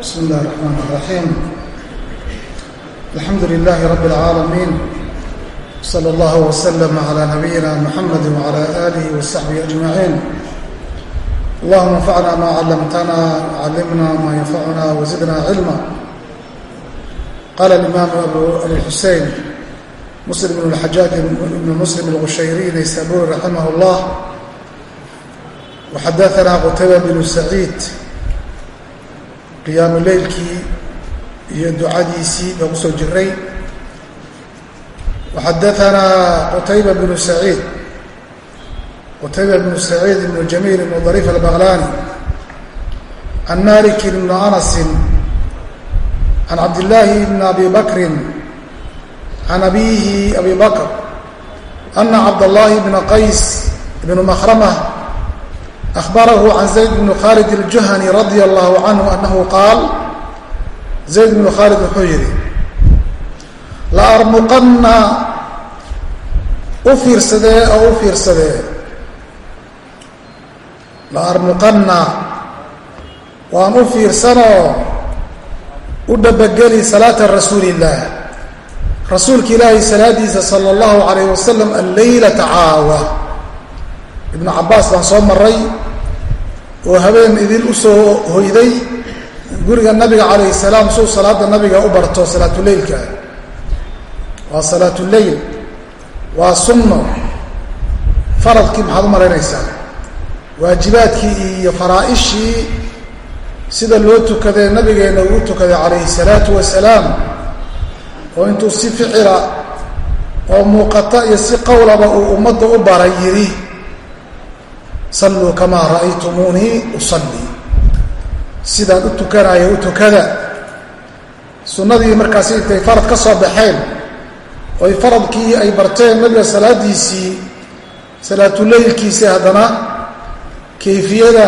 بسم الله الرحمن الرحيم الحمد لله رب العالمين صلى الله وسلم على نبينا محمد وعلى آله وصحبه أجمعين اللهم انفعنا ما علمتنا وعلمنا ما ينفعنا وزدنا علما قال الإمام أبو الحسين مسلم بن الحجاج بن مسلم الغشيري نيسابوري رحمه الله وxadaثna qtayba bnu saciid qiyaamu leylkii iyo ducadiisii baan ku soo jiray waxadaanaa qutayba bnu saciid qutayba bnu saciid ibnu jamiil ibnu dariif albaqlaani can maliki ibnu anasin can cabdillaahi ibni abi bakrin can abiihi abi bakr ana cabdallaahi ibna qays ibnu makhrama أخبره عن زيد بن khالد الجuهني رضي الله عنه أنه قاaل زayd بن khالد wuxuu yihi لأrمqna u fiirsadee oo u fiirsadee لأrمqna waan u fiirsanoo u dhabageli صلاaةa رasuuل اللaه rasuulka ilaahay salaadiisa salى الlaه عليه وسلم الlayلة caaوة iبن cabaas baan soo maray oo habeen idin u soo hoyday. Guriga nabiga calayhi salaam suu salaada nabiga u barto salaatuleylka. Waa salaatuleyl waa sunno. Faradkii maxaad u malaynaysaa waajibaadkii iyo faraa'ishii sida loo tukadee nabigeenna uu tukaday calayhi salaatu wasalaam oo intuu si ficila oo muuqata iyo si qowlaba uu ummadda u baray yidhi salluu kamaa ra'aytumuunii usallii. Sidaan u tukanaya u tukada sunnadii markaasi intay farad ka soo baxeen oy faradkii ay barteen nabiga salaadiisii salaatuleylkiisii haddana kayfiyada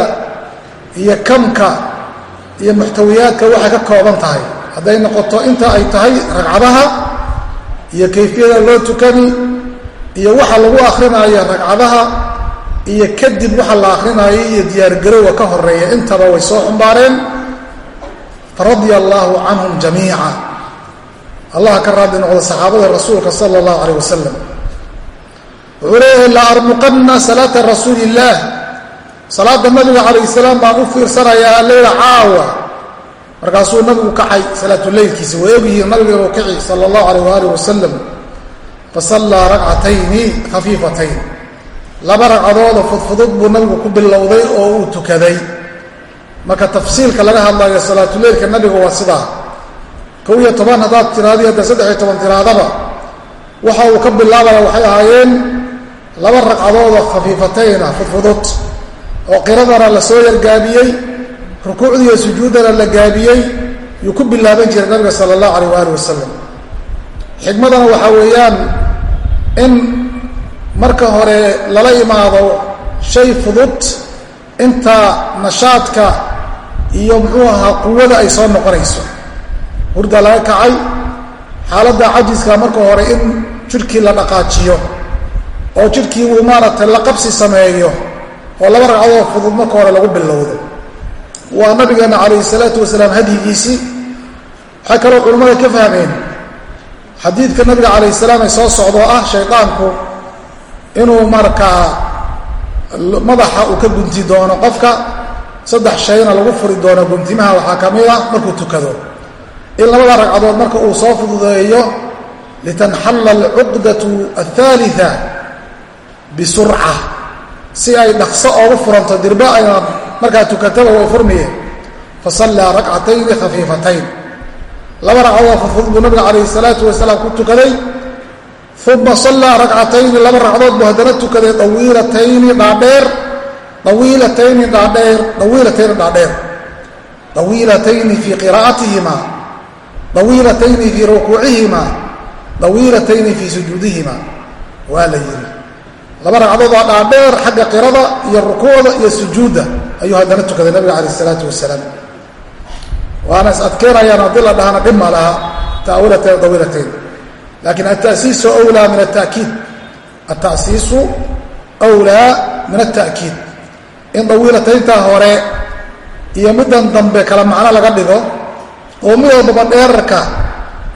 iyo kamka iyo muxtawiyaadka waxay ka kooban tahay. Hadday noqoto inta ay tahay ragcadaha iyo kayfiyada loo tukani iyo waxa lagu akrinaayo ragcadaha iyo kadib waxa la akrinaayo iyo diyaargarowga ka horreeya intaba way soo xumbaareen. Faradia allaahu canhum jamiica. Allah ka raadli noqdo saxaabada rasuulka sala allahu calayh wasalam wuxuu leeyahay la armuqanna salaata rasuuli illaah salaada nabiga calayh salaam baan u fiirsanayaa alleyla caawa. Markaasuu nabigu kacay salaatuleylkiisa way ogyihiin nabiga inuu kici sala allahu alayh waalih wasalam fasallaa ragcatayni khafiifatayn laba ragcadoodoo fudfudud buu nabigu ku bilowday oo uu tukaday. Marka tafsiilka laga hadlayo salaatuleylka nabiga waa sidaa. Kow iyo toban haddaad tiraadi hadda saddex iyo toban tiraadaba waxa uu ka bilaabaya waxay ahaayeen laba ragcadoodoo khafiifatayna fudfudud oo qiradana la soo yargaabiyey rukuucdiiyo sujuuddana la gaabiyey yuu ku bilaaban jiray nabiga sala allahu alayh waali wasalam xikmadana waxaa weeyaan in marka hore lala imaado shay fudud inta nashaadka iyo muxuu ahaa quwada ay soo noqonayso. Hurda laga kacay xaaladda cajiska marka hore in jidhkii la dhaqaajiyo oo jidhkii uu maaragtay la qabsi sameeyo oo laba ragcadoo fudud marka hore lagu bilowdo. Waa nabigeena calayhi salaatu wasalaam hadyigiisii waxay kaloo culimmada ka fahmeen xadiidka nabiga calayhi salaam ay soo socdo ah shaydaanku inuu markaa madaxa uu ka gunti doono qofka saddex shayna lagu furi doono guntimaha waxaa ka mid a markuu tukado. In labada ragcadood marka uu soo fududeeyo litanxalla alcuqdatu athaalita bisurca. Si ay dhaqso oogu furanto dirba ayna markaa tukataba way furmiye. Fasallaa rakcatayni khafiifatayn. Laba ragcadood fudfud buu nabiga calayhi salaatu wasalaam ku tukaday uma sallaa rakcatayni laba ragcadood buu haddana tukaday dawiilatayni dhaadheer dawiilatayni dhaadheer dawiilatayni dhaadheer dawiilatayni fii qiraa'atihima dawiilatayni fii rukuucihima dawiilatayni fii sujuudihima waa la yidhi. Laba ragcadood waa dhaadheer xagga qirada iyo rukuucda iyo sujuudda ayuu haddana tukaday nabiga calayh isalaatu wasalaam. Waana is adkeynayaan haddii la dhahana dhib ma laha taawilatayn dawiilatayn laakiin altasiisu wlaa min atakiid altasiisu wlaa min alta'kiid in dawiilatayntaa hore iyo middan dambe kala macno laga dhigo oo mid walbaba dheerarka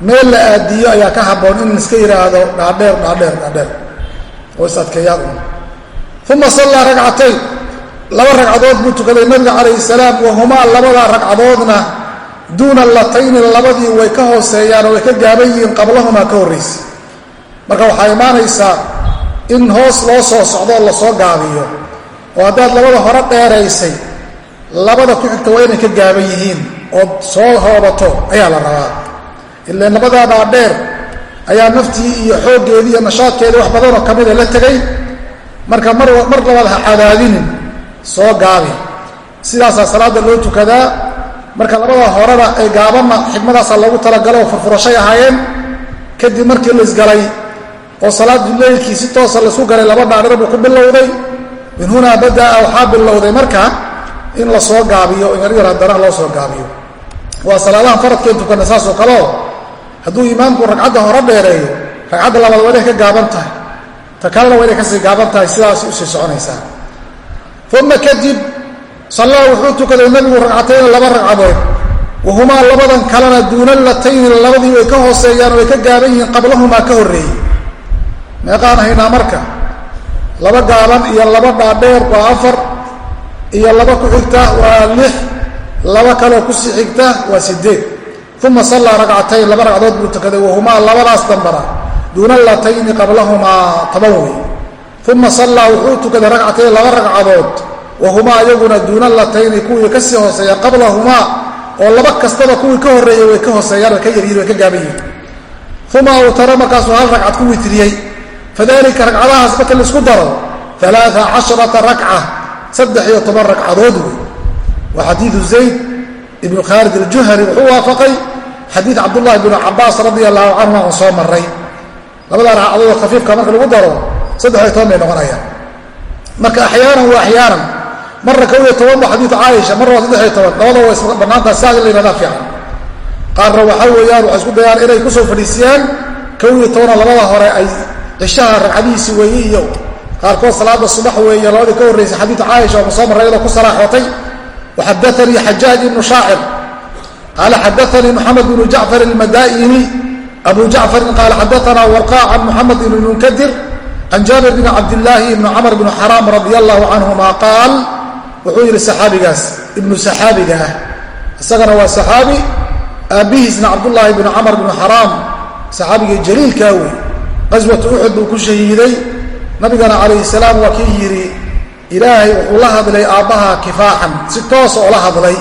meel la aadiyo ayaa ka habboon in iska yidhaahdo dhaadheer dhaadheer dhaadheer oo is adkeeyaan uma sallaa ragcatayn laba ragcadood buu tukaday nabiga calayhi salaam wahumaa labadaa ragcadoodna duuna latayni labadii way ka hooseeyaan oo way ka gaaban yihiin qablahumaa ka horraysa marka waxaa imaanaysaa in hoos loo soo socdoo la soo gaabiyo oo haddaad labada hore dheeraysay labada ku xigta waa inay ka gaaban yihiin ood soo hoobato ayaa la rabaa. Ilaan labadaadaa dheer ayaa naftii iyo xooggeedii iyo nashaadkeedii wax badanoo ka mida la tegay. Marka mar mar labaad ha cadaadinin soo gaabi. Sidaasaa salaadda loo tukadaa marka labada horena ee gaabanna xikmadaasaa loogu talagalo furfurashay ahaayeen kadib markii laisgalay oo salaadu leylkii si toosa la isku galay laba dhaadhir buu ku bilowday. Min hunaa badaa waxaa bilowday marka in la soo gaabiyo in yaryar haddana loo soo gaabiyo. Waa salaadahan faradkeen tukana saasoo kaleo hadduu imaamku ragcadda hore dheereeyo ragcadda labaad waa inay ka gaaban tahay. Ta kalena waa inay ka sii gaaban tahay sidaas u sii soconaysaa. Uma kadib sallaa wuxuu tukaday nabigu ragcatayni laba ragcadood. Wahumaa labadan kalena duuna latayni labadii way ka hooseeyaan oo way ka gaaban yihiin qablahumaa ka horreeyey. Meeqaan haynaa marka. Laba gaaban iyo laba dhaadheer waa afar iyo laba ku xigta waa lix laba kaloo ku sii xigta waa sideed uma sallaa ragcatayn laba ragcadood buu tukaday. Wahumaa labadaas dambana duuna latayni qablahumaa toban wey uma sallaa wuxuu tukaday ragcatayn laba ragcadood wahumaa iyaguna duuna latayni kuwii ka sii hooseeya qablahumaa oo laba kastaba kuwii ka horreeyey way ka hooseeyaan way ka yaryihin way ka gaaban yihiin uma awtara markaasuu hal ragcad ku witriyey fadalika ragcadahaas marka la isku daro alaaa casharata rakca saddex iyo toban ragcadood wey waa xadiidu zayd ibnu khaalid aljuhani wuxuu waafaqay xadiid cabdullahi bnu cabaas radia allahu canhuma aan soo maray labadaa ragcadood oo khafiifka marka daro saddex wa marna kow iyo toban ba xadiid caaisha marna waa saddex iyo toban. Labada way isla bannaantaha siaad in la yihahdaa fiican. Qaarna waxaa weeyaan waxay isku dayaan inay ku soo fadhiisiyaan kow iyo tobanoo labada hore ay cishaha ragcadihiisi weeye iyo qaarkood salaada subax weeye. Labadii ka horraysay xadiid caaisha oo soo marray iyadoo ku salaaxootay waxadaanii xajaaj ibnu shaacir qaala xadaanii moxamed bnu jacfar almadaa'ini. Abu jacfarin qaala xadaanaa warqa can moxamed ibn munkadir can jaabir bn cabdillaahi ibni camr bni xaraam radia allahu canhuma qaal wuxuu yidhi saxaabigaas ibnu saxaabiga ah isagana waa saxaabi aabbihiisna cabdullaahi bnu camr bnu xaraam saxaabigii jaliilkaa wey qaswatu uxud buu ku shahiiday nabigana calayhi salaam waa kii yidhi ilaahay wuxuu la hadlay aabbaha kifaaxan si toos oo la hadlay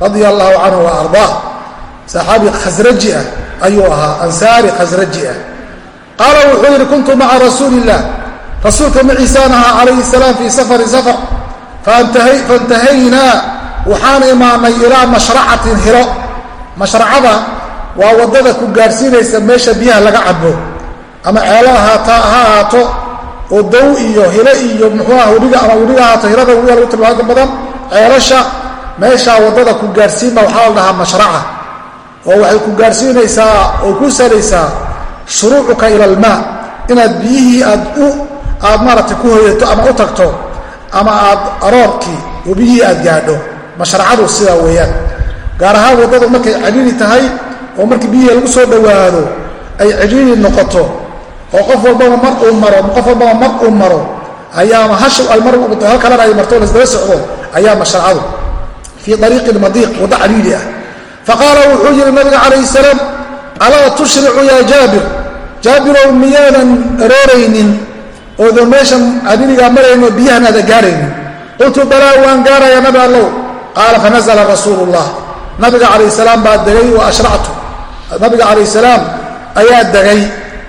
radia allahu canhu wa ardaa. Saxaabi khasraji ah ayuu ahaa ansaari khasraji ah. Qaala wuxuu yidhi kuntu maca rasuuli illah rasuulka maciisaan ahaa calayhi salaam fii safarin safar faintahaynaa waxaan imaanay ilaa mashracatin hiro mashracada waa waddada ku gaadhsiinaysa meesha biyaha laga cabo ama ceelo ahaata ha ahaato oo dow iyo hilo iyo muxuuah webiga ama webiga ahaato hirada webiga lagu tilmaanta badan ceelasha meeshaa waddada ku gaadhsiinba waxaa la dhahaa mashraca. Oo waxay ku gaadhsiinaysaa oo ku salaysaa shuruucuka ila inaad biyihii aad aad maaragtay ku hoyato ama u tagto ama aad aroorkii oo biyihii aad gaadho mashracadu sidaa weeyaan. Gaar ahaan waddadu markay cidhiiri tahay oo markii biyihii lagu soo dhowaado ay cidhiiri noqoto oo qof walbaba mar uu maro qof walbaba mar uu maro ayaama hashu ay mar halkalena ay marto lasdaba socdo ayaa mashracadu fii ariiqin madiiq waddo cidhiiri ah. Faqaala wuxuu yidhi nabiga calayhi salaam alaa tushricu yaa jaabir? Jaabirow miyaadan arooraynin oodan meeshan adinigaa marayno biyahan aada gaaraynin qultu balaa waan gaaraya nabi allow. Qaala fanazla rasuulu llah nabiga calayh salaam baa degay wa ashractu. Nabiga calayh salaam ayaa degay.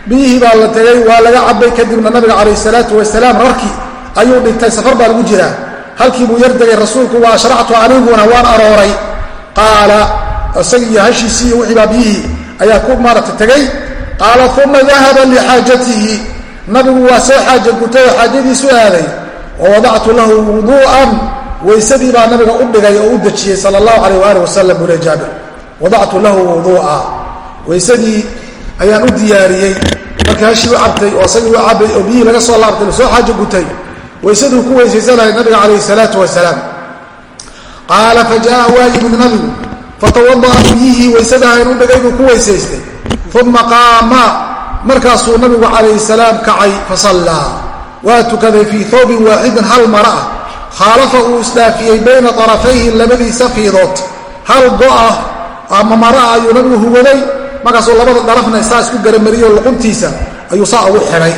Biyihii baa la tegay waa laga cabay kadibna nabiga calayh salaatu wasalaam rarkii ayuu dhintay safar baa lagu jiraa. Halkii buu yar degay rasuulku wa ashractu aniguna waan arooray. Qaala isagii iyo hashiisii iyo wixii baa biyihii ayaa ku maaragta tegey qaala uma dahaba lixaajatihi nabigu waa soo xaaja gutay oo xaajadiisu aaday wa wadactu lahu wuduu'an weysadii baa nabiga u dhigay oo u dejiyey sala allahu calayh waali wasalam buu le jaabir. Wadactu lahu wuduu'a weysadii ayaan u diyaariyey. Markii hashii u cabtay oo isagii u cabay oo biyihii laga soo laabtay la soo xaajo gutay weysaduu ku weysaysanayay nabiga calayhi salaatu wasalaam qaala fa jaa waa nabigu fatawada'a biyihii weysadaha inuu dhigay ku weysaystay uma qaama markaasuu nabigu calayhi salaam kacay fasallaa waa tukaday fii thawbin waaxidin hal mara ah. Khaalafa uu isdhaafiyey bayna tarafayhi labadiisa fiidood hal go'ah ama mara ah ayuu nabigu huwaday. Markaasuu labada darafna saa isku garamariyey luquntiisa ayuu saa ugu xidhay.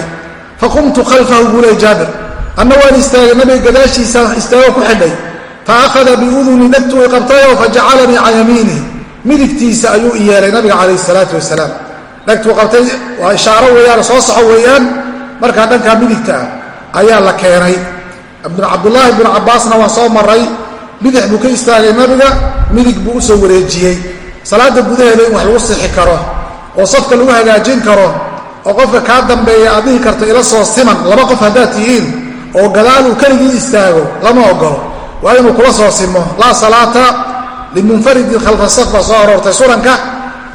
Faqumtu khalfahu buu ley jaabir. Anna waan istaagay nabiga gadaashiisa istaago ku xidhay. Fa akhada biuduni dhegtu i qabtayoo fa jacalanii can yamiinih midigtiisa ayuu i yeelay nabiga calayhi salaatu wasalaam dhegtuu qabtay waa ishaaro weeyaan soo soxo weeyaan. Markaa dhankaa midigta ayaa la keenay. Cabdulaahi bnu cabbaasna waan soo maray. Bidix buu ka istaagay nabiga midig buu u soo wareejiyey. Salaada gudaheeda in wax lagu sixi karo oo safka lagu hagaajin karo oo qofka kaa dambeeya aad dhihi karto ila soo siman laba qof haddaad tihiin oo gadaal uu keligii istaago lama ogolo waa inuu kula soo simo. Laa salaata limunfaridin khalfa saf baa soo aroortay sunanka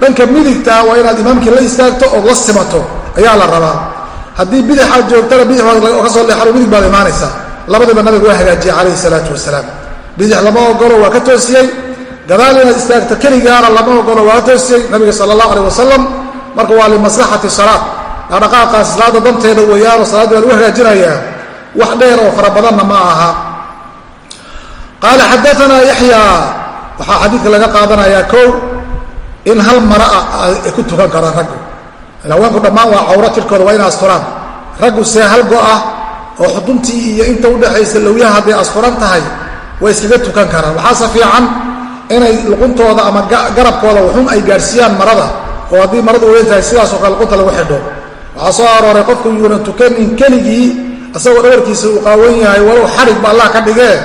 dhanka midigtaa waa inaad imaamkii la istaagto ood la simato. Ayaa la rabaa. Haddii bidixaad joogtana bidix ka soo leexano midig baad imaanaysaa. Labadiiba nabiga waa hagaajiyey calayhi salaatu wasalaam. Bidix lama ogolo waa ka toosiyey. Gadaal inaad istaagto keligaana lama ogolo waa ka toosiyey. Nabiga sala allah aleh wasalam marka waa limaslaxati salaad. Dhaqdhaqaaqaas salaada danteeda weeyaanoo salaadii baa lagu hagaajinayaa. Wax dheer oo fara badanna ma aha. Qaala xadaanaa yaxya waxaa xadiidka laga qaadanayaa kow in hal mara ah ay ku tukan karaan raggu. Haweenku dhammaan waa cawro tirkooda waa ina asturaan. Raggu see hal go-ah oo xuduntii iyo inta udhexaysa lowyaha hadday asturan tahay way iskaga tukan karaan. Waxaase fiican inay luquntooda ama garabkooda wuxun ay gaadhsiiyaan marada oo haddii maradu weyn tahay sidaasoo kale luqunta lagu xidho. Waxaa soo arooray qofku yuunan tukanin keligii isagoo dhabarkiisa uu qaawan yahay walow xarig ba allah ka dhigee.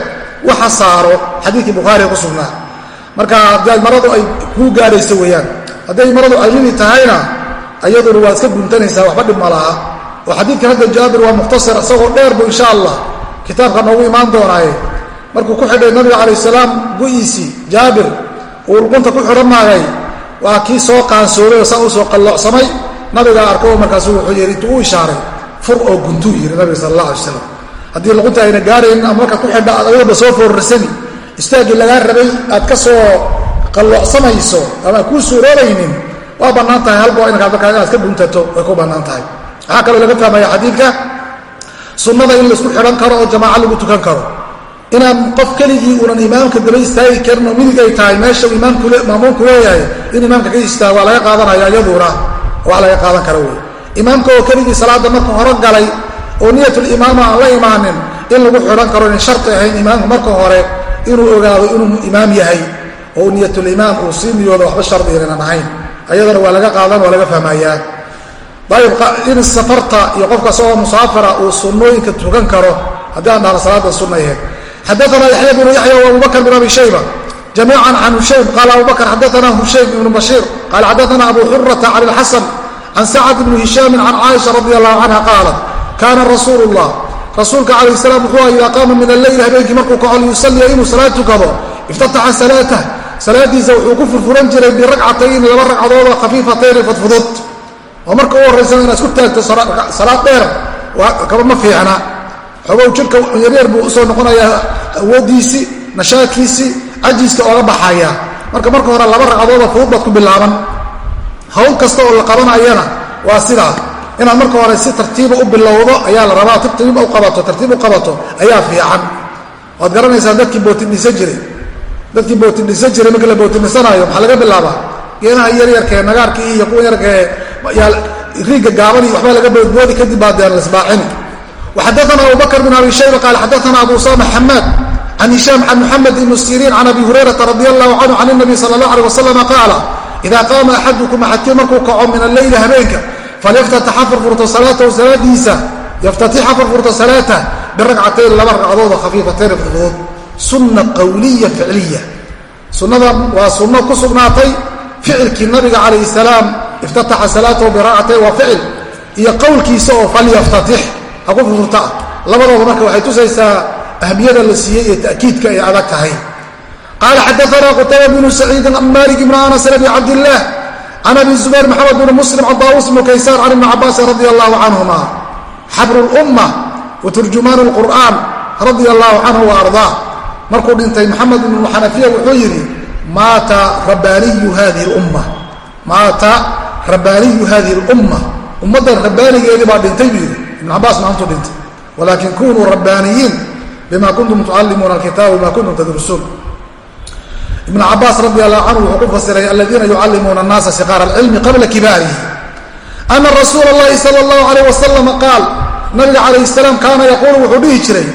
Waxa saaro xadiidkii bukhaariga ku sugnaa marka haddii maradu ay kuu gaadhayso weeyaan hadday maradu cayini tahayna ayaduna waa iska guntanaysaa waxba dhib ma laha. Oo xadiidkan hadda jaabir waa mukhtasar isagoo dheer bu insha allah kitaabka noogu imaan doonaaye. Markuu ku xidhay nabiga calayh salaam go-iisii jaabir uu luqunta ku xidhan maagay waa kii soo qaansoobay oo saa u qalloocsamay nabigaa arko oo markaasu wuxuu yidhi intuu u ishaaray fur oo guntuu yidhi nabiga sala allah alay slam haddii luqunta ayna gaaraynin ku xidha aad soo foorrsani istaaggii lagaa rabay aad ka soo qalloocsamayso ama kuu suuroobaynin waa bannaan tahay halbo inkaad markaa inaad ka guntato way ku bannaan tahay. Waxaa kaloo laga fahmaya xadiidka sunnada in la isku xidhan karo oo jamaaca lagu tukan karo. Inaan qof keligii uunan imaamka daba istaagi karin oo midig ay tahay meesha maamuumku leeyahay in imaamka ka istaago waa laga qaadanaya iyaduna wax laga qaadan kara wey imaamka oo keligii salaada marka hore galay oo niyatulimaama aan la imaanin in lagu xidhan karo inan sharti ahayn imaamka marka hore inuu ogaado inuu imaam yahay oo niyatulimaam uu sii niyooda waxba shardi ahayn ayadana waa laga qaadan waa laga fahmayaa ayib in safarta iyo qofka isagoo musaafira uu sunnooyinka tukan karo haddii dhahno salaada sunnayaheed xadaana yaxya bnu yaxya abubakr bn abi shayba. Jamiica can hushaym qaala abubakr xadaana hushaym ibnu bashiir. Qaala xadaana abu xurata can ilxasan can sacad bni hishaamin can caaisha radi allahu canha qaalat kaana rasuulu llah rasuulka calayh salaam wuxuu idaa qaama min alleyl habeenkii markuu kaco liyusalliya inuu salaad tukado iftataxa salaatah salaadiisa wuxuu ku furfuran jiray biragcatayni laba ragcadoodoo khafiifatayni fudfudud. Oo marka u horraysana inaad isku taagto salaad dheer. Kaba ma fiicna. Xogow jidhka yaryar buu u soo noqonayaa awooddiisii nashaadkiisii cajiiska ooga baxaya. Marka marka hore laba ragcadoodoo fudud baad ku bilaaban. Hawl kasta oo la qabanayana waa sidaa inaad marka hore si tartiiba u bilowdo ayaa la rabaa tartiib u qabato tartiib u qabato ayaa fiican. Waad garanaysaa dadkii bootindhisa jiray. Dadkii bootindhisa jiray marka la bootindhisanaayo maxaa laga bilaabaa? Geenaha yaryarkae nagaarkii iyo kuwa yararkae riigga gaabani waxbaa laga boodboodi kadib baa deen lasbaacini waxadaana abubakr bin abi shayba qaal xadaana abu usama xamaad can hishaam can muxamed ibnu siriin can abi hurayrata radi allahu canhu can nabiy sala allah aleh wasalama qaala idaa qaama axadukum axadkii markuu kaco min alleyli habeenka falyftataxa furfurto salaatahu salaadiisa yaftatixa furfurto salaatah biragcatayn laba ragcadoodoo khafiifatayn fudfudud sunna qawliya ficliya sunnada waa sunno ku sugnaatay ficilkii nabiga calayh الsalaam iftataxa salaatahu biragcatayn waa ficil iyo qowlkiisa oo falyaftatix furfurta ah labadooda marka waxay tusaysaa ahmiyada la siiyey ee ta'kiidka ay adag tahay qaala xadaana qutayba bnu saciidin an malik bn anas abi cabdillaah can abi zubayr maxamed bn muslim can daawus bnu kaysaan can ibni cabaasin radi allahu canhuma xabru lumma wa turjumaan lqur'aan radia allahu canhu wa ardaa markuu dhintay maxamed ibnu xanafiya wuxuu yidhi maata rabbaaniyu hadihi lumma maata rabbaaniyu hadihi lumma ummaddan rabbaanigeedii baa dhintay buu yidhi ibn cabaas maalintuu dhintay walaakin kunuu rabbaaniyiin bima kuntum tucallimuuna alkitaaba bima kuntum tadrusuun ibn cabaas radi allahu canhu wuxuu ku fasiray aladiina yucallimuuna annaasa siqaar alcilmi qabla kibaarihi. Ana rasuula اllahi sala اllahu alayh wasalam qaal nabiga calayh salaam kaana yaquulu wuxuu dhihi jiray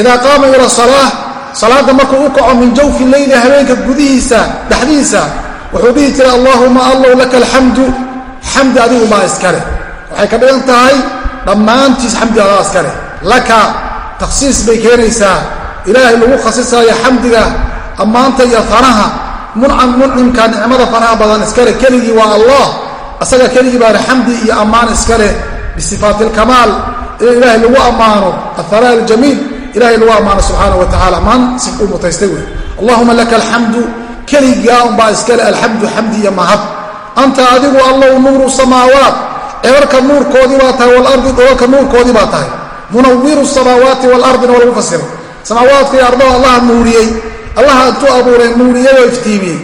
idaa qaama ila salaa salaadda markuu u kaco min jawfi leyli habeenka gudihiisa dhexdiisa wuxuu dhihi jiray allaahuma allow laka alxamdu xamdi adigu maa iskale waxay ka dhigan tahay dhammaantiis xamdi adaa iskale laka takhsiis bay keenaysaa. Ilaahay lagu khasisaayo xamdiga ammaanta iyo fanaha muncam muncimka nicmada fanaha badan iskale keligii waa allah. Asaga keligii baana xamdi iyo ammaan iskale bisifaati alkamaal in ilaahay lagu ammaano ahanaa aljamiil ilahay lagu ammaano subxaana wa tacala ammaan si uu mutaystay wey allahuma laka alxamdu keligaa unbaa iskale alxamdu xamdi iyo mahad. Anta adigu allow nuuru samaawaat. Cebarka nuurkoodii baa tahay walardi dholalka nuurkoodii baa tahay. Munawiru samaawaati walardina waa lagu fasiray samaawaadka iyo ardada allaha nuuriyey allaha intuu abuuray nuuriyey oo iftiimiyey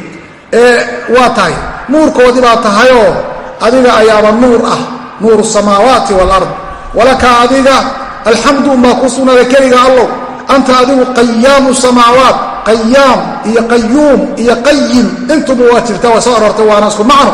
ee waa tahay. Nuurkoodii baa tahayoo adiga ayaaba nuur ah. Nuuru samaawaati walard walaka adiga alxamdu unbaa ku sugnaaday keliga allow. Anta adigu qayaamu samaawaat. Qayaam iyo qayuum iyo qayim intuba waa jirta waa soo aroortay waana isku macno.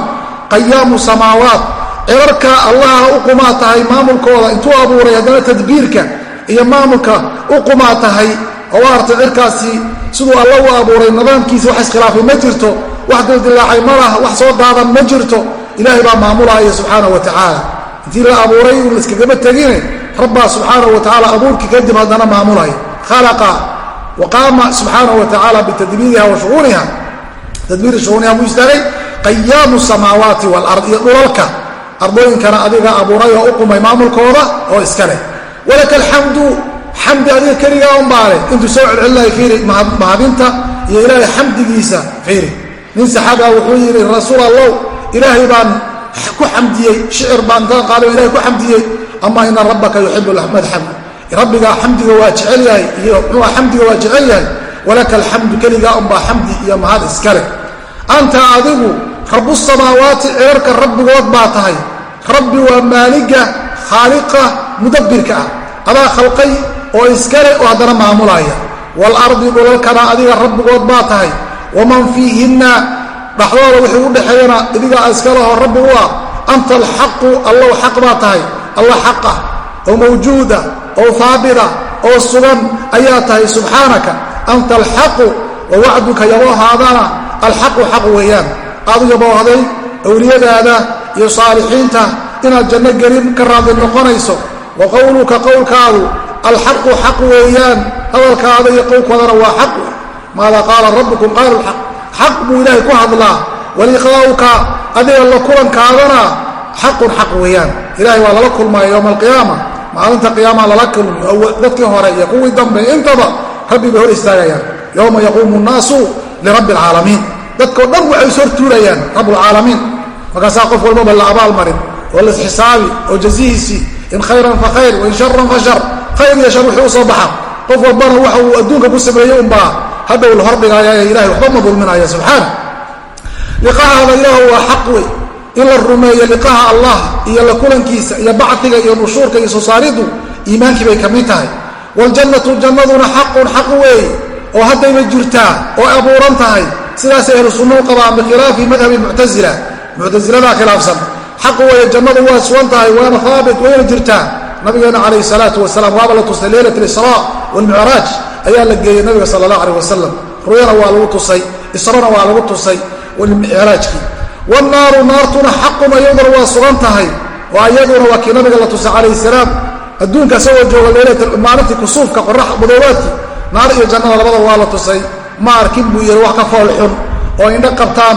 Qayaamu samaawaat. Cirarka allaha u qumaa tahay maamulkooda intuu abuuray haddana tadbiirka iyo maamulka u qumaa tahay. Oo waartay cirkaasi siduu alla u abuuray nidaamkiisa wax iskhilaafay ma jirto wax dildilaacay ma laha wax soo daadan ma jirto. Ilaahay baa maamulaya subxaana wa tacaala. Intii la abuuray uu laiskagama tegine rabbaa subxaana wa tacaala abuurkii kadib haddana maamulaya. Khalaqa wa qaama subxaana wa tacaala bitadbiiriha wa shuuuniha tadbiiri shuuuniha buu istaagay qayaamu samaawaati walard iyo dhulalka. Ardooyinkana adiga abuuray oo u qumay maamulkooda oo iska leh. Walaka alxamdu xamdi adiga keligaa unbaa leh. Intuu soo celcelinaya fiiri mahadinta iyo ilaahay xamdigiisa fiiri. Nin saxaabia wuxuu yidhi rasuul allow ilaahay baan ku xamdiyey shicir baan kaa qaado ilahay ku xamdiyey. Ama ina rabbaka yuxibu madxam rabbigaa xamdiga waa jecel yahay iyo muxuua xamdiga waa jecel yahay. Walaka alxamdu keligaa unbaa xamdi iyo mahad iska leh. Anta adigu rabu samaawaati cirarka rabbigood baa tahay. Rabbi waa maaliga khaaliqa mudabbirka ah. Adaa khalqay oo iskale oo haddana maamulaya. Waalardi dhulalkana adiga rabbigood baa tahay. Waman fiihinna dhaxdooda wixii u dhexeeyana idigaa iskaleho rabbi u ah anta alxaqu allow xaq baa tahay. Allah xaq ah oo mawjuuda oo haabita oo sugan ayaa tahay subxaanaka anta alxaqu wa wacduka yaboohaadana alxaqu xaq weeyaan. Aad u yaboohday awliyadaada iyo saalixiinta inaad janno gelin ka raadi noqonayso. Wa qowluka qowlkaadu alxaqu xaq weeyaan hadalkaada iyo qowlkoodana waa xaq maada qaala rabbukum qaalu lxaq xaq buu ilaahay ku hadlaa waliqaa'uka adiga la kulankaadana xaqun xaq weeyaan ilahay waa lala kulmaya yowma alqiyaama maalinta qiyaama lala kulmi oo dadkii hore iyo kuwii dambe intaba rabbi bay hor istaagayaan yowma yaquumu nnaasu lirabbi alcaalamiin dadkao dhan waxay is hortuurayaan rabbulcaalamiin markaasaa qof walbaba la abaal marin oo laisxisaabi oo jazihiisii in khayran fa khayr wain sharan fa shar khayr iyo shar wixii u soo qof walbana waxa uu adduunka ku sameeyey unbaa hadhow la hordhigaya ee ilahay waxba ma dulminaya subxaana liqahaada ilaahu waa xaq wey. In la rumeeyo liqaha allah iyo la kulankiisa iyo bacdiga iyo nushuurka iyo soosaaridu iimaankii bay ka mid tahay. Waljannatu jannaduna xaqun xaq weeye oo haddayba jirtaa oo abuuran tahay. Sidaasay ahlu sunna u qabaan bikhilaafi madhabi muctasila muctasiladaa khilaafsan. Xaq weeye jannadu waa sugan tahay waana haabit wayna jirtaa nabigeena calayhi salaatu wasalaam waaba la tusay leylat alisraa waalmicraaj ayaa la geeyey nabiga sala allah aleh wasalam ruyana waa lagu tusay israna waa lagu tusay micraajkii wannaaru naartuna xaqun ayaduna waa sugan tahay oo ayaduna waa kii nabiga la tusay calayhi salaam. Adduunka isagoo jooga maalintii kusuufka qorax madoobaadkii naar iyo jannada labada waa la tusay. Ma arkin buu yidhi wax ka foolxun oo indho qabtaan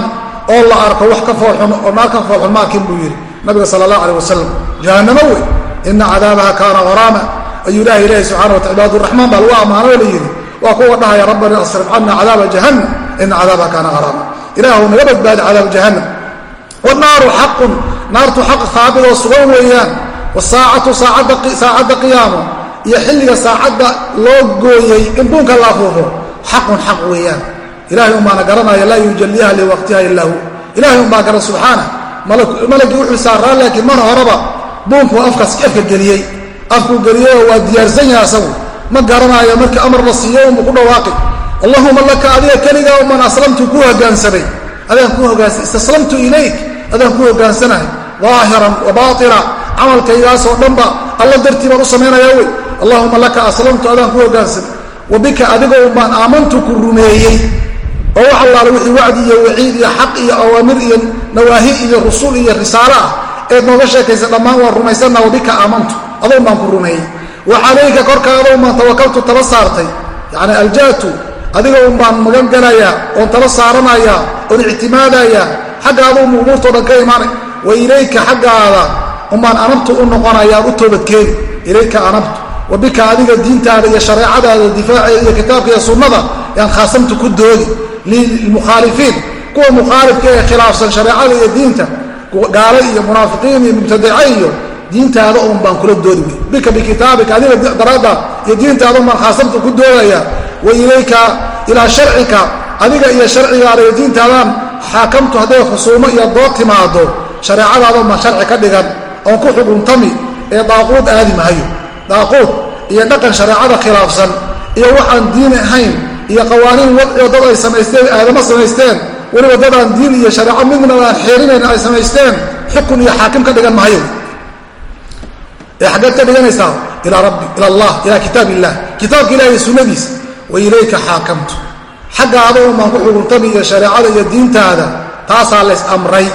oo la arko wax ka foolxun oo naar ka foolxun ma arkin buu yidhi. Nabiga sala allah aleh wasalam jahannamo wey ina cadaabaha kaana horaama ayuu ilahay ilahi subxana wata cibaaduraxmaan baa lagu ammaanoo la yidhi waa kuwa dhahaya rabbana asrif cana cadaaba jahannam ina cadaabaha kaana horaama ilaahu naga badbaadi cadaab jahannam. Wanaaru xaqun naartu xaq haabit oo sugan weeyaan. Wasaacatu saacadda qiyaamo iyo xilliga saacadda loo gooyey in buunka la afuufo xaqun xaq weeyaan. Ilahay unbaana garanaya laa yujaliha liwaqtiha ila hu. Ilahay unbaa garan subxaana malagii wuxuu saaraa laakiin mar horeba buunkuu afka geliyey afkuu geliyeyoo waa diyaarsan yahay asagu. Ma garanayo markii amar la siiyo unbu ku dhawaaqi allahuma laka adiga keligaa uman aslamtu kuu hogaansamay adaan kuu hogaansa istaslamtu ilayk. Adaan kuu hogaansanahay daahiran wa baaina camalkaygaasoo dhanba alla dartii baan u samaynayaa wey. Allahuma laka aslamtu adaan ku hogaansamay wa bika adigoo baan aamantu ku rumeeyey. Oo wax allaale wixii wacdi iyo waciid iyo xaq iyo awaamir iyo nawaahi iyo rusul iyo risaalo ah eed nooga sheekaysa dhammaan waan rumaysanna wabika aamantu adoon baan ku rumeeyey wa calayka korka adoon baan tawakaltu tala saartay. Yacni alja'tu adiga un baan magan gelayaa oon tala saaranayaa oon ictimaadayaa xaggaada un umuurtao dhan ka imaanay. Wa ilayka xaggaada unbaan anabtu u noqonayaan u toobadkeeni ilayka anabtu wa bika adiga diintaada iyo shareecadaada difaaceeda iyo kitaabka iyo sunnada yaan khaasamtu ku doodi. Lilmukhaalifiin kuwa mukhaalifka ee khilaafsan shareecada iyo diinta gaalo iyo munaafiqiin iyo mubtadace iyo diintaada un baan kula doodi wey bika bikitaabika adiga daraadda iyo diintaada un baan ku doodaya. Wa ilayka ilaa sharcika adiga iyo sharcigaada iyo diintaadaan xaakamtu hadday khusuumo iyo dood timaado. Shareecadaada un baan sharci ka dhigan oon ku xukuntami ee daaquud aadi mahayo. Daaquud iyo dhaqan shareecada khilaafsan iyo waxaan diin ahayn iyo qawaaniin wadcioo dad ay samaysteen aadamo samaysteen weliba dadaan diin iyo shareeco midna aan xeerinayn ay samaysteen xukun iyo xaakim ka dhigan mahayo ee xaggeed ka dhiganaysaa ilaa rabbi ila allah ilaa kitaab illah kitaabka ilahi iyo sunnadiisa wa ilayka xaakamtu. Xaggaada unbaan ku xukuntami iyo shareecada iyo diintaada taasaa lays amray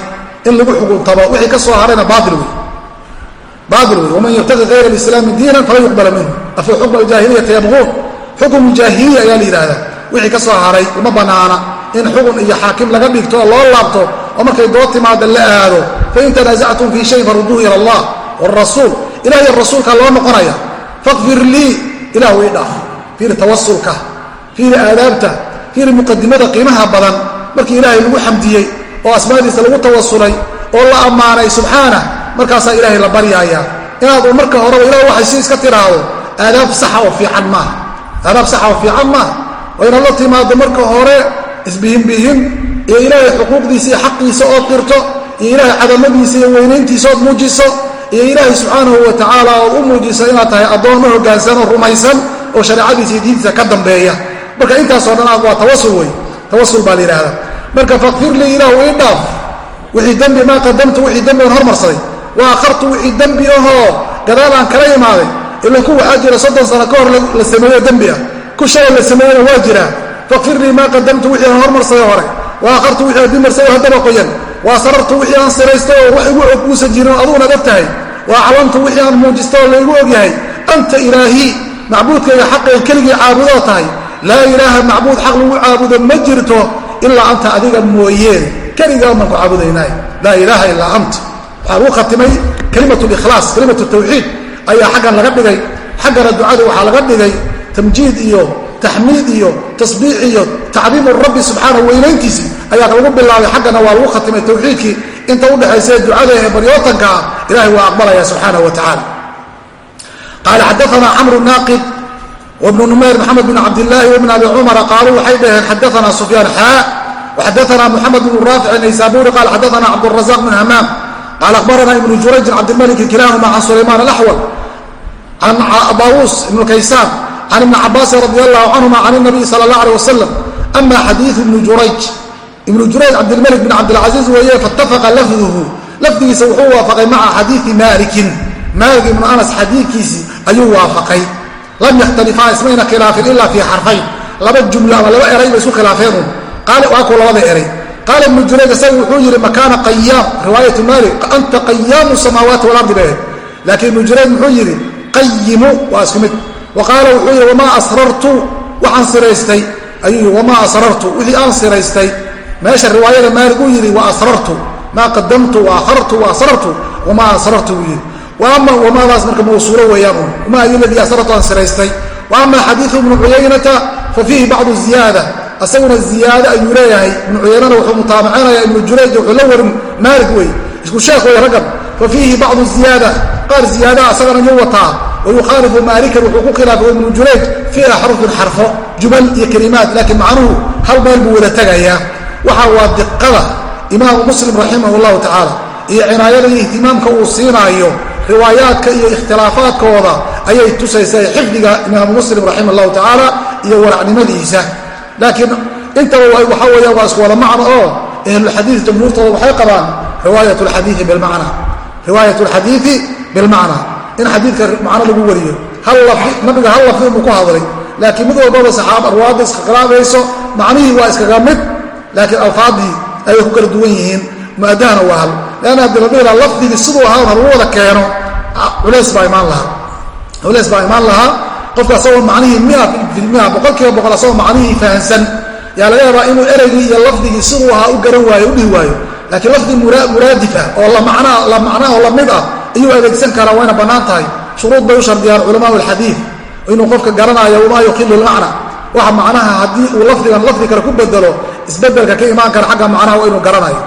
in lagu xukuntabo wixii ka soo harayna baail wey. Baail wey. Waman yabtaqi hayra alislaami diinan falan yuqbala minhu. Afi xukma aljaahiliyati yabquun xukmu jaahiliya ayaa la yidhaahdaa. Wixii ka soo haray uma bannaana in xukun iyo xaakim laga dhigto oo loo laabto oo markay dood timaada la aado fain tanaasactum fii shayin faruduuhu ila allah wrasuul ilah iyo rasuulka loo noqonaya faqfir lii ilah ii dhaaf. Fiiri tawasulka fiiri aadaabta fiiri muqadimada qiimaha badan markii ilaahay lagu xamdiyey oo asmaadiisa lagu tawasulay oo la ammaanay subxaana markaasaa ilaahay la baryaaya inaad uu marka horeba ilah waxay si iska tiraahdo aadaab saxa oo fiican maaha aadaab saxa oo fiican maaha waa inaad la timaado marka hore isbihinbihin iyo ilaahay xuquuqdiisa iyo xaqiisa ood qirto iyo ilaahay cadamadiisa iyo weynayntiisa ood muujiso iyo ilaahay subxaanahu wa tacaala ood u muujiso inaad tahay addoommo hoggaansan oo rumaysan oo shareecadiisa iyo diintiisa ka dambeeya. Marka intaasoo dhan waa tawasul wey tawasul baa la yidhahdaa marka fakfir lii ilaahu ii dhaaf wixii dembi maa qadamtu wixii dembi aan hormarsaday wa akhartu wixii dembi ahoo gadaal aan kala imaaday ila ku waxaa jira soddon sano ka hor la sameeyo dembi ah ku shalay la sameeyena waa jiraa fakfir lii maa qadamtu wixii aan hormarsaday hore. Wa akhartu wixii aan dimarsaday haddaba qoyan. Wa asrartu wixii aan siraystay oo wax igu og uusan jirin aduguna dhab tahay. Wa aclamtu wixii aan muujista oo laygu ogyahay anta ilaahii macbuudkayga xaqay keligii caabudoo tahay. Laa ilaaha macbuud xaq lagu caabudo ma jirto ilaa anta adiga mooyeen keligaa baan ku caabudaynaa laa ilaaha ilaa anta. Waxaa lagu khatimay kelimat likhlaas kelimat tawxiid. Ayaa xaggan laga dhigay. Xaggana ducada waxaa laga dhigay tamjiid iyo taxmiid iyo tasbiix iyo tacdiimu rabbi subxaanahu weynayntiisii ayaa lagu bilaabay. Xaggana waa lagu khatimay tawxiidkii. Inta udhexaysa ducada ee baryootanka ah ilahay waa aqbalaya subxaanahu wa tacala qaala xadaana camru naaqid wbnu numayr maxamed bn cabdilaahi wbn abi cumara qaaluu waxay dhaheen xadaana sufyaan xaa waxadaana muxamed bnu raafic naysaburi qaal xadaana cabdurazaq bn hamaam qaal akhbarana ibnu jurayjin cabdilmalik kilahuma can sulaymaan alaxwal can daawuus ibnu kaysaan can ibni cabaasin radi allahu canhuma can nabiy sala allah aleh wasalam ama xadiiu ibnu jurayj ibnu jurayj cabdilmalik bin cabdilcasiiz weeye faitafaqa lafduhu lafdigiisa wuxuu waafaqay maca xadiii maalikin maalik ibnu anas xadiidkiisii ayuu waafaqay lam yakhtalifaa ismayna khilaafin ilaa fii xarfayn laba jumlo ama laba eray bay isku khilaafeenun waa ku labada eray qaala ibnu jurayj isaga wuxuu yidhi makaana qayaam riwaayatu maalik anta qayaamu samaawaati walardi ahayd laakiin ibnu jurayj muxuu yidhi qayimu waa isku mid qaala wuxuu yidhi wamaa asrartu waxaan siraystay ayuu wamaa asrartu wixii aan siraystay meesha riwaayada maalik uu yidhi wa asrartu maa qadamtu wa akhartu wa asrartu wamaa asrartu buu yidhi wamaadaas marka mawsuulo weeyaan un uma ayu ladii asrartu aan siraystay wa ama xadiiu ibnu cuyaynata fa fiihi bacdu ziyaada asaguna ziyaado ayuu leeyahay ibnu cuyaynana wuxuu mutaabacinaya ibnu jurayj wuxuu la warin maalik wey isku sheekh wey raggan fa fiihi bacdu ziyaada qaar ziyaadaha asagana yuu wataa wayukhaalifu maalikan wuxuu ku khilaafay ibnu jurayj fii axrufin xarfo jubal iyo kelimaat laakiin macnuhu hal meel buu wada tegayaa waxa waa diqada imaamu muslim raximah llahu tacaala iyo cinaayada iyo ihtimaamka uu siinaayo riwaayaadka iyo ikhtilaafaadkooda ayay tusaysaa xifdiga imaamu muslim raximah llahu tacaala iyo waracnimadiisa laakiin intaba waxaa weya waa isku wada macno oo ahlulxadiid jamhuurtooda waxay qabaan riwaayat lxadiii bilmacna riwaayat lxadiidi bilmacna in xadiidka macno lagu wariyo. Nabiga hal lafdi unbuu ku hadlay. Laakiin mid walbaba saxaaba arwaadda iskakhilaafayso macnihii waa iskaga mid laakiin alfaadii ayay ku kala duwan yihiin mu'adahana waa hal. La dhihi laha lafdigii siduu ahaa lagu wada keeno culays baa imaan lahaa. Culays baa imaan lahaa. Qofka asagoo macnihii mia filmia boqol asagoo macnihii fahansan yaa laga yaabaa inuu ereygii iyo lafdigii siduu ahaa u garan waayo u dhihi waayo. Laakiin lafdi muraadif ah oo la macnaa oo la mid ah ayuu adeegsan karaa wayna bannaan tahay. Shuruud bay u shardiyaan culamaa alxadiid. Inuu qofka garanaayo wamaa yuqilu lmacna waxa macnaha haddii uu lafdigan lafdi kale ku bedelo isbeddelka ka imaan kara xagga macnaha waa inuu garanayo.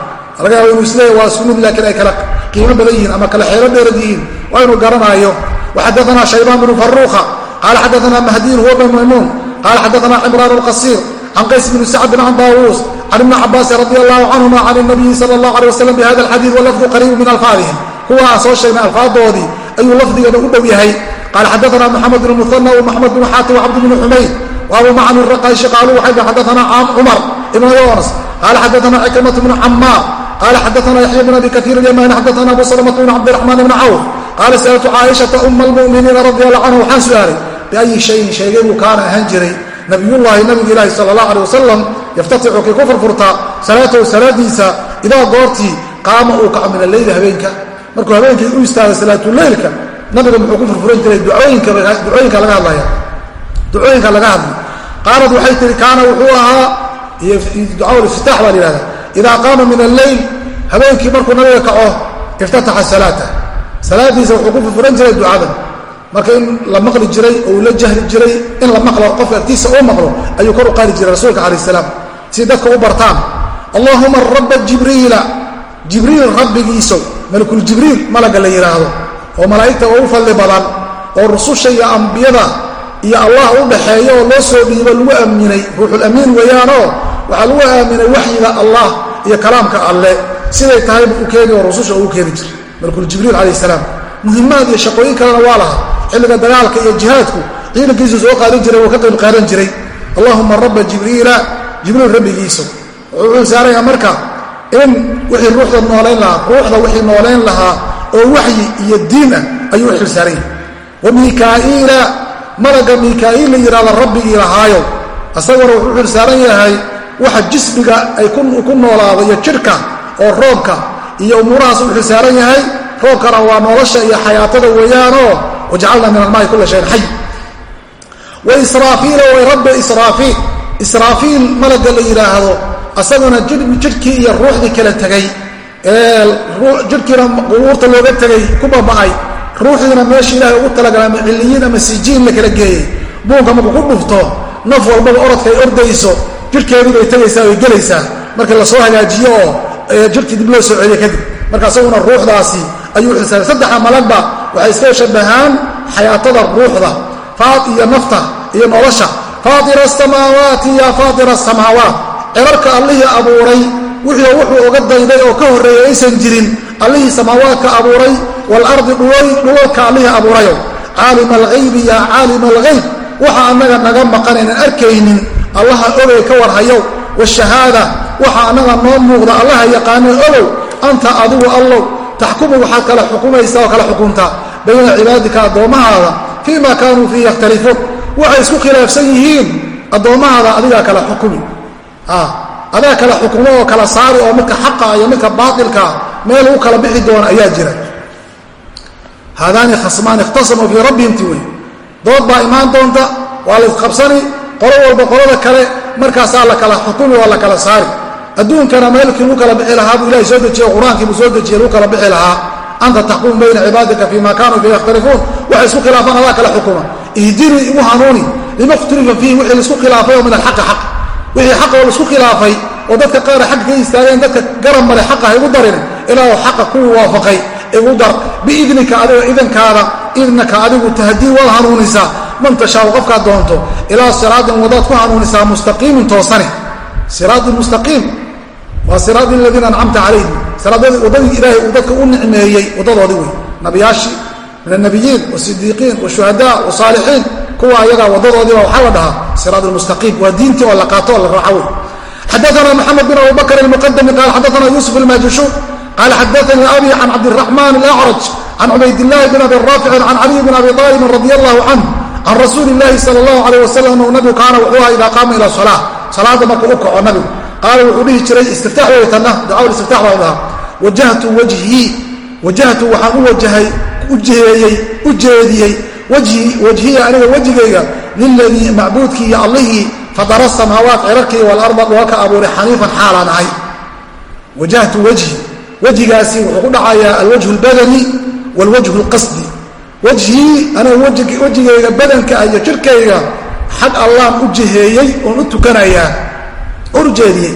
Laga yaaba inuu isleeya waa mid laakiin ay kala qiimo badan yihiin ama kala xeelo dheerad yihiin. Waa inuu garanaayo waxadaana shaybaan bnu faruuqa qaala xadaana mahdiin huwa bn maymuun qaala xadaana cimraan alqasiir can qays bni sacdin can daawuus can ibni cabaasin radi allahu canhuma can nabiyi sala allah alay wasalam bihada alxadiid walafdu qariibu min alfaadihim kuwa aan soo sheegnay alfaadoodii ayuu lafdigeeda u dhow yahay. Qaala xadaana moxamed bn muana wmaxamed bn xaatim wcabd bn xumayd. Waabu macni raqayshi qaaluu waxay xadaana cumar ibn yonas qaala xadaana cikrimat bnu camaar qaala xadaana yaxya bn abi kaiir alyamani. Xadaana abu salmata bn cabdiraxmaan bn cawf. Qaala sa'altu caaishata uma almu'miniina radi allah canhu waxaan su'aalay biayi shayin sheegay buu kaana ahaan jiray? Nabiyullaahi nabiga ilaahi sala allah aleh wasalam yaftaticu kii ku furfurtaa salaatahu salaadiisa idaa goortii qaama uu kaco min alleyli habeenka markuu habeenkii u istaaga salaatuleylka nabiga muxuu ku furfuran jiray ducooyinka laga hadlaya. Ducooyinka laga hadlay. Qaalad waxay tihi kaana wuxuu ahaa ducaaulifitaax baa la yihahda idaa qaama min alleyl habeenkii markuu nabiga kaco iftataxa salaata. Salaadiisa wuxuu ku furfuran jiray ducadan marka in la maqli jiray oo uu la jahli jiray in la maqlo qofka agtiisa uu maqlo ayuu kor u qaadi jiray rasuulka calayh salaam. Si dadka u bartaan allahuma rabba jibriila jibriil rabbigiisow malakuljibriil malaga la yidhaahdo oo malaa'igta oo u fadli badan oo rususha iyo ambiyada iyo allah u dhaxeeya oo loo soo dhiibo lagu aaminay ruuxulamiin weeyaanoo waxaa lagu aaminay waxyiga allah iyo kalaamka alle. Siday tahay buu u keeni oo rususha uu keeni jiray. Malakuljibriil calayh salaam. Muhimaad iyo shaqooyin kalena waa laha xilliga dagaalka iyo jihaadku ciidankiisu soo qaadan jiray oo ka qayb qaadan jiray. Allahuma rabba jibriila jibriil rabbigiisa wuxuu saaraya marka in wixii ruuxda noolayn lahaa ruuxda wixii noolayn lahaa oo waxyi iyo diin ah ayuu xilsaaran yahay. Wa mikaa'iila malaga mikaa'iil la yidhahda rabbigii lahaayo isaguna wuxuu xilsaaran yahay waxa jismiga ay ku noolaado iyo jidhka oo roobka iyo umuurahaas u xilsaaran yahay. Roobkana waa nolosha iyo xayaatada weeyaanoo wajacalna min almaai kula shayin xay wa israafiila way rabbi israafiil. Israafiil malaga la yidhaahdo asaguna jidhkii iyo ruuxdii kala tegay ee jidhkiina qubuurta looga tegay ku baba'ay ruuxdiina meesha ilaahay ugu talagalay ama ciliyiin ama sijiin la kala geeyey buunka markuu ku dhufto naf walbaba orodka ay ordayso jidhkeedii bay tegaysaa way gelaysaa. Markii la soo hagaajiyo oo jidhkii dib loo soo celiyo kadib. Marka asaguna ruuxdaasi ayuu xilsaaray saddexa malagba waxay iska shabahaan xayaatada ruuxda faad iyo nafta iyo nolosha. Faatira asamaawaati ya faatira asamaawaat cirarka allihii abuuray wixii wuxuu oga dayday oo ka horreeyay aysan jirin allihii samaawaadka abuuray waalardi dhulalka allihii abuurayo. Caalima alghaybi yaa caalima alghayb waxa annaga naga maqanaynan arkaynin allaha ogay ka warhayow washahaada waxa annaga noo muuqda allaha yaqaano ogow anta adigu allow. Taxkumu waxaad kala xukumaysaa oo kala xukuntaa bayna cibaadika addoommahaada fii ma kaanuu fiihi yakhtalifuun waxay isku khilaafsan yihiin addoommahaada adigaa kala xukumi adaa kala xukumo oo kala saari oo midka xaqa iyo midka baatilkaa meel u kala bixi doona ayaa jira. Haadaani khasmaan ikhtasamuu fii rabbihimti wey. Dood baa imaan doonta waa la isqabsani qolo walba qolada kale markaasaa la kala xukumi waa la kala saari. Adduunkana meelkii lagu kala bixi lahaa buu ilahay soo dejiye qur'aankiibuu soo dejiye lagu kala bixi lahaa. Anta taxkumu bayna cibaadika fii ma kaanuu fii yakhtalifuun waxay isku khilaafaan adaa kala xukuma ihdinii igu hanuuni lima ikhtalifa fiihi wixii la isku khilaafay oo min alxaqi xaq wixii xaqa oo la isku khilaafay oo dadka qaara xagga ka istaageen dadka garab male xaqa ha igu darin ilaa xaqa kuwii waafaqay igu dar. Biidnika adiga idankaada idnaka adigu tahdii waad hanuunisaa man tashaau qofkaad doonto ilaa siraatin wadaad ku hanuunisaa mustaqiimin toosane. Siraadi mustaqiim. Waa siraadi aladiina ancamta calayhim siraadadii waddadii ilaahay uu dadka u nicmeeyey waddadoodii wey nabiyaashii min alnabiyiin wasidiiqiin washuhadaa wasaalixiin kuwa ayagaa waddadoodiiba waxaa la dhahaa siraad mustaqiim. Waa diintii oo la qaato oo la raaco wey xadaana maxamed bin abu bakr almuqadami qaal xadaana yuusuf almaajushuun qaala xadaanii abi can cabdiraxmaan alacraj can cubaydillaahi bin abi raaficin can caliy bin abi aalibin radi allahu canh can rasuuli illaahi sala allahu alayh wasalam anuu nabigu kaana wuxuu aha idaa qaama ila salaa salaada markuu u kaco nabigu qaala wuxuu dhihi jiray istiftaax way tanna ducawl istiftax baa dhahaa wajahtu wajhii wajahtu waxaan u wajahay u jeediyey wajhiya aniga wejigayga liladii macbuudkii iyo allihii fadara samaawaat cirarkii walarda dhulka abuuray xaniifan xaalaan ahay. Wajahtu wajhi wejigaasi wuxuu ku dhacayaa alwajhu lbadani waalwajhu lqasdi wejhii aniga wejigayga badanka iyo jirkayga xag allaan u jiheeyey oon u tukanayaa oon u jeediyey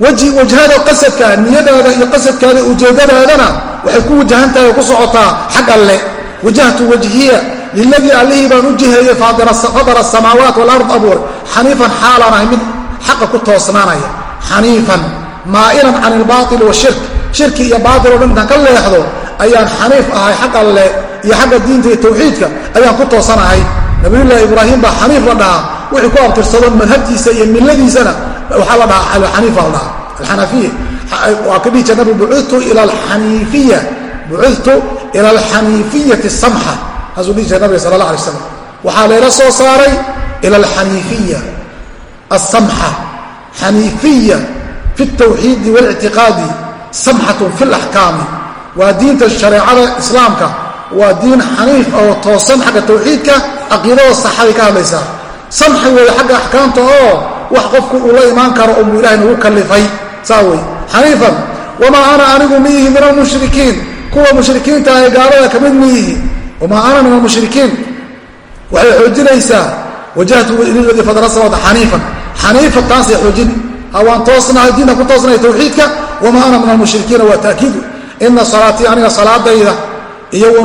wajhada qasadka niyadaada iyo qasadkaada ujeedadaadana waxay ku wajahan tahay oo ku socotaa xag alle. Wajahtu wajhiya liladii allihii baan u jiheeyey fadara asamaawaat walard abuur xaniifan xaalaan ahay mid xaqa ku toosnaanaya. Xaniifan maa'ilan can ilbaaili washirk shirki iyo baatil o dhan intaan ka leexdo ayaan xaniif ahay xag alle iyo xagga diinta iyo tawxiidka ayaan ku toosanahay nabiyullaahi ibraahim baa xaniif la dhahaa wixii ku abtirsado madhabtiisa iyo milladiisana waxaa la dhahaa alxaniifa la dhahaa alxanafiya waa ka dhihi jir nabi bucudtu ila alxaniifiya bucudtu ila alxaniifiyati samxa saasuu dhihi jira nabiga sala allah alay slam waxaa layla soo saaray ila alxaniifiya alsamxa xaniifiya fi اtawxiidi waاlictiqaadi samxatun fi اlaxkaami waa diinta shareecada islaamka waa diin xaniif oo toosan xagga tawxiidka caqiidada saxaday ka hadlaysaa samxi weeye xagga axkaamta oo wax qofku uu la imaan karo umuu ilahay nagu kallifay. Saa wey xaniifan wamaa ana anigu miihi min almushrikiin? Kuwa mushrikiinta ee gaalada ka mid miihi wamaa ana min almushrikiin? Waxay xoojinaysaa wajahtu liladii fadra samada xaniifan. Xaniifan taasay xoojin. Hawaan toosnahay diinta ku toosnahay tawxiidka. Wamaa ana min almushrikiina waa taakiidu ina salaatii aniga salaadayda iyo wa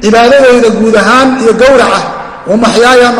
cibaadadayda guud ahaan iyo gowraca wa maxyaaya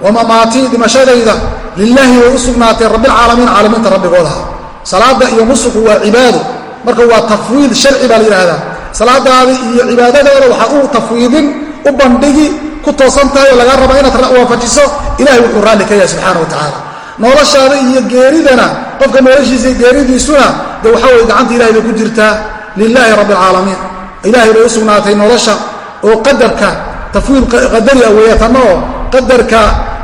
wa dhimashadayda lilaahi way u sugnaatay rabbilcaalamiin caalamiinta rabbigoodaha salaada iyo nusuku waa cibaado marka waa tafwiid sharci baa la yidhaahdaa salaadaada iyo cibaadadaada waxaad u tafwiidin u bandhigi ku toosan tahay oo lagaa rabaa inaad waafajiso ilahay wuxuu raalli ka yahay subxaana wa tacaala noloshaada iyo geeridana qofka noloshiisa geeridiisuna de waxaa weye gacanta ilahay bay ku jirtaa lilaahi rabbi alcaalamiin ilahay bay u sugnaatay nolosha oo qadarka tafwiid qadari a weeya tanna oo qadarka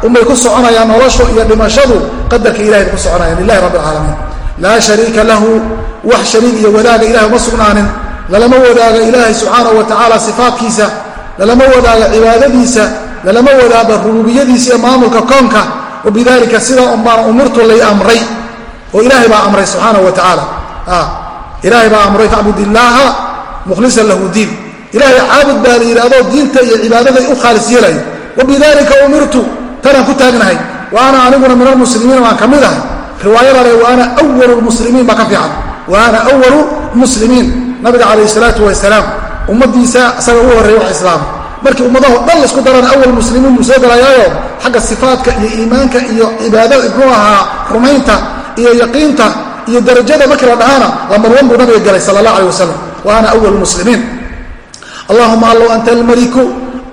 umay ku soconayaan noloshu iyo dhimashadu qadarka ilahay bay ku soconayaan lilahi rabbi alcaalamiin laa shariika lahu wax shariik iyo wadaaga ilahay uma sugnaanin. Lalama wadaaga ilaahay subxaanahu wa tacaala sifaatkiisa lalama wadaaga cibaadadiisa lalama wadaaga rububiyadiisa iyo maamulka koonka. Wabidalika sidaa unbaana umirtu lay amray oo ilaahay baa amray subxaanahu wa tacaala ilaahay baa amray facbud illaaha mukhlisan lahu diin. Ilaahay caabud baa la yidhahdoo diinta iyo cibaadada u khaalis yeelayo wabidalika umirtu tanaan ku taagnahay wa ana aniguna min almuslimiina waan ka mid ahay riwaayadale wa ana walu lmuslimiin baa ka fiican wa ana walu muslimiin nabiga calayh salaatu wasalaam ummadiisa isaga ugu horreeya wax islaama markii ummadaho dhan la isku darana awal muslimiin buu soo galayaayo xagga sifaadka iyo iimaanka iyo cibaadada muxuu ahaa rumaynta iyo yaqiinta iyo darajada markii la dhahana lamarwan buu nabiga galay sala muslimiin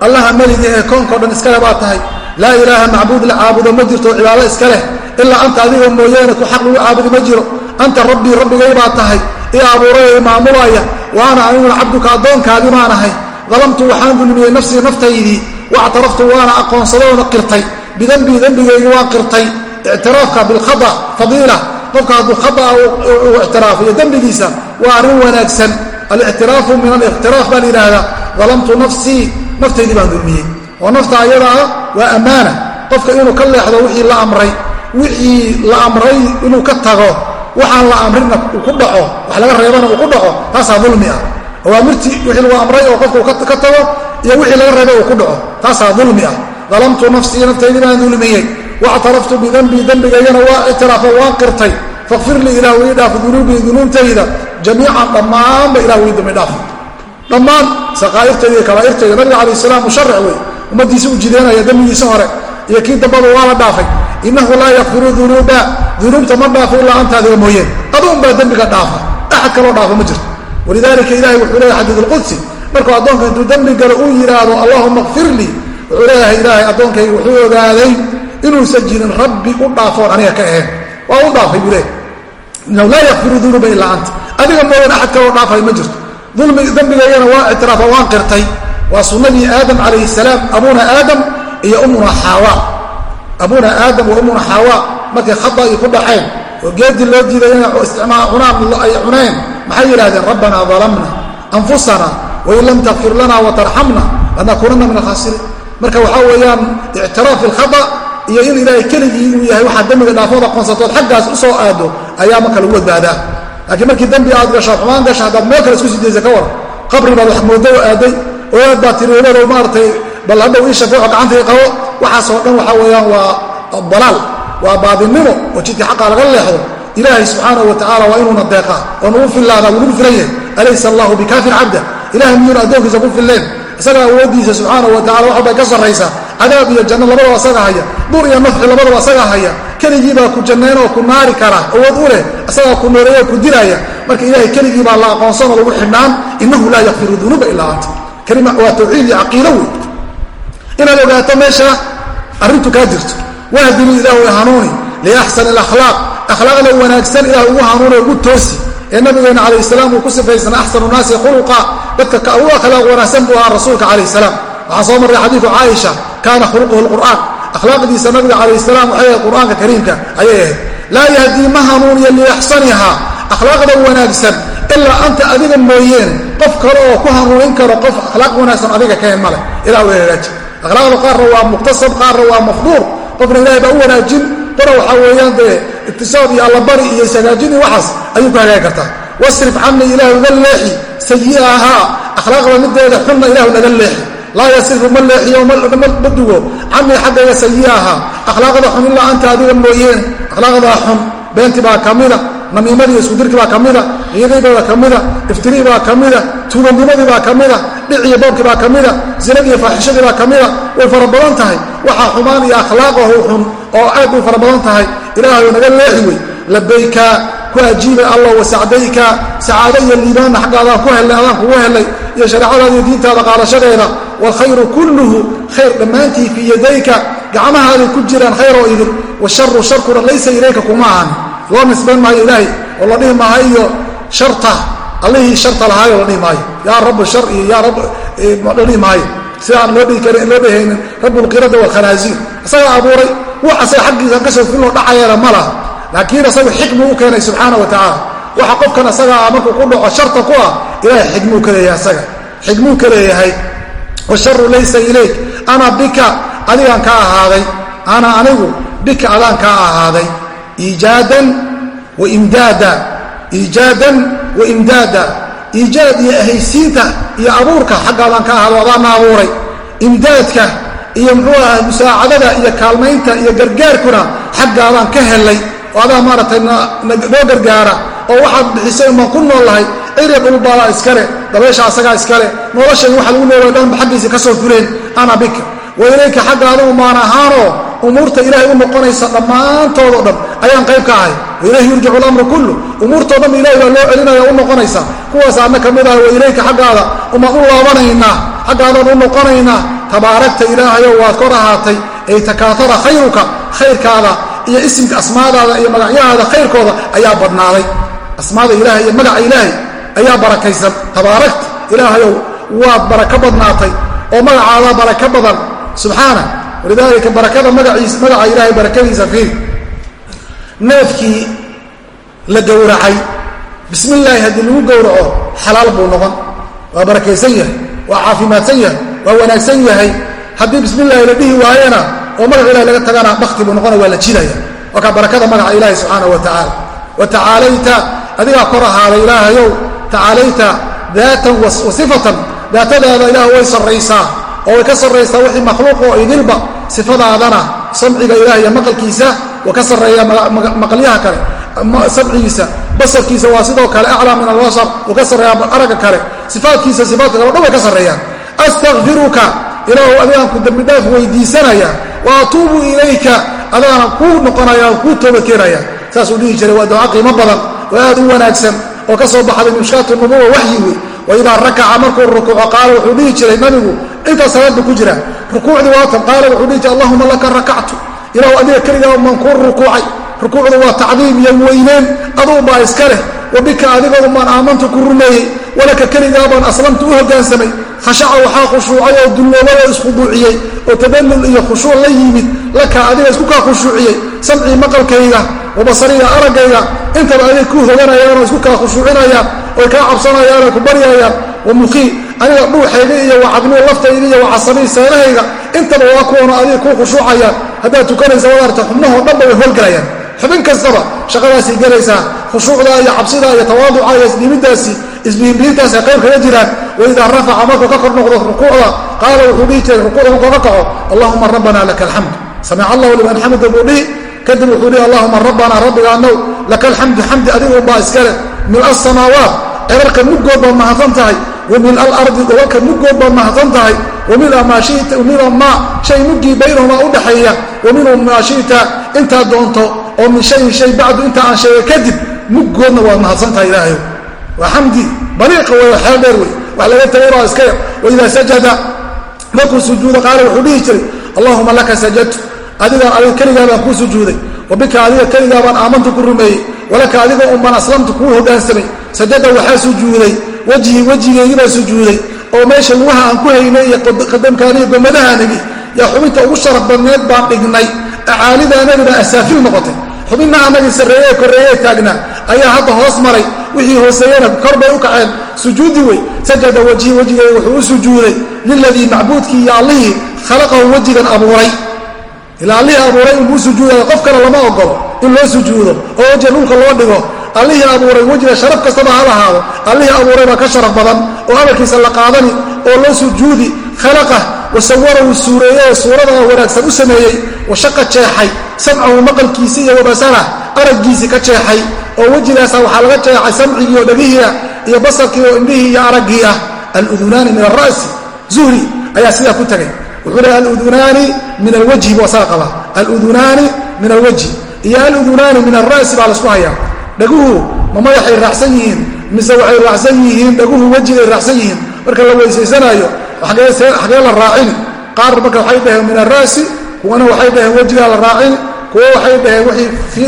allaha meliga ee koonkao dhan iskale baa tahay. Laa ilaaha macbuud la caabudo ma jirto cibaado iska leh. Ilaa anta adiga mooyaane ku xaq lagu caabudi ma jiro. Anta rabbii rabbigay baa tahay. I abuuray maamulaya wa ana aniguna cabduka addoonkaadii baan ahay. Dalamtu waxaan dulmiyey nafsii naftaydii. Wactaraftu waana aqoonsadoona qirtay. Bidembii dembigaygi waan qirtay. Ictiraafka bilkhada fadiila. Qofka hadduu khadaa uu ictiraafiyo dembigiisa waa arrin wanaagsan. Alictiraafu min aliqtiraaf baa la yidhaahdaa. Dalamtu nafsii naftaydii baan dulmiyey oo nafta ayadaa waa ammaana. Qofka inuu ka leexdo wixii la amray wixii la amray inuu ka tago waxaan la amrina uu ku dhaco wax laga reebana uu ku dhaco taasaa dulmi ah. Awaamirtii wixii lagu amray oo qofka uu ka tago iyo wixii laga reebay uu ku dhaco taasaa dulmi ah. Dalamtu nafsii naftaydii baan dulmiyey. Wactaraftu bidembii dembigaygana waa ictiraafo waan qirtay fakfir lii ilah wii dhaaf dunuubii dunuubtayda. Jamiican dhammaanba ilah wii dambi dhaaf dhammaan saqaa'irtayda iyo kabaa'irtayda nabiga calayh salaam musharac wey ummadiisa u jideynaya dembigiisa hore. Iyo kii dambaba waa la dhaafay. Inahu laa yakfiru dunuuba dunuubta ma dhaafo ilaa anta adiga mooyeen. Aduun baa dembiga dhaafa. Axad kaloo dhaafa ma jirto. Walidaalika ilahay wuxuu leeyahy xadiid alqudsi. Markuu addoonka intuu dembi galo uu yidhaahdo allahuma kfir lii wuxuu leeyahay ilaahay addoonkayga wuxuu ogaaday inuusan jirin rabbi u dhaafoon aniga ka ahayn. Waa u dhaafay buu leeyahy inahu laa yakfiru dunuuba ilaa anta. Adiga mooyeen axad kaloo dhaafay ma jirto dembigaygana waa ictiraafa waan qirtay. Waa sunnadii aadam calayhi salaam abuna aadam iyo ummuna xaawa. Abuna aadam wa ummuna xaawa. Markay khadaii ku dhaceen oo geedii loo diiday inay cunaan ay cuneen maxay yidhahdeen rabbanaa dalamna anfusana wain lam takfir lana watarxamna lanakunanna min alkhaasiriin marka waxaa weeyaan ictiraaf ilkhada iyo in ilaahay keligii uu yahay waxaad dembiga dhaafooda qoonsatood xaggaas laakiin markii dembi aad gasho xumaan gasho haddaad meel kale isku sidaysa ka war qabri baad wax moodo aaday ooaad baa tiri waladow maaratay bal hadhow ii shafeeco gacantii qabo waxaasoo dhan waxaa weeyaan waa dalaal waa baadinimo oo jidka xaqa laga leexdo. Ilaahay subxaanahu wa tacala waa inuuna deeqaa oo nagu fillaada wuu nagu filan yahay. Alaysa allahu bikaafin cabda. Ilahay miyuuna addoonkiisa ku filleen isaga awooddiisa subxaanahu wa tacala wax walbay ka sarraysaa. Cadaab iyo janno labadaba asaga haya dur iyo nafci labadaba asaga haya keligii baa ku jannayn oo ku naari kara awood u leh asagaa ku nooreeyo oo ku dilaya marka ilahay keligii la aqoonsanoo lagu xidhnaan innahu laa yakfiru dunuuba ilaa anta. Kalima waa tawxiid iyo caqiido wey inaad ogaato meesha arrintu kaa jirto. Wahdini ilaahu hanuuni liaxsani alakhlaaq. Akhlaaqda wanaagsan ilaah ugu hanuune ugu toosi. Ee nabigeena calayh salaam uu ku sifaysana axsanu naasi khuluqa dadka ka ugu akhlaaq wanaagsan buu ahaa rasuulka calayh salaam. Waxaa soo marray xadiidu caaisha kaana khuluquhu lqur'aan akhlaaqdiisa nabiga calayh salaam waxay ahayd qur'aanka kariimka ayay ahayd laa yahdii ma hanuuniya liaxsaniha akhlaaqda wanaagsan ilaa anta adiga mooyeen qof kale oo ku hanuunin karo qof akhlaaq wanaagsan adiga kahen male ilah way hagaaji akhlaaqda qaarna waa muqtasab qaarna waa mafduur qofna ilahay baa u wanaajin qora waxaa weeyaan dee iktisaad iyo allabari iyo ishagaajin iyo waxaas ayuu ku hagaagi kartaa. Wasrif cani ilaahu iga leexi sayi'ahaa akhlaaqda mideeda xunna ilaahu naga leexi laa yasrifu ma leexiyo ma dugo. Canii xaggayga sayi'ahaa akhlaaqda xun ilaa anta adiga mooyeen akhlaaqdaa xun beenti baa ka mida namiimadii iskudirkii baa ka mida iyadiibaa ka mida iftirii baa ka mida tuuganimadii baa ka mida dhiciyo boobkii baa ka mida zinadiiyo faaxishadii baa ka mida way fara badan tahay. Waxaa xumaan iyo akhlaaqahu xun oo aad bay fara badan tahay. Ilaahayu naga leexi wey. Labayka ku ajiibay allah wasacdayka sacaado iyo liibaanna xaggaadaan ku hellay adaan kugu hellay iyo shareecadaada iyo diintaada qaadashadeeda waalkhayru kulluhu khayr dhammaantii fii yadayka gacmahaaday ku jiraan khayroo idin washaru sharkuna laysa ilayka kuma ahan. Loo nisbayn maayo ilaahay oo la dhihi maayo sharta allihii sharta lahaayo la dhihi maayo. Yaa rabu shar iyo yaa rab la dhihi maayo. Sidaan loo dhihi karin loo dhihaynin rabbulqirada waalkhanaaziir isagaa abuuray wax xaggiisa ka soo filoo dhacayeena ma laha laakiin isagu xikmuu u keenay subxaana wa tacaala. Waxa qofkan isagaa markuu ku dhaco sharta ku ah ilahay xikmuu ka leeyahay isaga. Xikmuu ka leeyahay washaru laysa ilayk. Ana bika adigaan ka ahaaday. Ana anigu bika adaan kaa ahaaday. Iijaadan waimdaada iijaadan wa imdaada. Iijaad iyo ahaysiinta iyo abuurka xaggaadaan ka ahaado adaana abuuray. Imdaadka iyo muxuu ahaa musaacadada iyo kaalmaynta iyo gargaarkuna xaggaadaan ka helay oo adaa maaragtay noo gargaara oo waxaad bixisay umaan ku nool lahay cirya dhulbaalaa iskale dabeesha asagaa iskale noloshan waxa lagu noolay dhanba xaggiisa ka soo fuleen ana bika. Wa ilayka xaggaada umaan ahaanoo umuurta ilaahay u noqonaysa dhammaantoodoo dhan ayaan qayb ka ahay. Wailayhi yurjicu lamru kullu umuurtoo dhan ilahay baa loo celinaya u noqonaysa. Kuwaas adna ka mid ah wa ilayka xaggaada umaan u laabanaynaa xaggaadaan u noqonaynaa tabaarakta ilaahayow waad kor ahaatay ay takaatara khayruka khayrkaada iyo isimka asmaadaada iyo magacyahaada khayrkooda ayaa badnaaday. Asmaada ilahay iyo magaca ilaahay ayaa barakaysan. Tabaarakta ilaahayow waad barako badnaatay oo magacaada barako badan. Subxaana walidaalika barakada magaciisa magaca ilaahay barakadiisa fiir neefkii la gowracay. Bismi illaahi haddii lagu gowraco xalaal buu noqon. Waa barakaysan yahay waa caafimaadsan yahay waa wanaagsan yahay. Haddii bismi illaahi la dhihi waayena oo magaca ilahi laga tagana bakti buu noqona waa la jidaya. Waa kaa barakada magaca ilaahi subxaana wa tacaala wa tacaalayta adigaa kor ahaaday ilaahayow tacaalayta daatan wa daatadaada ilaah way sarraysaa oo way ka sarraysaa wixii makhluuq oo idilba sifadaadana samciga ilaah iyo maqalkiisa waa ka sarreeya maqalyaha kale. Samcigiisa basarkiisa waa sidoo kale aclaa min albasar uu ka sarreeya aragga kale. Sifaadkiisa sifaadka kale o dhan way ka sarreeyaan. Astakfiruka ilaahu adigaan ku dembidhaaf weydiisanaya wa ilayka. Adaana kuu noqonaya kuu tooba keenaya. Saasuu dhihi jiray waa duca qiimo badan oo aad u wanaagsan oo ka soo baxday mishkaatu nubuwa waxyi wey waidaa rakaca markuu rukuuco qaala wuxuu dhihi jiray nabigu intaa salaad buu ku jira rukuucdii waatan qaala wuxuu dhihi jiray allahuma laka rakactu. Ilahu adiga keligaa maan kuu rukuucay rukuucdu waa tacdiim iyo weyneyn aduu baa iska leh. Wabika adigoodu maan aamantu ku rumeeyey walaka keligaa baan aslamtu u hoggaansamay. Khashaca waxaa khushuucay oo dulloobay oo isquduuciyey oo tadallul iyo khushuuc la yimid laka adiga isku kaa khushuuciyey. Samcii maqalkayga wabasariga araggayga intaba aday kuu hoganayaan oo isku kaa khushuucinayaan oy kaa cabsanayaan oy ku baryayaan wamuqii aniga dhuuxayga iyo wacadnuu laftayda iyo wacasabii seelahayga intaba waa kuwana adiga kuu khushuucayaan haddaad tukanaysa wadarta xubnahoo dhanba way howlgalayaan xubin kastaba shaqadaasay gelaysaa khushuucdaa iyo cabsidaa iyo tawaaduca iyo isdhiibiddaasi isbiinbiintaasay qayb kaga jiraan. Waidaa rafaca markuu ka kor noqdo rukuucda qaala wuxuu dhihi jiray rukuucda markuu ka kaco allahuma rabbana laka alxamd samic allahu liman xamida buu dhihi kadib wuxuu dhihi allahuma rabbana rabbigaanow laka alxamdu xamdi adigu unbaa iskale. Mil asamaawaat cirarka muggood mahadsan tahay wa alardi gobolka muggood mahadsan tahay wa mila maa shita mila maa shay muggii baynahumaa u dhaxeeya wa minhu maa shita. Intaad doonto oo min shayin shay bacdu inta aan sheegay kadib muggoodna waad mahadsantahay ilaahayo waa xamdi baliiqa wey xeel dheer wey wax laga tagay inaa iska yar. Waidaa sajada markuu sujuuda qaala wuxuu dhihi jiray allahuma laka sajadtu. Adigaan adiga keligaa baan kuu sujuuday. Wa bika adiga keligaa baan aamantu ku rumeeyey. Walaka adiga unbaan aslamtu kuu hogaansamay. Sajada waxaa sujuuday wejhii wejigeygii baa sujuuday. Oo meesha lugaha aan ku haynay iyo qadamkaaniyo gomadahaanagi yaa xubinta ugu sharaf badneed baan dhignay. Acaalidaanagina asaafil noqotay xubinna anagii sarreeye korreeye taagnaa ayaa hadda hoos maray. Wixii hooseeyena kor bay u kaceen. Sujuudi wey. Sajada wajhi wejigay wuxuu u sujuuday. Liladii macbuudkii iyo allihii khalaqahu wejigan abuuray. Ilaa allihii abuuray unbuu sujuudaya qof kale lama ogolo in loo sujuudo oo wejiga dhulka loo dhigo. Allihii abuuray wejiga sharaf kastaba ha lahaado. Allihii abuuray baa ka sharaf badan oo amarkiisa la qaadani oo loo sujuudi khalaqah wasawarahu suureeye oo suuradaa wanaagsan u sameeyey washaqa jeexay samcahu maqalkiisi iyo wabasarah araggiisii ka jeexay oo wejigaasa waxaa laga jeexay samcigii oo dhegihiia iyo basarkii oo indhihii iyo araggii ah aludunaani min alra'si zuhri ayaa sidaa ku tegay. Wuxuu lehy aludunaani min alwajhi buu asaga qabaa. Aludunaani min alwajhi. Iyo aludunaani min alra'si baa la isku hayaa. Dhaguhu ma madaxay raacsan yihiin mise waxay raacsan yihiin dhaguhu wejigay raacsan yihiin. Marka la weysaysanaayo xagee la raacini qaar marka waxay dhaheen min alra'si kuwana waxay dhaheen wejigaa la raacini kuwo waxay dhaheen wii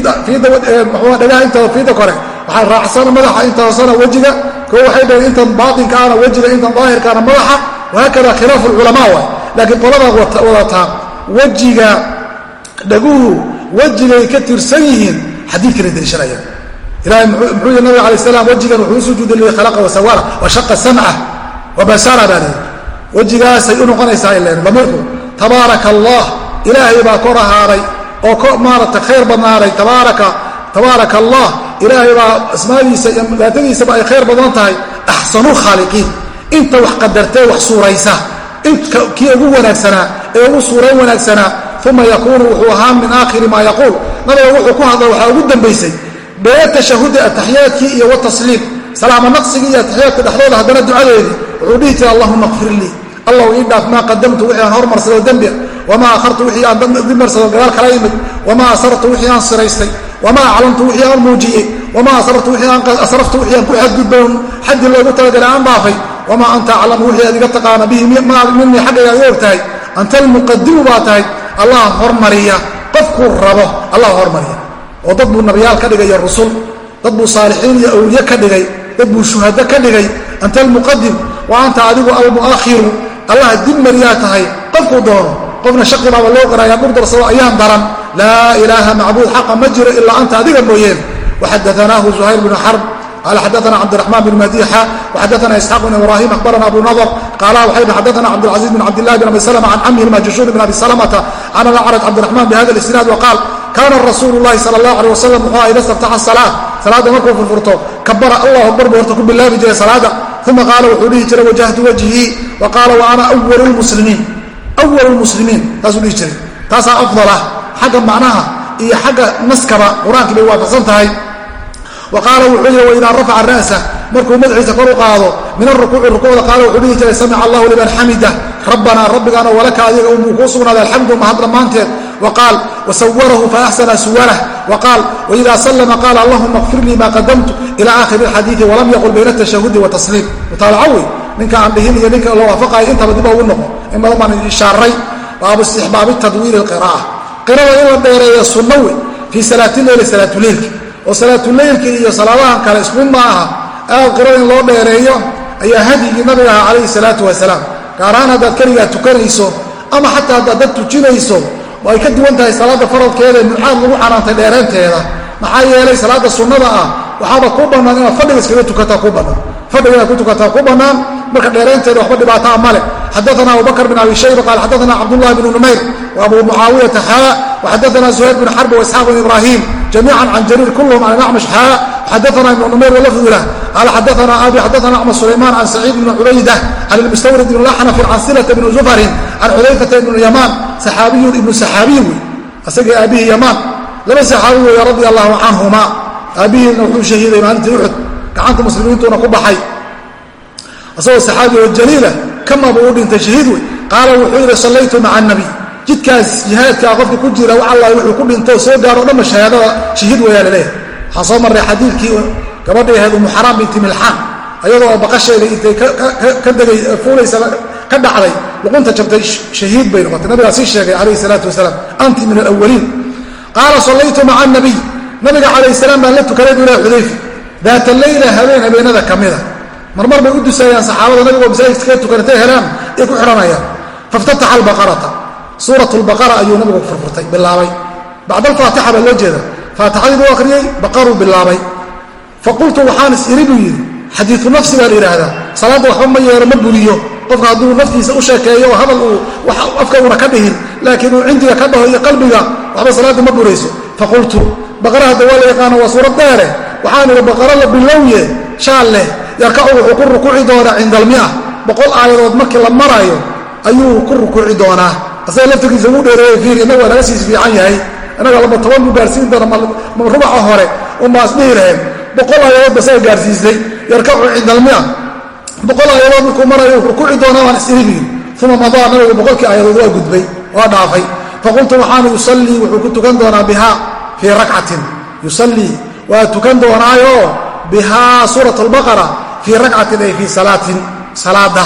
dhagaha intooda fiida kore. Waxaa raacsan madaxa inta hoosana wejiga kuwo waxay dhaheen intan baatinkaana wejiga intan daahirkaana madaxa wahaakada khilaafu lculamaa waay. Laakiin qoladaa wadataa wejiga dhaguhu wejigay ka tirsan yihiin xadiidkana dariishanayaan ilahay muxuu yii nabig alay slam wejigan wuxuu u sujuuday li khalaqa wasawara washaqa samca wabasara baa lihi wejigaasay u noqonaysaa ilen damiirku tabaaraka allah ilaahay baa kor ahaaday oo maarata khayr badnaaday. Tabaaraka tabaaraka allah ilaahay baa asmaadiisa iyo daatadiisaba ay khayr badan tahay. Axsanu khaaliqiin. Inta wax qadartee wax suuraysa. Inta kii ugu wanaagsanaa ee ugu suurayn wanaagsanaa uma yakuunu wuxuu ahaa min aakhiri maa yaquul. Nabiga wuxuu ku hadla waxaa ugu dambaysay bee tashahudi ataxiyaadkii iyo watasliim salaama naqsigii iyo ataxiyaadka dhexdooda haddana ducadeedii wuxuu dhihi jiray allahuma kfir lii. Allow ii dhaaf maa qadamtu wixii aan hormarsado dembia wamaa akhartu wixii aan dimarsado gadaal kala imid wamaa asrartu wixii aan siraystay wamaa aclamtu wixii aan muujiyey wamaa asraftu wixii aan ku xadgudboon xaddii loogu talagalay aan dhaafay wamaa anta aclamu wixii aad taqaana bihi minii xaggayga ad og tahay anta almuqadimu baa tahay allah hormariya qofkuu rabo allah hormariya. Oo dad buu nabiyaal ka dhigay iyo rusul dad buu saalixiin iyo awliye ka dhigay buu shuhado ka dhigay anta almuqadim wa anta adigu almu'akhiru allah dib mariyaa tahay qofkuu doono qofna shaqi baaba loo qirayaa dhurdarsado ayaan daran. Laa ilaaha macbuud xaqa ma jiro ilaa anta adiga mooyeen. Waxadaanaahu zuhayr bnu xarb qala xadaana cabdiraxmaan bn madiixa waxadaana isxaaq bn ibrahim akhbarana abu nadr qaala waxay xadaana cabdilcaziiz bn cabdillahi bn abi salma can camihi majushuun bn abi salamata can alacraj cabdiraxmaan bihada isnaad waqaal kaana rasuulu lahi sal اlahu alيه wasalam muxuu aha ida staftaxa salaa salaadda markuu furfurto kabara allah akbar buu horta ku bilaabi jiray salaada uma qaala wuxuu dhihi jiray wajahtu wajhii wa qaala wa ana wal lmuslimiin awal lmuslimiin taasuu dhihi jiray taasaa afdalah xagga macnaha iyo xagga naskaba qur-aankii bay waafaqsan tahay wa qaala wuxuu yihi waidaa rafaca ra'sa markuu madaxiisa kor u qaado min arukuuci rukuucda qaala wuxuu dhihi jiray samica allahu liman xamida rabbanaa rabbigaana walaka adiga unbuu kuu sugnaaday alxamdu mahad dhammaanteed waqaal wasawarahu faaxsana suwarah waqaal waida slma qaala allahuma kfir lii ma qadamtu ila aakhiri اxadiiثi walam yaqul bayna الtashahudi watasliim mutaabaca wey ninka aan dhihin iyo ninka loo waafaqayo intaba dib ugu noqo in badan baan ishaaray baabu istixbaabi tadwiili اqira'a qirada in la dheereeyo sunno wey fii salaatuleyli salaatuleylki oo salaatuleylki iyo salaadahan kale isku ma aha aad qirada in loo dheereeyo ayaa hadyigii nabiga aha calayhi salaatu wasalaam gaar ahaan haddaad keligaa tukanayso ama xataa haddaad dad tujinayso oo ay ka duwan tahay salaadda faradkeeda ee muxaad lagu xanaantay dheeraynteeda maxaa yeelay salaadda sunnada ah waxaaba ku bannaan inaad fadhiga iskaga tukataa ku bannaan. Fadhiga inaad ku tukataa ku bannaan marka dheeraynteeda waxba dhibaataa male xadaana abubakr bin abi shayba qaal xadaana cabdullahi bn numayr wa mucaawiyata xaa waxadaana zuhayr bin xarb waisxaaq bin ibrahim jamiican can jariir kulluhum can acmash xaa xadaana ibn numayr walafdu lah qaala xadaana abi xadaana axmed sulaymaan can saciid bn cubayda can ilmustawrid bn laxnafin can silata bn zufarin can xudayfata ibn yamaan saxaabiyun ibnu saxaabiyin wey asagii aabihii yamaan laba saxaabi weeye radia allahu canhuma aabbihiina wuxuu shahiiday maalintii uxud gacanta muslimiintuna ku baxay isagoo saxaabi oo jaliila kamaba u dhintay shahiid wey qaala wuxuu yidhi sallaytu maca anabiy jidkaas jihaadkaa qofka ku jira alla wuxuu ku dhintoo soo gaaro dhanba shahaadada shahiid weyaa la leeyahay waxaa soo marray xadiidkii gabadhii ahayd umu xaraam binti milxaan ayadoo baqasheeda intay fuulaysa ka dhacday luqunta jabtay shahiid bay noqotay. Nabigaa sii sheegay calayhi salaatu wasalaam anti min alawaliin qaala sallaytu maca anabiy nabiga calayh salaam baan la tukaday buu ilaha xudayfa daata leyla habeen habeenada ka mida. Marmar bay u dusayaan saxaabada nabigoo masaajidka ka tukan intay helaan ay ku xidhanayaan faftataxa albaqarata. Suurat lbaqara ayuu nabigu furfurtay bilaabay. Bacda alfaatixa baa loo jeeda faatixadii buu akhriyey baqaruu bilaabay. Faqultu waxaan is iri buu yidhi. Xadiiu nafsi baa la yidhaahdaa. Salaadda waxba ma yeelo ma buriyo qofka hadduu naftiisa u sheekeeyo oo hadal uu afka una ka dhihin laakiin uu cindiga ka dhaho iyo qalbiga waxba salaadda ma burayso. Faqultu baqara hadda waa la yaqaana waa suurad dheere waxaan idhi baqara la bilowye shaal leh. Yarkacu wuxuu ku rukuuci doonaa cinda almia boqol aayadood markii la maraayo ayuu ku rukuuci doonaa. Asaga laftirkiisa ugu dheereeye fiir innagu waa naga siis fiican yahay innaga laba toban buu gaarsiin doona ma rubaca hore umaas dhihi laheen boqol aayadood ba saga gaarsiisay yarkacu cinda almia boqol aayadood markuu marayo rukuuci doonaa waan isiribiin uma madaa nabigu boqolkii aayadood waa gudbay waa dhaafay. Faqultu waxaanu yusallii wuxuu ku tukan doonaa biha fii rakcatin. Yusallii waa tukan doonaayo bihaa suurat albaqara fii rakcatin ay fii salaatin salaada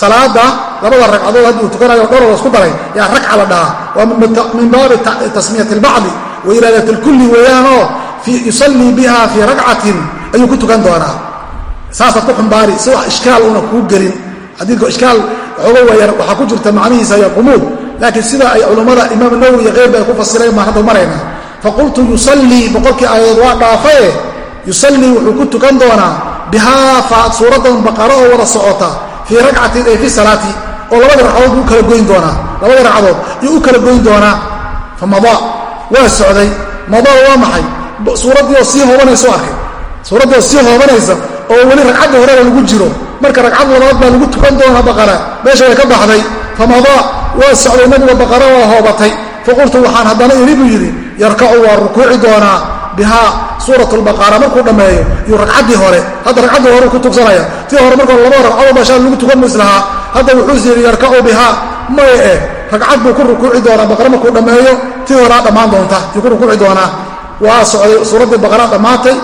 salaada labada ragcadood hadduu tukanayo dhowrada isku daray yaa ragca la dhahaa. Waa min baabi tasmiyati albacdi wa iraadat lkulli weeyaanoo yusallii biha fii rakcatin ayuu ku tukan doonaa. Saasaad ku xumbaari si wax ishkaal una kuu gelin. Xadiidka ishkaal waxooga wayar waxaa ku jirta macnihiisa iyo qumuud. Laakiin sida ay culummada imaam nawowi iyo keyrba ay ku fasireen baan hadda maraynaa faqultu yusallii boqolkii aayadood waa dhaafaye yusallii wuxuu ku tukan doonaa bihaa suuraddan baqaro oo wada socota fii ragcatin ay fi salaati oo labada ragcadood buu u kala goyn doonaa labada ragcadood yuu u kala goyn doonaa. Fa madaa waa socday. Madaa waa maxay? Suuraddii oo sii hoobanayso arkay. Suuraddii oo sii hoobanaysa oo weli ragcadda horeba lagu jiro. Marka ragcad labaad baa lagu tukan doonaa baqara. Meesha way ka baxday. Fa madaa waa socday. Nabiga baqara waa hoobatay. Faqultu waxaan haddana iri buu yidhi yarkacu waa rukuuci doonaa bihaa suurat lbaqara markuu dhammeeyo iyo ragcaddii hore hadda ragcaddii hore ku tugsanaya tii hore marka labada ragcadood baa shaa lagu tukan muislahaa hadda wuxuus yidhi yarkacu bihaa maya eh ragcad buu ku rukuuci doonaa baqara markuu dhammeeyo tii horaa dhammaan doonta yuu ku rukuuci doonaa. Waa socday suuraddii baqara dhammaatay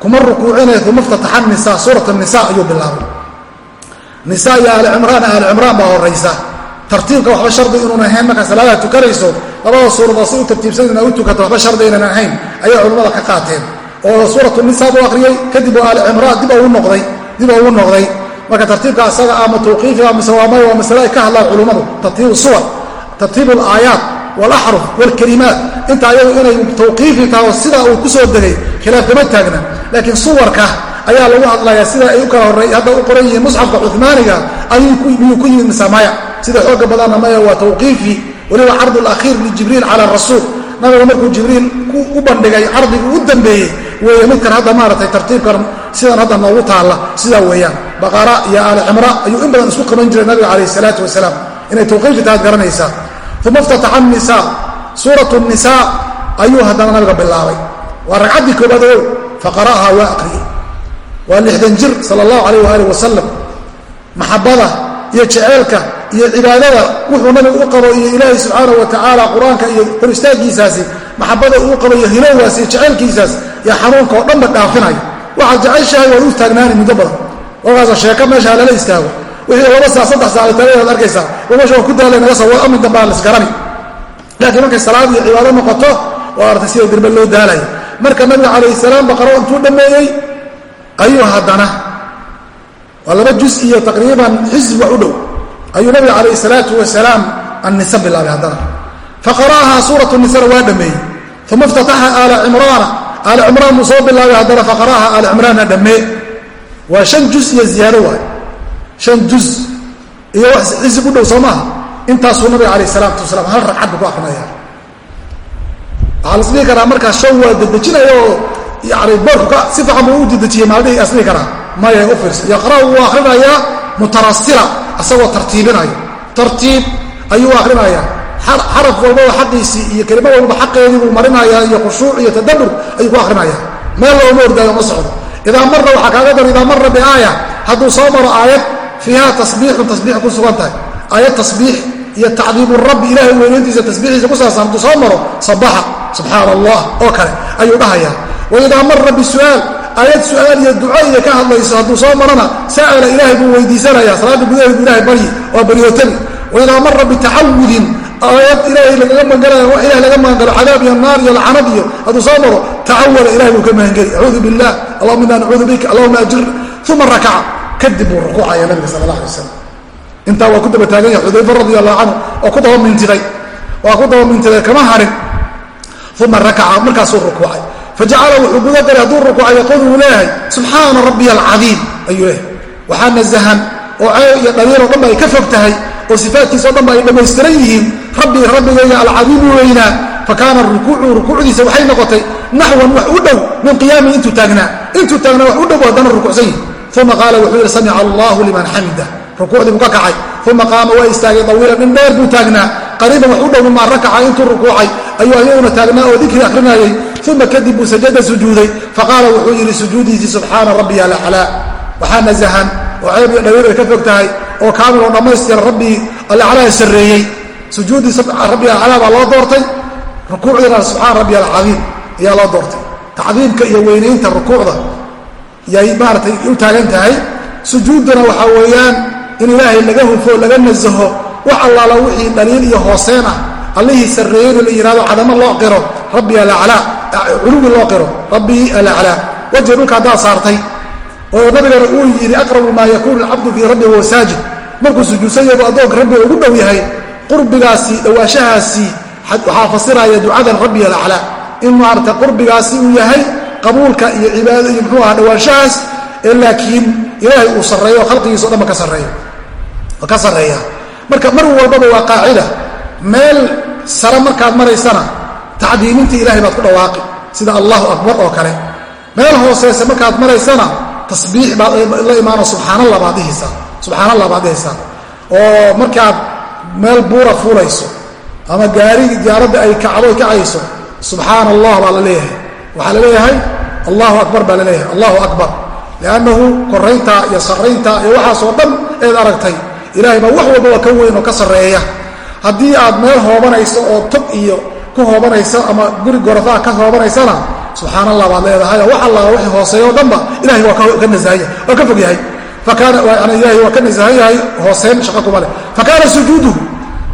kuma rukuucinaya uma ftataxa nisa suurat nisa ayuu bilaabay. Nisa iyo aali cimraan aali cimraan baa horaysa tartiibka waxba shardi inuun ahayn markaa salaadaha tukanayso labada suuradood si u tartiibsan ina u tukato waxba shardi aynan ahayn ayay culimmada ka qaateen. Oo suuratu nisa buu akhriyey kadib oo aali cimraan dib ugu noqday dib ugu noqday. Marka tartiibka asaga ama tawqiifiga mise waamay waa masale ay ka hadlaan culimmadu. Tartiibu suwar tartiibu alaayaat walaxruf walkalimaat inta ayagu inay tawqiifi taho sidaa uu ku degay khilaaf kama taagna. Laakiin suwarka ayaa lagu hadlayaa sida ay u kala horey hadda u qoran yihiin musxafka cumaaniga miyuu ku yimid mise maya sida xooga badanna maya waa tawqiifi. Weliba cardu alakhiir lijibriil cala rasuul. Nabiga markuu jibriil u bandhigay cardigii u dambeeyey weeye midkan hadda maaragtay tartiibkan sidan hadda noogu taalla sidaa weeyaan. Baqara iyo aali cimra ayuu in badan isku qaban jiray nabiga calayh isalaatu wasalaam. Inay tawqiifi tahaad garanaysaa. Uma iftataxa nisaa suuratu nisaa ayuu haddana nabiga bilaabay. Waa ragcaddii koobaad o faqara'aha waa aqriyey waa lixdan jir sala allahu calayh waaalih wasalam maxabada iyo jeceelka iyo cibaadada wuxuu nabigu u qabo iyo ilaahay subxaanahu wa tacaala qur'aanka iyo hor istaaggiisaasi maxabada uu qabo iyo hilowgaas iyo jacaylkiisaas iyo xanuunka oo dhanba dhaafinaya waxaad jeceshahay waad u taagnaani muddo badan. Wakaasa sheeko meesha lala istaago. Wixii laba saa saddex saa taagaad arkaysaa meesha waa ku daala naga soo amin dambaa lasgarani laakiin markay salaad iyo cibaado noqoto waa artay sida dirbe loo daalaya marka nabiga calayhi salaam baqaro intuu dhammeeyey ayuu haddana waa laba juz iyo taqriiban xisb wax u dhow ayuu nabiga calayhi salaatu wasalaam annisa bilaabay haddana. Faqara'ahaa suuratu nisana waa dhammeeyey uma iftataxa aala cimraana aali cimraan buu soo bilaabay haddana faqara'aha aali cimraanna dhammee. Waa shan juz iyo ziyaado waay shan juz iyo wax xisib u dhow soo intaasuu nabiga calayh salaatu wasalaam hal ragcad ku akrinaya waxaa las dhihi karaa markaas shan waa dedejinaya yani boorku si fiican buu u dedejiyey maalmihii as dhihi karaa. Maya u fiirsa yaqra'u wuu akrinayaa mutarasila asagoo tartiibinaya. Tartiib ayuu akrinaya xaraf walbaba xaqiisii iyo kelima walbaba xaqeedii buu marinayaa iyo khushuuc iyo tadabur ayuu ku akrinaya meel looma ordaayo ma socdo. Idaa mara waxaa kaaga dar idaa mara biaaya hadduu soo maro aayad fiiha tasbiixun tasbiix ku sugan tahay. Aayad tasbiix iyo tacdiimu rabbi ilahay weynayntiisa tasbiixiisa ku saabsan hadduu soo maro sabaxa subxaana allah oo kale ayuu dhahayaa waidaa mara bisu'aal aayad su'aal iyo duco iyo ka hadlayso hadduu soo marana sa'ala ilaahay buu weydiisanaya salaada gudaheedu ilahay baryi waa baryootabi waidaa mara bitacawudin aayad ilaahay lagaga magangalaya wax ilahay laga magangalo cadaab iyo naar iyo lacanad iyo hadduu soo maro tacawala ilahay buu ka magangeli acuudu billah allahuma inaa nacuudu bika allahuma ajirna uma rakaca kadib buu rukuucaya nabiga sala allah alay wasalam intaa waa ku daba taagan yahay xudayfa radi allahu canhu oo ku daba mintiday waa ku daba mintiday kama harin uma rakaca markaasuu rukuucay fajacala wuxuu guda galay hadduu rukuucay yaquul uu leeyahay subxaana rabbiya alcadiim ayuu leeyahay waxaa nasahan oo ceeb iyo dhaliiloo dhanba ay ka fog tahay oo sifaadkiisa o dhanba ay dhammaystiran yihiin rabbi rabbigayga alcadiimu weynaa fa kaana rukuucu rukuucdiisa waxay noqotay naxwan wax u dhow min qiyaami intuu taagnaa intuu taagnaa wax u dhow haddana rukuucsan yihi uma qaala wuxuu yidhi samica allahu liman xamida rukuucdii buu ka kacay uma qaama waa istaagay dawiilan dheer buu taagnaa qariiban wax u dhow mimaa rakaca intuu rukuucay ayuu ayaguna taagnaa oo dikri akhrinayay uma kadib buu sajada sujuuday faqaala wuxuu yidhi sujuudiisii subxaana rabbiya alaclaa waxaa nasahan oo ceeb iyo dhawiir ay ka fog tahay oo kaamil oo dhammaystira rabbii alaclaa sarreeyey sujuuddii rabbi alaclaa baa loo doortay rukuucdiina subxaana rabbi alcadiim ayaa loo doortay tacdiimka iyo weynaynta rukuucda yay maaratay u taagan tahay sujuudduna waxaa weeyaan in ilaahay laga hufo laga nasaho wax allaala wixii dhaliil iyo hooseen ah allihii sarreeyeyna la yihahdo cadamo loo qiro rabbi alaclaa culuwi loo qiro. Rabbii alaclaa. Wajhi dhulka haddaad saartay oo nabigana uu yidhi aqrabu maa yakuunu alcabdu fii rabbi huwa saajid. Markuu sujuudsan yabu addoonka rabbiga ugu dhow yahay qurbigaasi dhowaanshahaasi waxaa fasiraya ducadan rabbi alaclaa. In maarata qurbigaasi uu yahay qabuulka iyo cibaadada iyo muxuu aha dhowaanshahaas ee laakiin ilaahay uu sarreeyo oo khalqigiisa o dhanba ka sarreeya marka mar walbaba waa qaacida. Meel sare markaad maraysana tacdiiminta ilahay baad ku dhawaaqi. Sida allahu akbar oo kale. Meel hooseyse markaad maraysana tasbiix baad la imaano subxaanallah baad dhihaysaa subxaanallah baad dhihaysaa oo markaad meel buura fuulayso ama gaari diyaaradda ay kacdo ay kacayso subxaana allah baa la leeyahay. Waxaa la leeyahay allahu akbar baa la leeyahay. Allahu akbar. Liannahu koraynta iyo sarraynta iyo waxaasoo dhan eed aragtay. Ilahay baa wax walbaba ka weyn oo ka sarreeya. Haddii aad meel hoobanayso oo tog iyo ku hoobanayso ama guri gorafaha ka hoobanaysana subxaan allah baad leedahay wax alla wixii hooseeya o dhanba ilahay waa ka nasahanya waa ka fog yahay. Ilahay waa ka nasahan yahay hooseyn shaqa kuma leh. Fakaana sujuuduhu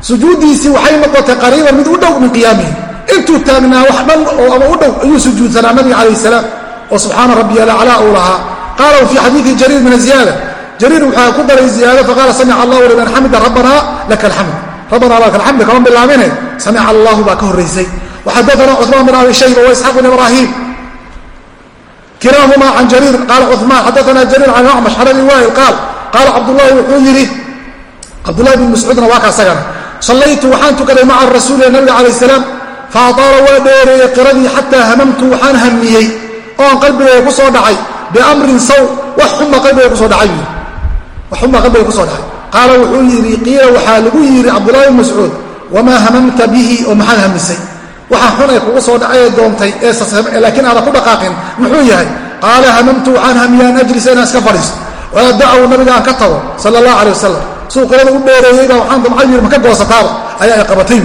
sujuuddiisii waxay noqotay qariiban mid u dhow min qiyaamihi. Intuu taagnaa wax dhan oo ama u dhow ayuu sujuudsanaa nabiga calayh salaam oo subxaana rabbiya alaclaa uu lahaa. Qaala fii xadiidi jariir min aziyaada jariir waxaa ku daray ziyaado faqaala samica allahu liman xamida rabbanaa laka alxamd rabbanaa laka alxamd kama bilaabine samica allahu baa ka horraysay waxadaana cuثmaan bin abi shayba waisxaaq bin ibraahim kilaahumaa can jariir qaala cuثmaan xadaana jariir can acmash can abi waa'il qaal qaala cabdullahi wuxuu yidhi cabdullahi bin mascuudna waa ka asagana sallaytu waxaan tukaday maca rasuulilah nabiga calayh salaam faadaala waa dheereeyey qiradii xataa hamamtu waxaan hamiyey oon qalbigayga ku soo dhacay biamrin saw wax xuma qalbiga ku soo dhacay wax xuma qalbiga ku soo dhacay qaala wuxuu yidhi qiila waxaa lagu yidhi cabdullahi bin mascuud wamaa hamamta bihi oo maxaad hamisay? Waxaa xun ay kugu soo dhacay doontay ee laakiin aadan ku dhaqaaqin. Muxuu yahay? Qaala hamamtu waxaan hamiya an ajlisa inaan iska fadhiisto. Waadacaw nabiga aan ka tago sala allah calay wasalam suu qirada u dheereeyeyba waxaan damcay yiri maka goosataaba ayaa ay qabatay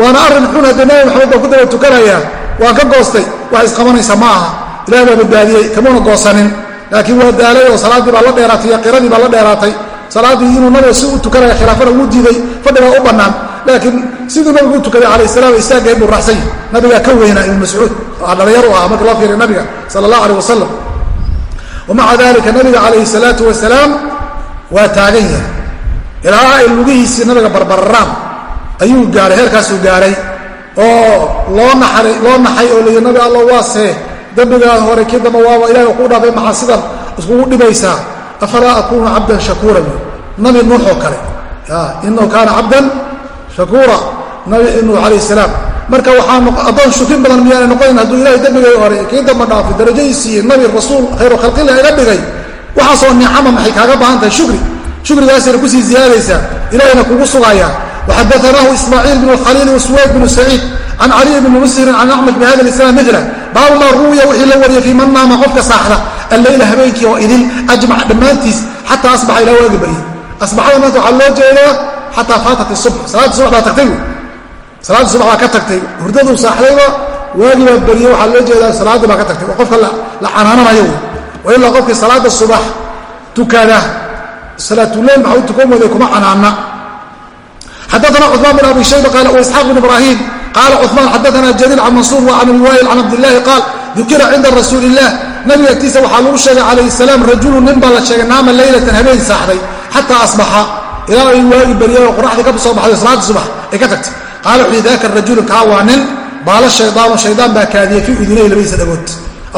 waana arrin xun haddee nabi maxamed baan ku daba tukanayaa waan ka goostay. Wax isqabanaysa ma aha. Ilaah baa badbaadiyey kamuuna goosanin. Laakiin waa daalay oo salaaddii baa la dheeraatay iyo qiradii baa la dheeraatay salaaddii inuu nabiga si u tukanaya khilaafana uu diiday fadhigaa u bannaan. Laakiin siduu nabigu u tukaday calayh salaam istaaggayd buu raaxsan yahy nabigaa ka weynaa ibnu mascuud dhallinyar u markii loo fiiriya nabiga sala allah aleh wasalam wamaca dalika nabiga calayhi salaatu wasalaam waa taagan yahay. Ilaa ay lugihiisii nabiga barbararaan ayuu gaahay heerkaasuu gaahay oo loo naay loo naxay oo layihi nabi alla waasee dembigaa hore kii damba waaba ilahi kuu dhaafay maxaa sidan iskugu dhibaysaa afalaa akuunu cabdan shakuura bu nabi nuux oo kale inahu kaana cabdan shakuura nabi nuux calayh salaam marka waxaa addoon shukin badan miyaana noqonayn hadduu ilahay dembigay hore kii damba dhaafay darajadiisiiy nabi rasuul khayru khalqillah iga dhigay waxaasoo nicama maxay kaaga baahan tahay shukri shukrigaasayna ku sii ziyaadaysaa ilahayna kugu sugaaya waxadaanaahu ismaaciil bn khaliil wasuwayd bnu saciid can caliy bni mushirin can acmash bi hada islam mila baabu maa ruwiya wixii la wariyay fii man naama qofka saaxda alleyla habeenkii oo idil ajmac dhammaantiis xataa asbaxa ilaa waagi baryay asbaxada maanta waxaa loo jeedaa xataa faatat subx salaadii subax baa tagtay salaadii subax baa ka tagtay hurdaduu saaxdayba waagii baa baryey waxaa loo jeedaa salaaddii baa ka tagtay oo qofka la canaananayo wa ilaa qofkii salaada subax tukada salaatuleyl maxaa u tukan waday kuma canaana xadaana cuثmaan bn abi shayba qaal isxaaq bn ibrahim qaala cuثmaan xadaana jariir can mansuur wa can abi waayil can cabdillahi qaal dukira cinda rasuuli illah nabiga agtiisa waxaa lagu sheegay calayh salaam rajulu nin baa la sheegay naama leylatan habeen saaxday xataa asbaxa ilaa ay waagi baryay oo qoraxdii ka soo baxday salaadii subax ay ka tagtay. Qaala wuxuu yidhi daaka rajulu kaa waa nin? Baala shaydaanu shaydaan baa kaadiyey fii udunayhi labadiisa dhagood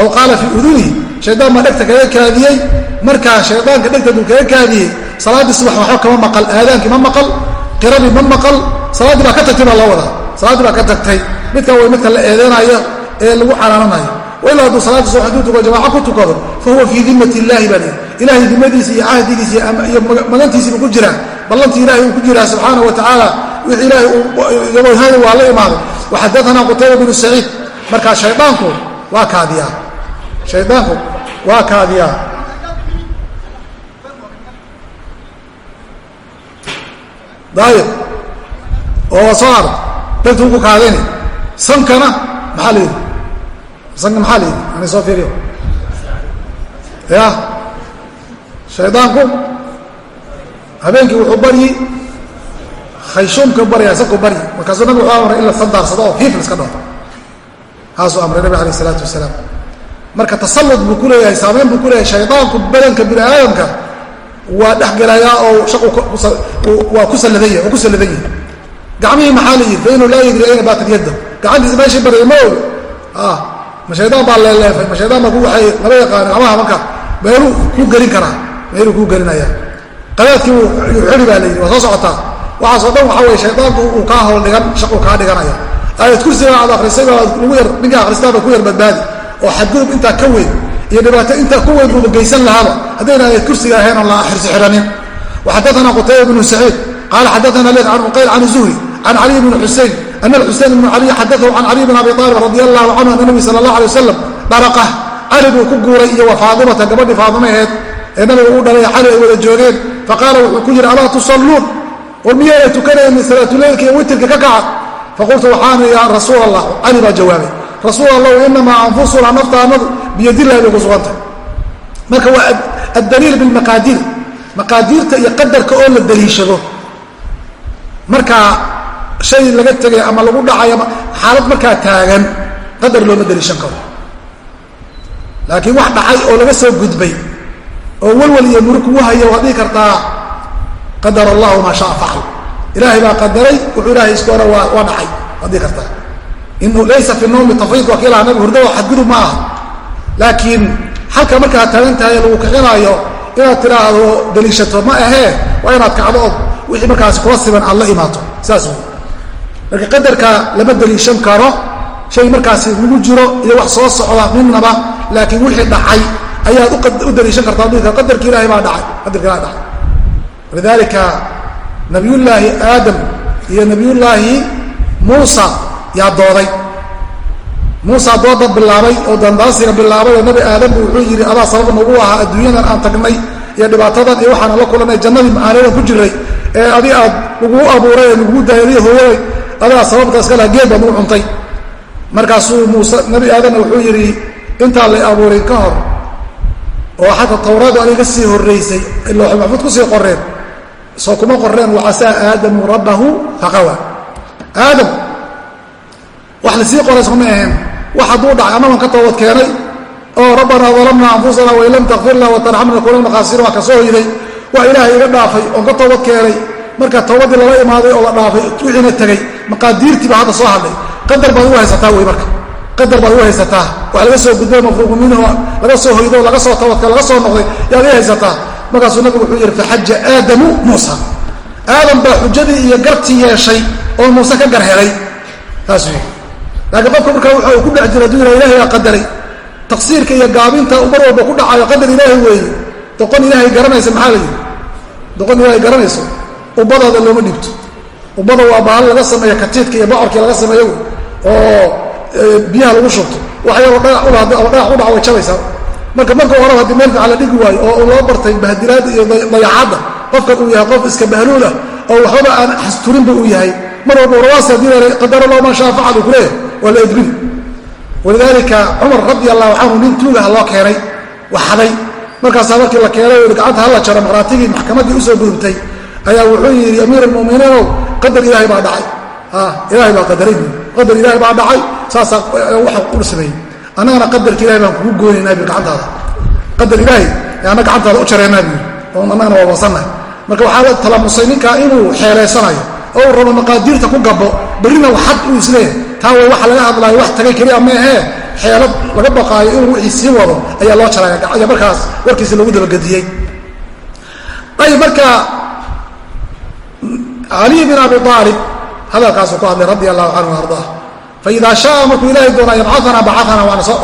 aw qaala fii udunihi shaydaan baa dhegta kaga kaadiyey markaa shaydaanka dhegta buu kaga kaadiyey salaaddii subax waxba kama maqal aadaankii ma maqal qiradii ma maqal salaaddii baa ka tagtay baa loo wadaa salaaddii baa ka tagtay. Midkan way midka la eedeynayo ee lagu canaananayo ilaa hadduu salaadii subax haduu tuko jamaca ku tukado fa huwa fii dimat illahi baa lihi ilahay dimadiisa iyo cahdigiisa iyo magantiisiibu ku jiraa ballantii ilahay uu ku jiraa subxaana wa tacaala wixii ilaahay ugabahada waa la imaaday waxadaanaa qutayba bnu saciid markaa shaydaanku waa kaadiyaa shaydaanku waa kaadiyaa daayib oo waa soo ar dhegtuu ku kaadayna sankana maxaa la sanka maxaa la yidhi ani soo fiiriyo ya shaydaanku habeenkii wuxuu baryi khayshuumka baryaa sanku baryi markaasuu nabig wuxuu amray in la sandaarsado oo fiif la iska kaasuu amray nabig alayh isalaatu wasalaam. Marka tasallud buu ku leeyahay saamayn buu ku leeyahay shaydaanku badanka bini aadamka waa dhexgelayaa oo waa ku salladan yahay oo ku salladan yahay gacmihii maxaa la yidhi? Fa inuu laa yadri ayna baatat yadda. Gacantiisa meeshii barya ma ogo ma shaydaan baa leeleefay ma shaydaan baa ku lama yaqaano gacmaha marka meeluu kuu gelin karaa meeluu kuu gelinaya. Qadaadkii uu xiri baa la yidhi. Waa soo socotaa waxaasoo dhan waxa weye shaydaanku uu kaa howl dhigan shaquu kaa dhiganaya. Aayad kursiga aad akrisay baa lagu yar ninkaa akhristaaba ku yar badbaadi. Oo xadgudub intaa ka weyn iyo dhibaato intaa ku weyn buuba geysan lahaaba. Haddayna aayad kursiga ahayn oon la xirsi xiranin waxadaana qutayba bnu saciid. Qaala xadaana leed can uqayl can zuhri can caliy bni xusein ana xusein bnu caliy xadaahu can caliy bn abi aalib radi allahu canhu ana nabi sala allah alay wasalam daraqah cali buu ku guuray iyo wa faatimata gabadhii faadimaheed ee nabiga uu dhalay cali ay wada joogeen faqaala wuxuu ku yidhi alaa tusalluun war miyaana tukanayn salaatuleylka iyo witirka ka kaca faqultu waxaana yaa rasuul allah cali baa jawaabay rasuul allah inamaa anfusuna naftaanadu biyadillahi bay ku sugantahay marka waa addaliil bilmaqaadiir maqaadiirta iyo qadarka oo la daliishado markaa shay laga tegay ama lagu dhacayo xaalad markaa taagan qadar looma daliishan karo. Laakiin wax dhacay oo laga soo gudbay oo walwal iyo murug kugu haya waad dhihi kartaa qadar allahu maa shaa facal ilaahay baa qadaray wuxuu ilaahay iska hore waa dhacay. Waad dhihi kartaa. Inu laysa fi nawmi tafriid waa nabi hurdada xadgudub ma aha. Laakiin halka markaad taagan tahay lagu kicinaayo inaad tidhaahdo daliishato ma ahee waa inaad kacdo ood wixii markaasi kula siban aad la imaato. Saas wey marka qadarka lama daliishan karo shay markaasi lagu jiro iyo wax soo socda midnaba laakiin wixii dhacay ayaad u daliishan kartaa qadarki ilahay baa dhacay qadarka ilaha dhacay. Walidaalika nabiyullaahi aadam iyo nabiyullaahi muusa yaa dooday. Muusa dooda bilaabay oo dandaasiga bilaabay oo nabi aadambu wuxuu yidhi adaa sabab nagu ahaa adduunyadan aan tagnay iyo dhibaatadan iyo waxaan la kulanay jannadii macaanadan ku jiray ee adi aad laguu abuuray ee laguu daayadiy hooyaday adaa sababta iska laha geed baad ugu cuntay. Markaasuu muuse nabi aadanna wuxuu yidhi intaan la abuurin ka hor oo xagga tawraadu aniga sii horraysay looxul maxfuud ku sii qoreen soo kuma qoreen wacasaa aadamu rabbahu faqawa aadam wax la sii qoray soma aheen wax hadduu dhacay annagoon ka toobad keenay. Oo rabbanaa dalamna anfusana wain lam takfir lana watarxamna kunana khaasirin waa ka soo hoyday. Wax ilaahay iga dhaafay oon ka toobad keenay marka towbadii lala imaaday oo la dhaafay wixiina tegey maqaadiirtiiba hadda soo hadlay. Qadar baad u haysataa wey marka. Qadar baad u haysataa. Wax laga soo gudbay mafruuqu minhu laga soo hoydo laga soo tabadka laga soo noqday yaad ii haysataa. Markaasuu nabigu wuxuu yidhi faxaja aadamu muusa. Aadam baa xujadii iyo gartii yeeshay oo muuse ka gar helay. Taasuu laakiin qofka markaa waxa uu ku dhex jira adduunya ilahay baa qadaray. Taqsiirka iyo gaabinta mar walba ku dhacayo qadar ilaahay weeye. Doqon ilaahay garanaysa maxaa la yidhi? Doqon ilaahay garanayso ubadaada looma dhibto ubada waa bahal laga sameeyo katiidka iyo bocorkii laga sameeyo oo biyaha lagu shubto. Waxyaba dhagax u dhaca way jabaysaa. Marka marka horeba haddii meel fiican la dhigi waayo oo loo bartay bahdilaada iyo dayaxadda qofkan uu yahay qof iska bahluul ah oo waxbaba aan xasturinba uu yahay mar walba warwaas haddii qadara loo maa shaa facal uu kuleeyahay waa la edbin. Walidaalika cumar radi allahu canhu nin tuugaha loo keenay waxaday. Markaasaa markii la keenay gacanta hala jaro markhaatigii maxkamaddii u soo gudubtay ayaa wuxuu yidhi amiir almuminiinow qadar ilaahay baa dhacay. Ilaahay baa qadaray. Bu qadar ilaahay baa dhacay saasaa waxa ula sameeyey annagana qadarka ilahay baan kugu goonaynaa bu gacantaada. Qadar ilaahay anna gacantaada u jareynaa bu oo annagana waa wasannahay. Marka waxaa la talamusay ninkaa inuu xeeleysanayo oo rabo maqaadiirta ku gabo berrina waxad uu is leeyahay. Taa way waxa laga hadlaayo wax tagay keliya maahee xeelad laga baqaayo inuu wixii sii wado ayaa loo jaraya markaas warkiisi lagu dabagediyey ayb marka ali bin abi aalib hadalkaasuu ku hadlay radi allahu canhu ardaa faida shaa markuu ilahay doona yabcaana bacaana waana soo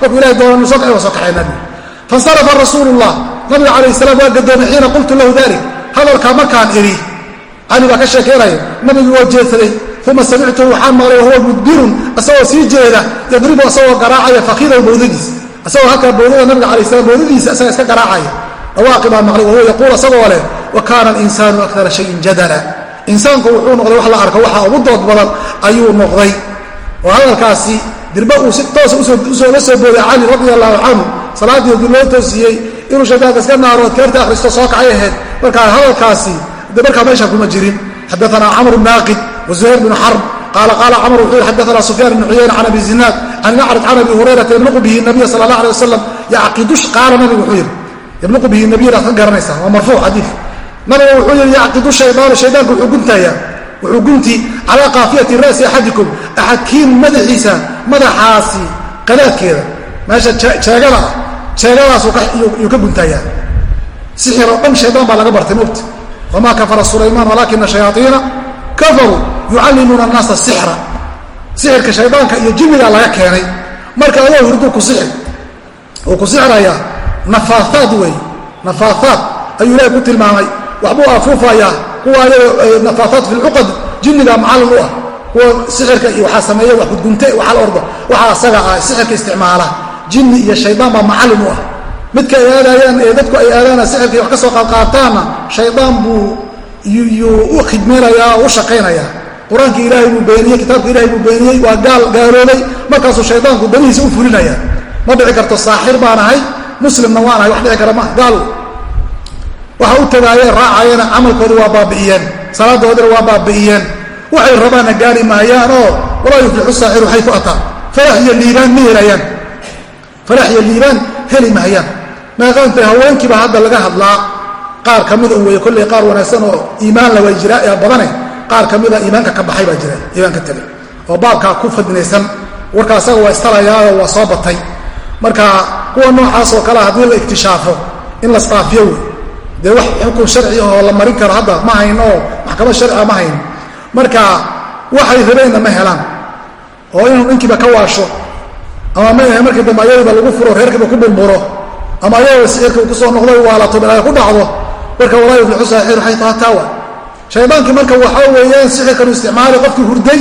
markuu ilahay doona nu soo kaxay waa soo kaxay nabigu faاnsarafa rasuulu llah nabiga calayh salaam waa gadoomay xiina qultu lahu dalik hadalkaa markaan idhi cali ka sheekeynaya nabigii waa jeedsaday uma samictuhu waxaan maqlay wahuwa mudbirun isagoo sii jeeda yadribu isagoo garaacaya fakiirahu bowdadiis isagoo halkaa bowdada nabiga alay slam bowdadiisa isaga iska garaacaya. Dhawaaqi baa maqlay wahuwa yaquul isagoo leh wa kaana alinsaanu akara shayin jadala insaanku wuxuu noqday wax la arko waxa ugu dood badan ayuu noqday. Oo hadalkaasi dirba uu si toosa la soo booday cali radi allahu canhu. Salaaddii haddii loo toosiyey inuu shaydaanka iska naaro adkaarta akhristo soo kacay ahayd. Markaa hadalkaasi de markaa meesha kuma jirin. Xadaana camr naaqid wazuhayr bn xarb qaala qaala camr wuxuu yihi xadaana sufyaan bn cuyayna can abi zinaad can acraj can abi hurayrata yabluqu bihi nabiya sala allah alay wasalam yacqidush qaala nabigu wuxuu yidhi yabluqu bihi nabiyaad ka garanaysaa. Waa marfuuc xadiid nabiga wuxuu yidhi yacqidu shaydaanu shaydaanku wuxuu guntayaa. Wuxuu gunti calaa kaafiyati ra'si axadikum axadkiin madaxiisa madaxaasi qadaadkeeda. Meesha jeegada ah jeegadaasuu ka guntayaa. Sixir oo dhan shaydaan baa laga bartay mugta wamaa kafara sulaymaan walaakina shayaaiina kafaruu yucallimuuna annaasa sixra. Sixirka shaydaanka iyo jinnigaa laga keenay. Marka adoo hurdu ku sixir. Uu ku sixrayaa nafaahaad weeye nafaahaad ayuu ilaahay ku tilmaamay waxbuu afuufayaa kuwa nafaahaat fi lcuqad jinniga macallin u ah kuwa sixirka iyo waxaa sameeya wax gudgunte waxaa la orda waxaa asaga ah sixirka isticmaala jinni iyo shaydaan baa macallin u ah. Midka ay aadayaan ee dadku ay aadaana sixirka wax ka soo qaadqaataanna shaydaan buu yuu u khidmaynayaa oo u shaqaynayaa. Qur'aanka ilaahay buu beeniyey kitaabka ilahay buu beeniyey waa gaal gaaloobay markaasuu shaydaanku danihiisa u fulinaya. Ma dhici karto saaxir baan ahay muslimna waan ahay wax dhici kara ma gaal waxa u tagaayeen raacayana camalkoodii waa baabi'iyeen. Salaadoodina waa baabi'iyeen. Waxay rabaanna gaari maayaan walaa yuflixu saaxiru xayu ataa farax iyo liibaan ma helayaan. Farax iyo liibaan heli maayaan meeqaanta haweenkiiba hadda laga hadlaa qaar ka mida un kolley qaar wanaagsan oo iimaanla waa jira ee badane qaar ka mida iimaanka ka baxay baa jira iimaanka tegay oo baabkaa ku fadnaysan warka waa istalayaao waa soo batay. Marka kuwa noocaas oo kale haddii la iktishaafo in la saafiyo wey dee wax xukun sharci ahoo la marin karo hadda ma hayn oo maxkamad sharciga ma hayn. Marka waxay rabeenna ma helaan. Oo inuu ninkiiba ka waasho ama ma ahe markii dambe ayadiiba lagu furo reerkiiba ku burburo ama ayagoo sixirka uu ku soo noqdo waalato balaayo ku dhacdo marka walaa yuflixu saaxiru xaytu hataawa shaydaankii marka waxaa weeyaan sixirkanu isticmaali qofkii hurday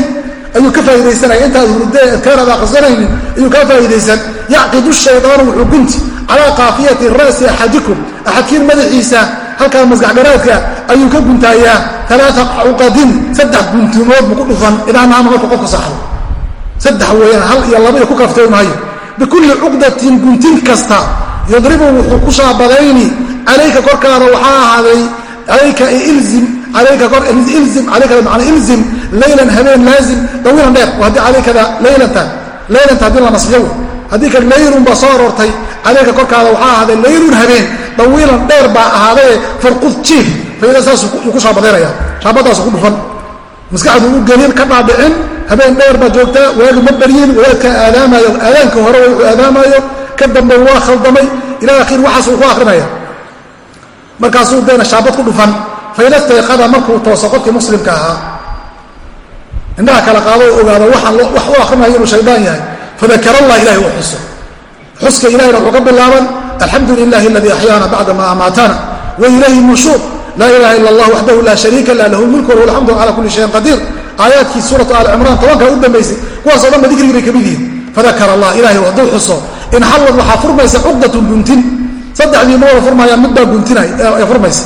ayuu ka faa'idaysanaya intaad hurday adkaanaad aqrisanaynin ayuu kaa faa'idaysan yacqidu shaydaanu wuxuu gunti calaa kaafiyati ra'si axadikum. Axadkiin madaxiisa halkaa maskaxgaraadka ayuu ka guntaayaa alaaa cuqadin saddex guntimood buu ku dhufan idaa naama qofka saxdo. Saddex weeyaan hal iyo laba iyo ku kaftay maayo bikulli cuqdatin guntin kasta yadribu wuxuu ku shaabadayni calayka korkaada waxaa ahaaday alayka ilzim alayka kor ilzim alayka macna ilzim laylan habeen laazim dawiilan dheer haddii alaykada laylanta laylanta haddii la nasbiyo haddii kale laylun baa soo aroortay calayka korkaada waxaa ahaaday laylun habeen dawiilan dheer baa ahaadaye farqud jiif. Fayda saasuu ku shaabadaynaya shaabadaasu ku dhufan. Maskaxdu u gelin ka dhaadhicin habeen dheer baa joogtaa waagi ma baryin wadaadkaa aadaamaayo aadaanka hore wuxuu aadaamaayo ka dambe waa khaldamay ila akhir waxaasuu ku akrinaya markaasuu deena shaabad ku dhufan. Faida stayqada markuu tooso qofkii muslimka ahaa. Indhaha kala qaado oo ogaado wax u akrinayo inuu shaydaan yahay fadakar allah ilahay u xuso xuska ilahayna wuxuu ka bilaaban alxamdu lilahi aladii axyaana bacda ma amaatana wa ilayhi nushuur laa ilaha ila allah waxdahu laa shariika lah lahu lmulku walahu alxamdu cala kuli shayin qadiir aayaadkii suuratu aali cimraan tobankaa u dambaysay kuwaasoo dhanba dikrigii bay ka mid yihiin fadakar allah ilahay hadduu xuso inxallad waxaa furmaysa cuqdatun guntin saddexdii ma wada furmayaan mid baa guntinay furmaysa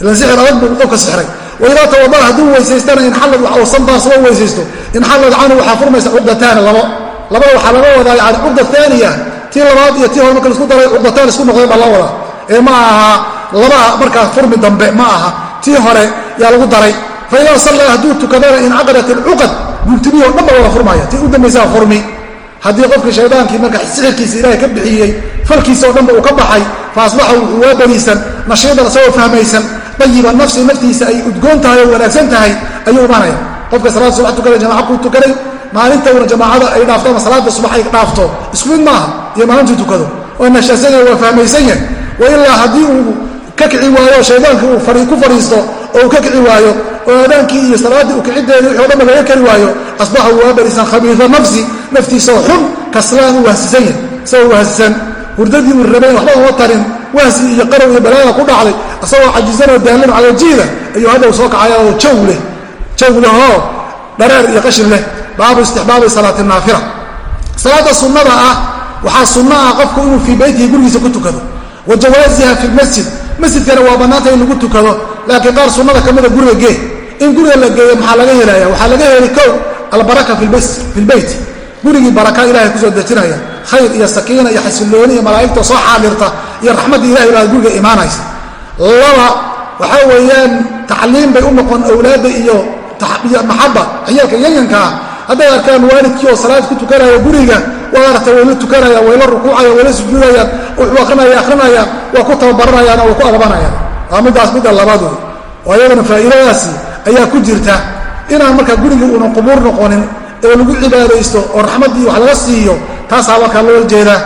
ilan sixir adag buu qofka sixray waidaa tawada'a hadduu weysaystana inxallad santaas loo weysaysto inxallad canhu waxaa furmaysa cuqdataani labo labada waxaa laga wadaa yani cuqda aaniya tii labaad iyo tii hore marka la isku daray cuqdataan isku noqdeen baa loo wadaa. Ee ma aha laba markaa furmi dambe ma aha. Tii hore yaa lagu daray. Faidaa sallaa hadduu tukadana incaqadat alcuqad guntimihii o dhan ba wada furmaya. Tii u dambaysaa furmi. Haddii qofkii shaydaankii marka sixirkiisa ilaahay ka bixiyey falkiisa oo dhanba uu ka baxay fa asbaxa wuxuu waa bariisan nashiidan isagoo fahmaysan dayiba nafsi naftiisa ay udgoon tahay oo wanaagsan tahay ayuu imaanaya qofka salaada subax tukanay jamaca kuu tukanay maalintawna jamaacada ay dhaafto ama salaada subax ay dhaafto isku maaha iyo maalintuu tukado. Waa nashasan waa fahmaysan yahay. Wa ilaa haddii uu ka kici waayo shaydaanki uu ku fadhiisto oo uu ka kici waayo oo aadaankii iyo salaaddii u kiciddeedii wixi o dhanba laga kari waayo asbaxa waa bariisan khabiisa nafsi naftiisao xun kaslaan u wahsisan yahay. Isagoo wahsisan hurdadii uu rabayn waxba uma tarin. Wahsi iyo qarow iyo balaada ku dhacday. Isagoo cajisanoo daallan calojiida ayuu hadhow soo kacaya oo jaw leh lehoo dhareer iyo qashin leh. Baabu istixbaabi salaati naafila. Salaada sunnada ah waxaa sunno ah qofku inuu fii beytihi gurigiisa ku tukado. Wa jawaasiha fi lmasjid masjidkana waa bannaanta in lagu tukado laakiin qaar sunnada ka mida guriga gee. In guriga la geeyo maxaa laga helaya waxaa laga heli kow albaraka fi lbeyt gurigii baraka ilahay ku soo dejinaya. Khayr iyo sakiina iyo xasilooni iyo malaa'igta soo xaadirta iyo raxmaddii ilahay baa guriga imaanaysa. Laba waxaa weeyaan tacliim bay u noqon awlaadda iyo maxaba ciyaalka yanyankaa hadday arkaan waalidkii oo salaad ku tukanaya guriga waad aragtay wayla tukanayaan wayla rukuucayaan wayla sujuudayaan wuxuu akrinaya akrinayaan waa ku tababaranayaan oo way ku adabanayaan waa middaas midda labaad wey oo ayadana faa'iidadaasi ayaa ku jirta inaan markaa gurigii uunan qubuur noqonin ee lagu cibaadaysto oo raxmaddii wax laga siiyo taasaa markaa loo jeedaa.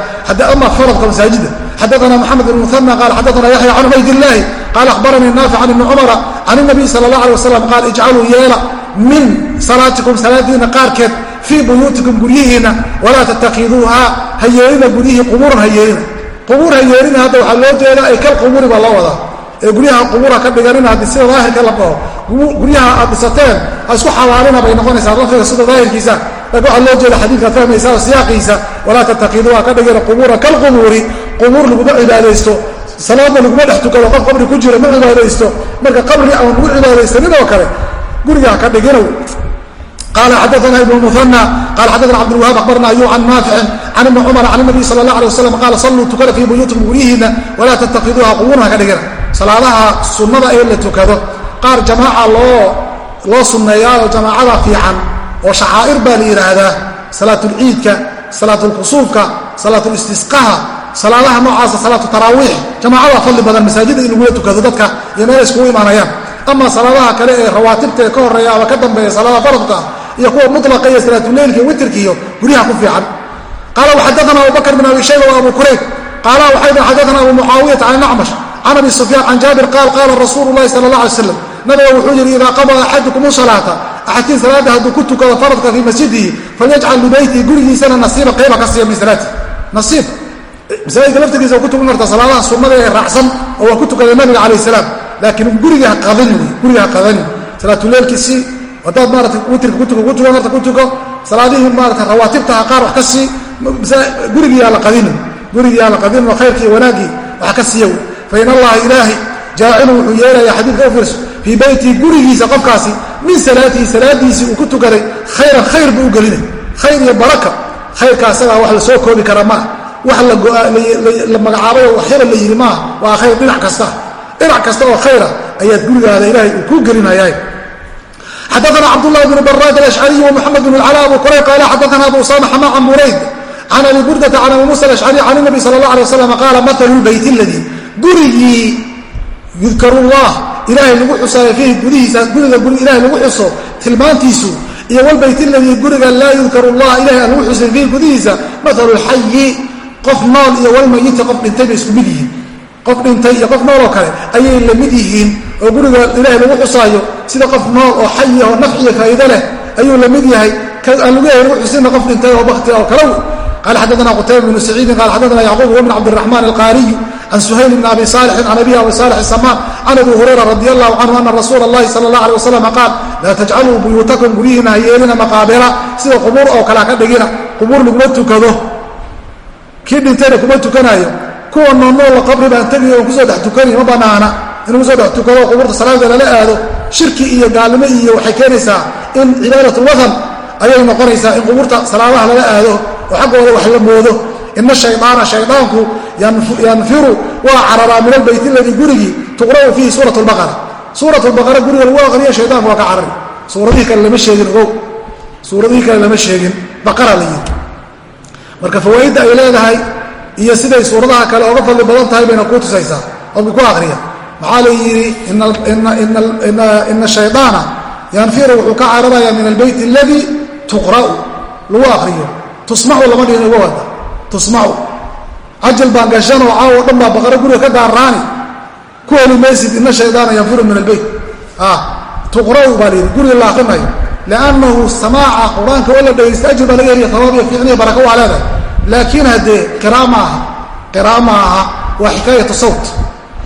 Ama faradka masaajida. Xadaana mxamed bn muana qaal xadaana yaxya can ubaydillaahi qaal ahbaranii naafic can ibni cumara can inabiy sala allah alay wasalam qaal ijcaluu yeela min salaatikum salaadiina qaarkeed fii buyuutikum guryihiinna walaa tattakiduuha ha yeelina guryihii qubuuran ha yeelina qubuur ha yeelina hadda waxaa loo jeeda ay kal qubuuri baa loo wadaa ee guryaha qubuura ka dhiganina haddii sida daahirka la dhaho guryaha aad dhisateen ha isku xawaalina bay noqonaysaa lafdiga sida daahirkiisa. Laakiin waxaa loo jeeda xadiidkaad fahmaysaa siyaaqiisa walaa tattakiduuha ka dhigina qubuura kalqubuuri qubuur laguma cibaadaysto. Salaadna laguma dhex tukado qof qabri ku jira ma cibaadaysto. Marka qabri aan lagu cibaadaysanin oo kale gurigaa ka dhiginow. Qala xadaana ibn muana qala xadana cabdilwahaab abarna ayu can naaficin can ibni cumar can nabiy sala allah alay wasalam qaala salluu tukada fii buyuutikum guryihiinna walaa tattakiduuha qubuurna ka dhigina salaadaha sunnada ee la tukado qaar jamaaca loo loo sunneeyaa oo jamaacada fiican oo shacaa'ir baa la yidhaahdaa salaatulciidka salaatulkusuufka salaatulistisqaha salaadaha noocaasa salaatu taraawiix jamaacada fadli badan masaajida in lagula tukado dadka iyo meela iskugu imaanayaan. Ama salaadaha kale ee rawaatibta ee ka horreeya ama ka dambeeya salaadaha faradka iyo kuwa mulaqa iyo salaatuleylka iyo guryaha ku fiican. Qaala waxadaana abubakr bin abi shayba wa abu kurayb. Qaala waxay dhan xadaana abu mucaawiyata can acmash can abi sufyaan can jaabir qaal qaala rasuulu lahi sala allah alay slam nabiga wuxuu yidhi idaa qadaa axadukum usalaata axadkiin salaada hadduu ku tukado faradka fii masjidihi falyajcal libeytihi gurigiisana nasiiba qayba ka siiya min salaati nasiib masaajidka laftirkiisa waa ku tukan karta salaadaha sunnada ee raacsan oo waa ku tukaday nabiga calayh salaam laakiin guriga ha qadanin guriga ha qadanin salaatuleylkii si haddaad maarata witrka ku tuko ku tukan karta ku tuko salaadihii maarata rawaatibtaha qaar wax ka sii gurigii yaa la qadinin gurigii yaa la qadinin oo khayrkii wanaaggii wax ka siiya wey fa in allaha ilaahay jaacilu wuxuu yeelaya xadiidka ufiirso fii beytihi gurigiisa qofkaasi min salaatihi salaadiisii uu ku tukaday khayran khayr buu u gelinay. Khayr iyo baraka khayrka asagaa wax la soo koobi kara maa wax la magacaabay oo waxyaba la yidhi maaha waa khayr dhinac kasta. Dhinac kasta oo khayra ayaad gurigaada ilaahay uu kuu gelinayay xadaana cabdulahi bn baraad alashcariy wmuxamed bn cala abu kuray qaala xadaana abu usama xama can burayd can abi burdata can abi musa alashcari can nabi sala allah alay wasalam qaala matalu lbayt aladii gurigii yudkaru llah ilaahay lagu xusaayo fiihi gudihiisa guriga ilahay lagu xuso tilmaantiisu iyo wlbayt aladii guriga laa yudkaru llah ilahay aan lagu xusin fiihi gudihiisa maalu lxayi qof nool iyo walmayiti qof dhintay bay isku mid yihiin. Qof dhintay iyo qof nooloo kale ayay la mid yihiin oo guriga ilaahay lagu xusaayo sida qof nool oo xayi oo nafciyo faa'iide leh ayuu la mid yahay. Aan lagu yahay lagu xusinna qof dhintay oo bakti oo kale qala xadana qutayba bnu saciidin qala xadana yacquub wbn cabdiraxmaan alqaariyu can suhayl bn abi saalixin can abihi abi saalix samaan can abi hurayra radi allahu canhu ana rasuula allahi sala allah alay wasalam qaal laa tajcaluu buyuutakum guryihiina ha yeelina maqaabira sida qubuur oo kale ha ka dhigina qubuur laguma tukado kii dhintayna kuma tukanaayo kuwa noolnoolla qabri baan tegiy oon ku soo dhex tukani ma banaana inuu ku soo dhex tukado qubuurta salaada lala aado shirki iyo gaalnimo iyo waxay keenaysaa in cibaadat lwatan ayay noqonaysaa in qubuurta salaadaha lala aado oo xaggooda wax la moodo. Ina shayaana shaydaanku yanfiru waa cararaa min albayt aladii gurigii tuqra'u fiihi suurat lbaqara suurat lbaqara guriga lagu aqriyo shaydaanku waa ka carari. Suuradihii kale lama sheegin ogow. Suuradihii kale lama sheegin. Baqara la yidhi. Marka fawaaidda ay leedahay iyo siday suuradaha kale oga fadli badan tahay bayna kuu tusaysaa qofki ku akriya maxaa la yidhi ina shayaana yanfiru wuxuu ka cararayaa min albeyt aladii tuqra'u. Lagu akriyo tusmacu lama dhihin uga wada. Tusmacu cajal baan gashanoo caawo dhan baa baqaro guriga ka gaaraani ku heli ina shaydaana yanfiru min albeyt tuqra'u baa layidhi guriga la akrinayo liannahu samaaca qur'aanka oo la dhegaysta ajir baa laga heliya tabaab iyo fiicniya baraka waa leedahay laakiin haddee qiraa ma aha. Qiraa ma aha waa xikaayatu sawt.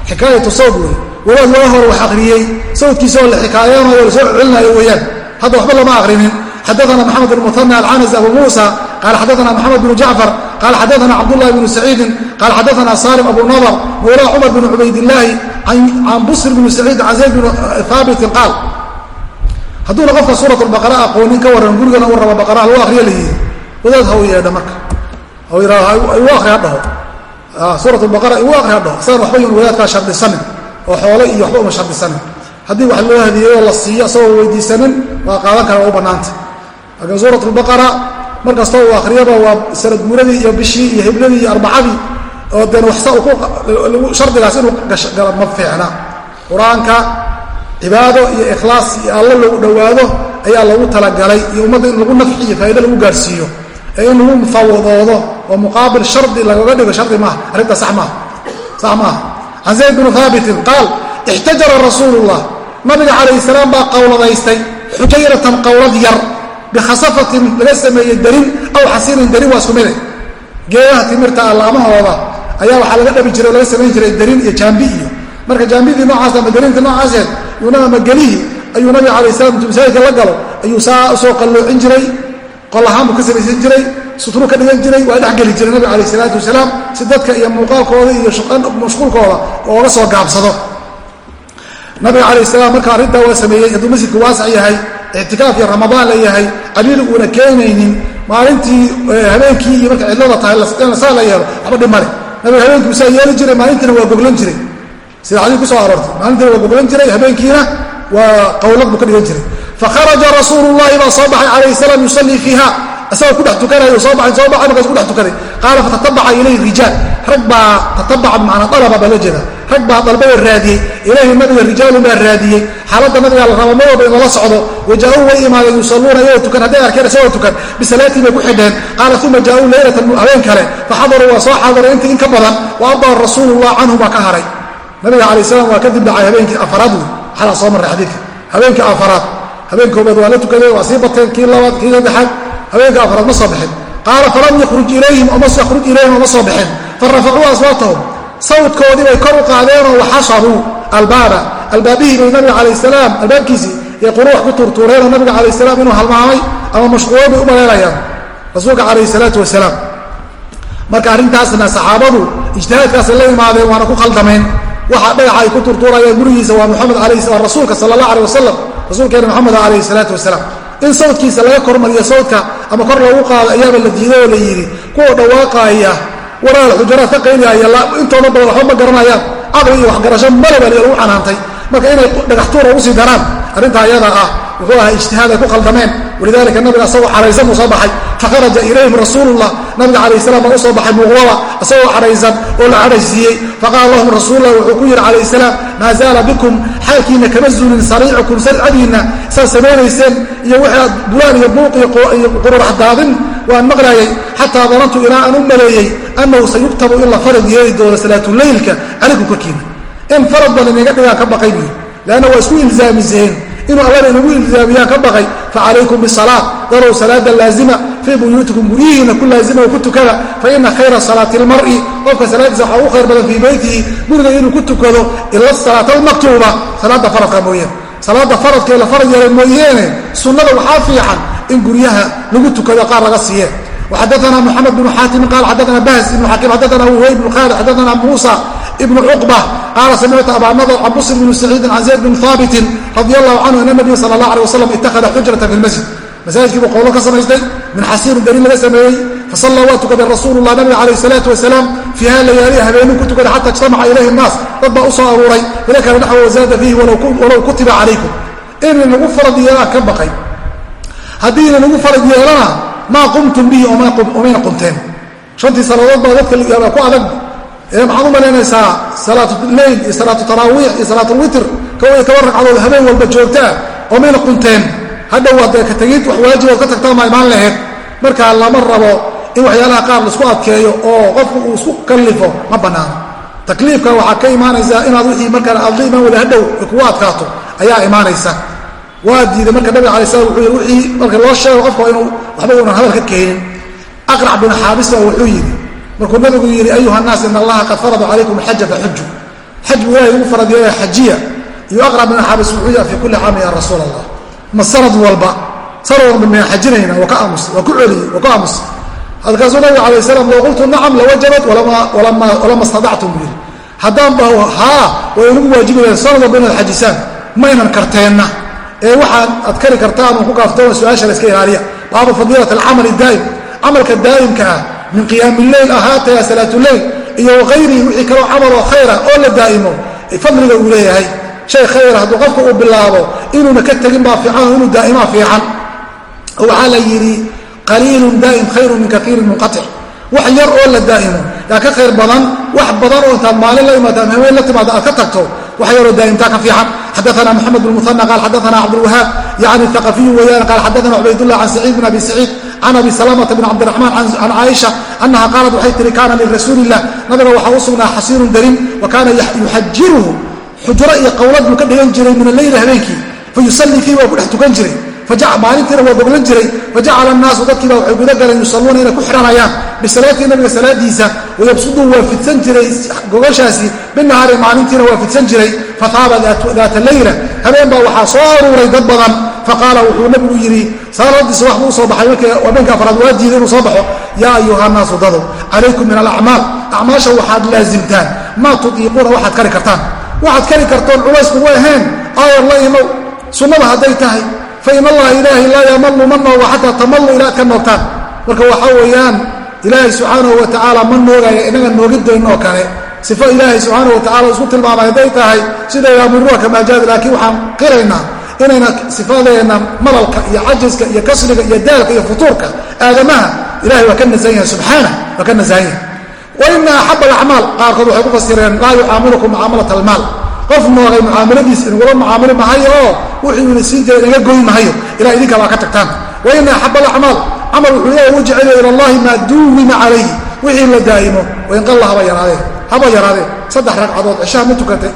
Xikaayatu sawt wey walaad laga hore wax akhriyey sawtkiisa oo la xikaayanayo la soo celcelinayo weeyaan. Hadda waxba lama akrinin xadaana maxamed bn muhana alcanas abu muusa qaala xadaana maxamed bnu jacfar qaala xadaana cabdullahi bnu saciidin qaala xadaana salim abu nadar mawlaa cumar bn cubaydillaahi can busr bni saciid can zayd bn haabitin qaal hadduuna qofka suurat lbaqara aqoonin ka warran gurigana uu raba baqaraha lagu akriya layihi wadaad ha u yeedha marka u akri ha dhaho suurat lbaqara igu akri ha dhaho isagan waxba yun wadaadkaa shardisanin oo xoole iyo waxba uma shardisanin haddii wax loo hadiyeeyoo la siiyo asagoo weydiisanin waa qaadan kara waa u bannaanta laakiin suurat lbaqara mar kastoo uu akriyaba waa sanad guuradii iyo bishii iyo hibladii iyo arbacadii oo den waxsa shardigaas inuu gala ma fiicna. Qur'aanka cibaado iyo ikhlaas iyo alle lagu dhowaado ayaa lagu talagalay iyo ummadda in lagu nafci iyo faa'ido lagu gaarsiiyo. Ee in lagu mufawadoodo oo muqaabil shardi lagaga dhigo shardi maaha arrinta sax maaha sax maaha can zayd bnu haabitin qaal ixtajara rasuulullah. Nabiga calayhi salaam baa qowladaystay xujayratan qowlad yar bikhasafatin laga sameeyey darin aw xasiirin darin waa sumide geedaha timirta allaamahooda ayaa waxaa laga dhabi jiray oo laga samayn jiray darin iyo jaambi iyo marka jaambidii noocaas ama darinta noocaaseed yuunaa magelihii ayuu nabiga alay slam intuu masaajidka la galo ayuu saa u soo qalloocin jiray qol ahaan buu ka samaysan jiray sutru ka dhigan jiray waa dhexgeli jiray nabiga alayh salaatu wasalaam si dadka iyo muuqaalkooda iyo mashquulkooda ooga soo gaabsado nabiga calayh salaam marka arrintaa waa sameeyey hadduu masjidku waasac yahay ictikaaf iyo ramadaan la yahay caliili uuna keenaynin maalintii habeenkii iyo marka cidlada tahay saa la yeelo waxba dhimale nabiga habeenkii usaa yeeli jiray maalintiina waa goglan jiray. Sida xadiis ku soo aroortay maalintiina waa goglan jiray habeenkiina waa qowlad buu ka dhigan jiray. Fakharaja rasuulu llahi baa soo baxay calayh salaam yusallii fiiha isagoo ku dhex tukanayo soo baxay soo baxay markaas ku dhex tukaday qaala fatatabaca ilayhi rijaal. Rag baa tatabaca bimacnaa dalaba baa loo jeeda rag baa dalbada raadiyey. Ilayhi nabiga rijaalun baa raadiyey. Xaaladda nabiga la raba mar walba socdo. Wajaa-uu way imaadeen yusalluuna iyagoo tukan. Hadday arkeen isagoo tukan bisalaatii bay ku xidheen. Qaala uma jaa-uu leylatan habeen kale. Faxadaruu waa soo xaadaray intii in ka badan. Wa ardaa rasuulullah canhum baa ka haray. Nabiga calayh salaam waa kadib dhacay habeenkii afaraad wey xalaa soo marray xadiidka. Habeenkii afaraad. Habeen koobaad waa la tukadeen waa sii bateen kii labaad kii saddexaad habeenka afaraad ma soo bixin. Qaala falam yakhruj ilayhim yakhruj ilayhim oma soo bixin. Farafacuu aswaatahum sawdkoodii bay kor u qaadeenoo waxashabuu albaaba. Albaabihii bay nabiga calayh salaam albaabkiisii iyo quruux ku tuurtuureenoo nabiga calayh salaam inuu halmaamay ama mashquulo bay u maleynayaan. Rasuulka calayhi salaatu wasalaam. Marka arrintaasna saxaabadu ijtihaadkaasay la imaadeen waana ku khaldameen. Waxa dhagaxa ay ku turtuurayaan gurigiisa waa muxamed waa rasuulka sala allah aleh wasalam rasuulkeena moxamed calayhi salaatu wasalaam. In sawdkiisa laga kormariyo sawdka ama kor loogu qaado ayaaba la diiday oo la yidhi kuwa dhawaaqaaya waraal xujaraad ka qaynaya intooda badan waxba ma garanayaan. Caqli iyo waxgarasho malaba lagu canaantay. Marka inay dhagaxtuura ugu sii daraan arrintaa ayada ah wuxuu ahaa ijtihaad ay ku qaldameen walidaalika nabiga asagoo caraysan uu soo baxay. Fakharaja ilayhim rasuulullah. Nabiga calayh salam baa u soo baxay muuqdada isagoo caraysan oo la cadhaysiiyey faqaala lahum rasuulullah wuxuu ku yidhi calayh salaam maa zaala bikum xaalkiinna kama zuulin sariicukum sarcadiinna saad samaynayseen iyo wixii bulaan iyo buuq iyo qururax daadin? Waan maqlaayay xataa danantu ilaa aan u maleeyey annahu sayuktabu in la farad yeeli doono salaatuleylka calaykum korkiina in farad badan inaga dhigaan ka baqay buyi lanna waa isku ilzaamiseen inuu allada inagu ilzaamiyaa ka baqay facalaykum bisalaa darow salaada laazima fii buyuutikum guryihiina ku laazima oo ku tukada fa ina khayra salaati lmar'i qofka salaadiisa waxaa ugu khayr badan fii beytihi guriga inuu ku tukado ila salaata almaktuuba salaada faradka mooyeen salaada faradkae la farad yeela mooyeene sunnada waxaa fiican in guryaha lagu tukado qaar laga siiye waxadaana moxamed bnu xaatim qaal xadaana bahs ibnu xakiim xadaana wuhay ibnu khaalid xadaana muusa ibn cuqba qaala samictu abaanada can busr bni saciidin can zayd bni haabitin radi allahu canhu an nabiya sala allah aleh wasalam ittakhada xujratan fi lmasjid masaajidkii buu qowlo ka samaystay min xasiirin dariin laga sameeyey fasalla waa tukaday rasuulullah nabiga calayh salaatu wasalaam fiiha layaaliya habeenuu ku tukaday xata ijtamaca ilayhi nnaas. Dad baa u soo aruuray ilakana dhaxwa wasaada fiihi walow kutiba calaykum. Inin lagu farad yeelaa ka baqay. Haddiina lagu farad yeelana maa qumtum bihi omayna qumteen shantii salaadood baa dadka ku adag maxaad u malaynaysaa salaatuleyl iyo salaatu taraawiix iyo salaatulwitr kow toban ragcadood habeen walba joogtaa omayna qunteen. Hadhow hadee ka tegid wax waajibood ka tagtaa maa imaan laheyd markaa lama rabo in waxyaalaha qaar la isku adkeeyo oo qofku uu isku kallifo ma bannaano takliifka waxaa ka imaanaysaa inaad wixii markaan aad imaan wada hadhow kugu adkaato ayaa imaanaysa. Waa diiday marka nabig alay slam wuxuu yidhi wixii marka loo sheego qofka inuu waxba uunan hadal ka keenin. Aqrac bin xaabisa wuxuu yidhi markuu nabigu yidhi ayuha nnaas in allaha qad farada calaykum xaja faxuju xaj ilahay ugu farad yeelaya xajiya. Iyo aqrac bin xaabis wuxuu yidhi fi kulli caamin ya rasuul allah ma sanad walba sanad walba miyaan xajinayna waa ka aamus waa ku celiyey waa ku aamus. Halkaasuu nabiga alay slam low qultu nacam lawajabat walama stadactum buu yidhi. Haddaan baho haa way inagu waajibayaan sanad walba inaad xajisaan maynan karteenna. Ee waxaad ad kari kartaan ku kaaftoona su'aasha ilaaliya. Baabu fadiilat alcamal daa'im. Camalka daa'imka ah min qiyaami leyl ahaataya salaatuleyl iyo waqayrihi wixii kaloo camaloo khayra oo la daa'imo fadliga uu leeyahay. Shay khayra hadduu qofka uu bilaabo inuuna ka tegin baa fiican oo inuu daa'imaa fiican. Waxaa la yidhi qaliilun daa'im khayrun min kaiirin munqatic wax yar oo la daa'imo. Yaa ka khayr badan wax badan oo intaad maalin la imaado ama haween la timaado aad ka tagto wax yaroo daa'imtaa ka fiican. Xadaana moxamed bn muana qaal xadaana cabdulwahaab yani aqafiyu weyaan qaal xadaana cubaydullah can saciid bin abi saciid can abi salamata bn cabdiraxmaan can caaisha anaha qaalat waxay tihi kaana lirasuuli illah nabiga waxaa u sugnaa xasiirun darin wa kaana yuxajiruhu xujro iyo qowlad buu ka dhigan jiray min alleyli habeenkii fayusallii fiih waa ku dhex tukan jiray maalintiina waa goglan jiray fajacala annaasu dadkiiba waxay guda galeen yusalluuna inay ku xidhanayaan bisalaatii nabiga salaadiisa wayabsuduu waa fidsan jiray gogashaasi binahaari maalintiina waa soo aruuray dad faqaala wuxuu nabigu yidhi salaadiisa wax buu u soo baxay habeenka afraad waa diiday inuu soo baxo yaa ayuha naasu dado calaykum min alacmaal acmaasha waxaad laasimtaan maa tudiiquuna waxaad kari kartaan. Waxaad kari kartoon culaysku way ahayn aayar la imow sunnada hadday tahay fain allaha ilaahay laa yamalu ma noogo xataa tamallu ilaa ka noogtaan marka waxaa weeyaan ilaahay subxaanahu wa tacaala ma noogaya inaga noogideenoo kale. Sifo ilaahay subxaanahu wa tacala isku tilmaamay hadday tahay sida yaamuruha kamaajaad laakiin waxaan qiraynaa inayna sifadeenna malalka iyo cajiska iyo kasriga iyo daalka iyo futuurka aadamaha ilahay waa ka nasan yahay subxaana waa ka nasahan yahay. Wa ina axaba alacmaal qaarkood waxay ku fasireen laa yucaamilukum mucaamalat almaal qof noogay mucaamaladiis inagula mucaamili mahayo wuxuu ina siin jira inaga goyn mahayo ilaa idinka baa ka tagtaan. Wa ina axaba alacmaal camal wuxuu ilahay ugu jecel ila allahi maa duwima calayhi. Wixii la daa'imo wainqalla haba yaraadee haba yaraadee. Saddex ragcadood cishaha ma tukatay.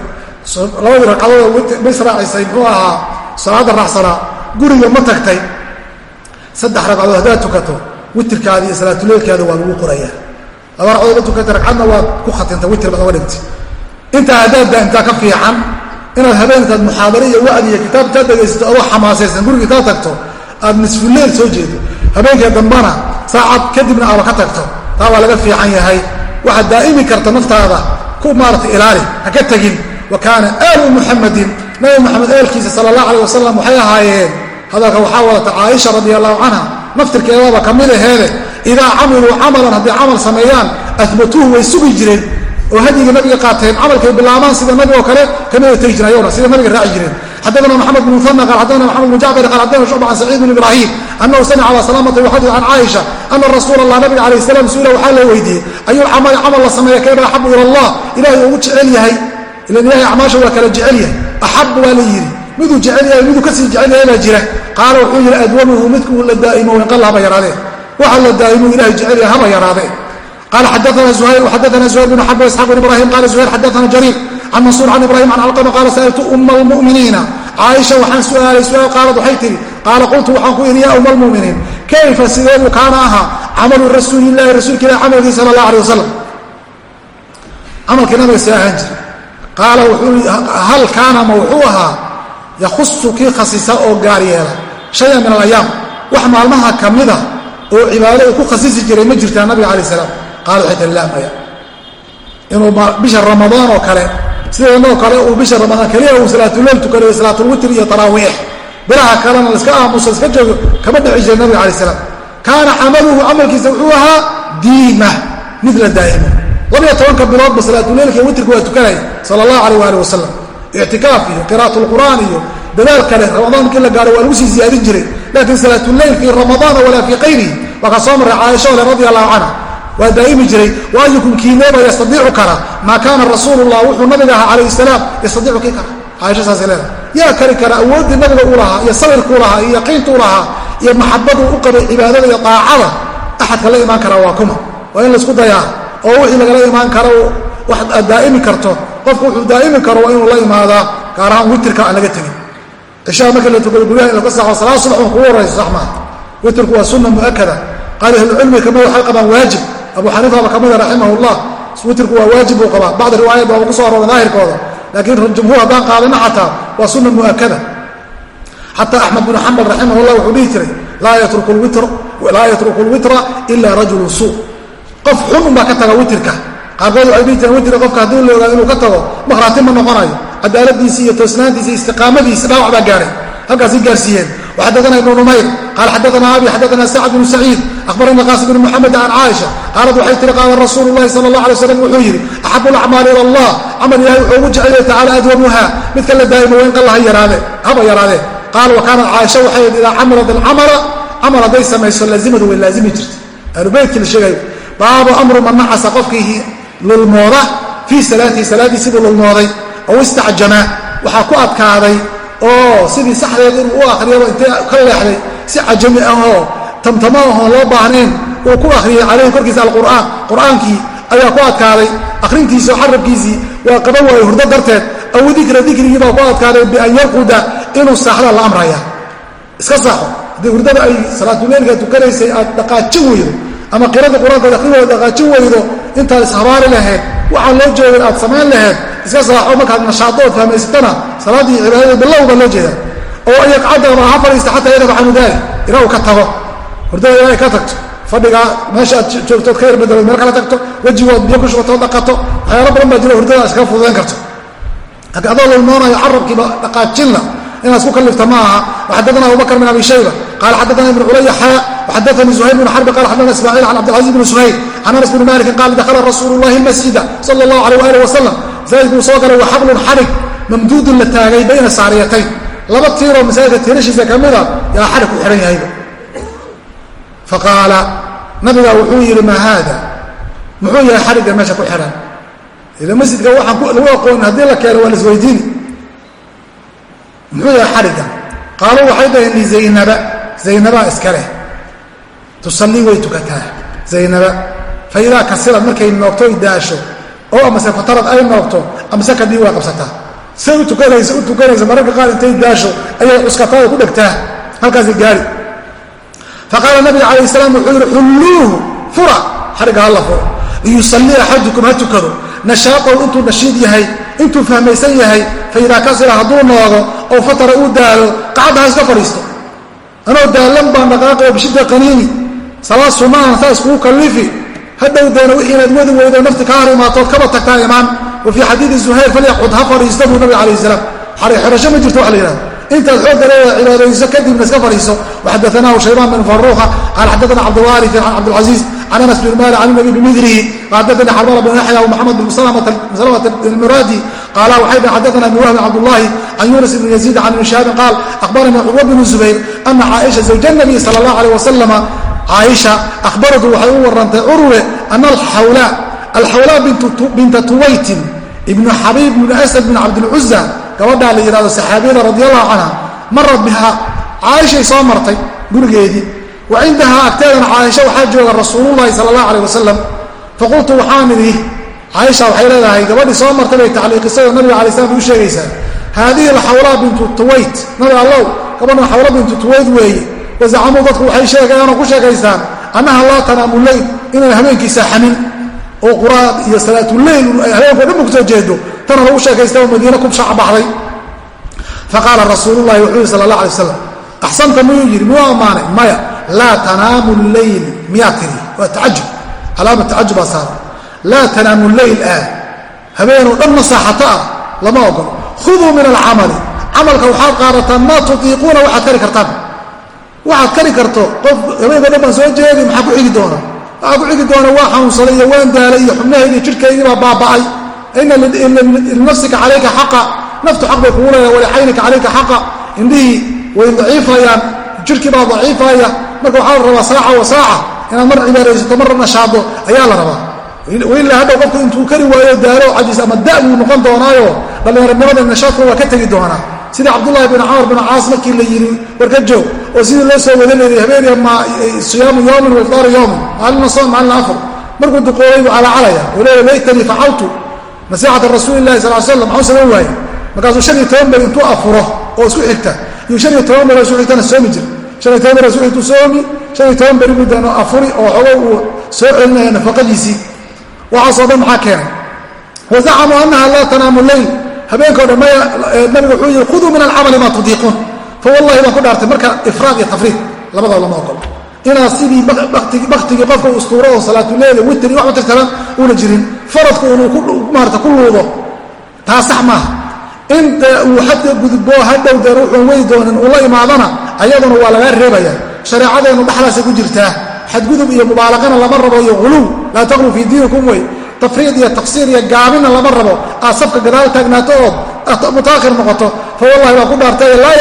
Labadii ragcadood ma israacisay muxuu ahaa salaada raacsanaa guriga ma tagtay. Saddex ragcadood haddaad tukato witirkaadi iyo salaatuleelkaada waa lagu qorayaa laba ragcadood ma tukatay ragcadna waad ku khatinta witir baad oga dhigtay intaa haddaad daa'imtaa ka fiican inaad habeenkaad muxaadare iyo wacdi iyo kitaab intaad dhegaysato adoo xamaasaysan guriga intaad tagto aad nisfuleyl soo jeedo. Habeenkii dambana saacad kadibna aaba ka tagto. Taa waa laga fiican yahay. Waxaad daa'imi karta naftaada ku maarata ilaali ha ka tegin. Wa kaana aalu muxamadin nabi maxamed eelkiisa sala allah aleh wasalam waxay ahaayeen hadalka waxaa wadata caaisha radi allahu canha naftirkeedaba ka mid aheede idaa camiluu camalan hadday camal sameeyaan abatuuhu way sugi jireen oo hadyiga nabiga qaateen camalkay bilaabaan sida nabigoo kale kamida tegi jireen sida nabiga raaci jireen. Xadana maxamed bn muana qaal xadana maxamed bn jacfar qaal xadana shucba saciid bn ibrahim anahu samica aba salamata yuxadid can caaisha ana rasuula allah nabiga calayh salam su'ila waxaa la weydiiyey ayulcamali camal la sameeya kayfa axabu ila allah? Ilahay ugu jecel yahay. Ilan ilahay acmaasha waa kala jecel yahay axabu waa la yidhi miduu jecel yahay miduu ka sii jecel yahay baa jira qaala wuxuu yidhi adwamuhu midkuu la daa'imo inqalla haba yaraadee waxa la daa'imo ilahay jecel yahay haba yaraadee qala xadaana zuhayr xadaana zuhayr bn xab isxaq bn ibrahim qala zuhayr xadaana jariir can mansuur can ibrahim can calqama qaala sa'altu uma almu'miniina caaisha waxaan su'aalay su'aal qaalad waxay tihi qaala qultu waxaan ku idhi ya uma almu'miniin kayfa sideeduu kaana ahaa camalu rasuulillahi rasuulka ilah camalkii sala allah aleh wasalam camalkii nabiga see ahaan jira qaala hal kaana ma wuxuu ahaa yakhusu kii khasisa oo gaar yeela? Shayan min alayaam wax maalmaha ka mida oo cibaado uu ku khasisi jiray ma jirtaa nabiga alai salaam? Qaala waxay tiri la maya. Inuu bisha ramadaan oo kale sideednoo kale uu bisha ramadaan keliya uu salaatuleyl tukanayo salaatulwitr iyo taraawiix bilaha kalena laiska aamusa iska joogo kama dhici jiray nabiga alai salaam? Kaana camaluhu camalkiisa wuxuu ahaa diima mid la daa'imo labiyo tobanka biloodba salaatuleylka witrka waa tukanaya sala allahu alayh waali wasalam ictikaaf iyo qiraat lqur'aan iyo dadaal kale ramadaan la gaaro waa lagu sii ziyaadin jiray. Laakiin salaatuleyl fii ramadaana walaa fii kayrihi waa kaa soo marray caaisha ole radi allahu canha. Waa daa'imi jiray waayukum kiineeba yastadiicu kara. Maa kaana rasuulullah wuxuu nabiga ahaa calayh salaam yastadiicu kii kara. Caaisha saasay leedahay. Yaa kari kara awooddii nabiga uu lahaa iyo sabirkuu lahaa iyo yaqiintuu lahaa iyo maxabaduu u qabay cibaadada iyo daacada axadka la imaan karaa waa kuma. Waa in laysku dayaa oo wixii lagala imaan karo wax daa'imi karto qofku wuxuu daa'imi karo waa inuu la imaadaa gaar ahaan witrka aan laga tegin. Cishaha marka la tukado guryaha in laga saxo salaad subax un kugu horayso sax maaha witrku waa sunna mu'akada qaal ahlucilmi ka mid waxay qabaan waajib. Abu xaniifaba kamida raximahullah witrku waa waajib buu qabaa. Bacdi riwaayad baa ku so arooray daahirkooda laakiin jumhuur haddaan qaadana xataa waa sunna mu'akada xataa axmed binu xambal raximahullah wuxuu dhihi jiray laa yatruku lwitra ila rajulu suu qof xun unbaa ka taga witrka qaarkood waxay dhihi jireen witrka qofka haddii la ogaado inuu ka tago makhraati ma noqonayo. Cadaaladiisi iyo toosnaantiisi istiqaamadiisi dhaawac baa gaaray halkaasay gaarsiiyeen. Waxadaana ibnu numayr qaala xadaana abi xadaana sacd bnu saciid akhbarana qaasim bn muxamed can caaisha qaalad waxay tiri qaala rasuulu llahi sala allah alay slam wuxuu yidhi axabu alacmaali ila allah camal ilahay wuxuu ugu jecelyay tacala adwamuha midka la daa'imo waa in qalla haba yaraadee qaal wa kaanat caaisha waxay idaa camilat alcamala camal hadday samayso laazimadu way laazimi jirta ahlubeytkii la sheegayo baabu amru man nacasa qofkii lulmooda fii salaatihi salaaddii siduu lulmooday ow istacjama waxaa ku adkaaday oo sidii saxdeed inuu u akhriyaba intay ka leexday si cajami ahoo tamtamo ahoon loo baahnayn uu ku akhriyay calayhi korkiisa alqur'aan qur'aankii ayaa ku adkaaday akhrintiisii oo xarabkiisii waa qaban waayo hurdo darteed aw dikra dikrigii baa ku adkaaday bian yarquda inuu saaxda la amraya iska saaxo haddii hurdada ay salaatuleylka tukanaysay aad dhaqaajin ama qirada qur'aankood akhrigood dhaqaajin weydo intaad ishabaari lahayd waxaa loo jeeday aad samayn lahayd iska saaxo markaad nashaadood fahmaysatana salaaddii cibaadada bilow loo jeedaa. Oo yaqcadama ha fadhiista xataa yadaba canu daalik ka tago. Hurdada ilaa ka tagto. Fadhigaa meesha aad joogtood ka yarbadalood meel kala tagto. Wejigood biyo ku shubatoo dhaqato. Waxyaalo badan baa jira hurdada iskaga fududayn karto. Adoo lulmoonayo carabkiiba dhaqaajinla inaad isku kalifta ma aha. Waxadana abubakr bin abi shayba qaala xadana ibn culaya waxadanii zuhayr bn xarbi qala xadana ismaaciil can cabdilcaziz bn suhayr can anas bni malikin qaala dakhala rasuulu llahi masjida sala allahu alayh waalih wasalam masaajid buu soo galay wa xablun xarig mamduudun la taagay bayna saariyatayn laba tiiroo masaajidka tiirashiisa ka mida yaa xarig ku xidhan yahayba faqaala nabiga wuxuu yidhi maa haada muxuu yahay xarigga meesha ku xidhan ila masjidka waxaan lagu aqooni haddii la keeno waa laisweydiini muxuu yahay xarigga qaaluu waxay dhaheen lizaynaba zaynabaa iska leh tusallii way tukataa zaynaba fa idaa kasirad markay noogto y daasho oo amase fatarad ay noogto amase kadii way qabsataa. Say u tukanaysa u tukanaysa mararka qaar intay daasho ayay cuskataa ku dhegtaa halkaasi gaari. Faqaala nabiga calayh salaam wuxuu yidhi xulluuhu fura. Xarigga hala furo. Liyusallii axadukum ha tukado. Nashaaqow intuu nashiid yahay intuu fahmaysan yahay fa idaa kasira hadduu noodo oo fatara uu daalo qacadda ha iska fadhiisto. Anoo daallan baan dhaqaaqayo bishidda qaniini salaad sumaan saa iskugu kallifi hadhow deena wixii weydo nafti hor imaatood kaba tagtaa imaan wa xadiidi zuhayr falyaqcud ha fadhiisto buu nabig alayh salaam. Xerasho ma jirto wa la yihahdo intaad xoogga leeda cibaadayso kadibna iska fadhiiso. Waxadaanahu shaybaan bin faruuqa qaala xadaana cabdulwaariث can cabdilcaziiz can anas bin mali can nabi bimidlihi xadaanii xarbala bin yaxya wmaxamed bin salamata almuraadi qaala waxay dhn xadaana ibn wahbi cabdullahi can yunas ibn yaziid can ibn shahabin qaal akhbaranii curwa bnu zubayr ana caaisha zawja nabiy sala allah alayh wasalama caaisha ahbaratu waxay u warantay curwe ana alxawla alxawla binta tuwaytin ibnu xabiib bn asad bin cabdilcuza gabadhaa la yidhahdo saxaabiyada radi allahu canha marad bihaa caaishay soo martay gurigeedii wa cindahaa agteedana caaisha waxaa jooga rasuululahi sala allah alayh wasalam faqultu waxaan idhi caaisha waxay leedahay gabadhii soo martay bay tacliiqisayoo nabiga alay slam u sheegaysaa haadihi alxawlaa bintu tuwayt nabi allow gabadhan xawla bintu tuwayt weeye wazacamuu dadku waxay sheegayaanoo ku sheekaystaan annaha laa tanaamu leyl inaan habeenkii saaxamin oo quraan iyo salaatuleyl ay habeenko dhan ku soo jeedo tana lagu sheekaysta oo madiine kubshaca baxday. Faqaala rasuulu wuxuu yihi sala allah alay waslam axsanta miyuu yidhi? Miyuu ammaanay? Maya laa tanaamu leyl miyaa tiri? Waa tacajub calaama tacajub baa laa tanaamu leyl ah. Habeenoo dhan masaaxato ah lama ogolo khuduu min alcamali. Camalka waxaad qaadataan maa tutiiquuna waxaad kari kartaan. Waxaad kari karto qof habeenko dhan baan soo jeedi maxaa ku xigi doona? Waxaa ku xigi doona waa xanuunsaday iyo waan daalay iyo xubnahaydi jidhkaygii baa baaba'ay. Ina linafsika calayka xaqa. Naftu xaq bay kugu leedahay walixaynika calayka xaqa. Indhihii way daciifayaan jirhkii baa daciifaya. Marka waxaa la rabaa saaca wa saaca. Inaad mar cibaaraysato marna nashaado ayaa la rabaa wailaa hadhow qofku intuu kari waayo daalo cajiis ama da buu noqon doonaayo dhallinyaronimada nashaadka waa ka tegi doonaa. Sidii cabdullaahi bin camar bin caas markii la yidhi warka oo sidii loo soo wada leeday habeeniya siyaamu yoomin wa ifdaaru yoomin maalina soom maalina afar. Markuu duqoobay buu calacalaya oo leeya laytanii facaltu nasiixata rasuuli lahi sal slam maxuu samayn waaye markaasuu shan iyo toban beri intuu afuro oo isku xigta iyo shan iyo toban beri isku xigtana soomi jira shan iyo toban beri isku xigtuu soomi shan iyo toban beri budan afuri oo xogo uu soo celinaya nafaqadiisii waxaasoo dhan maxaa keenay? Wazacamuu annaha laa tanaamu leyl habeenkao dhan nabigu wuxuu yihi khuduu min alcamali maa tudiiquun. Fa wallahi baan ku dhaartay marka ifraad iyo tafriid labadaba lama ogolo inaad sidii baktigii qofka ustuuro oo salaatuleyl witri waxba tirtaran una jirin. Faradku inuu maarata ku luudo taa sax maaha. In uu xadka gudbo hadhow dee ruuxuun wey doonin uu imaadana ayaduna waa lagaa reebaya shareecadeennu dhexdaasay ku jirtaa. Xadgudub iyo mubaalaqana lama rabo iyo huluw laa taqlu fii diinikum wey tafriid iyo taqsiir iyo gaabina lama rabo. Aad safka gadaal taagnaato ood mutaakhir noqoto fa wallahi baa ku dhaartay laa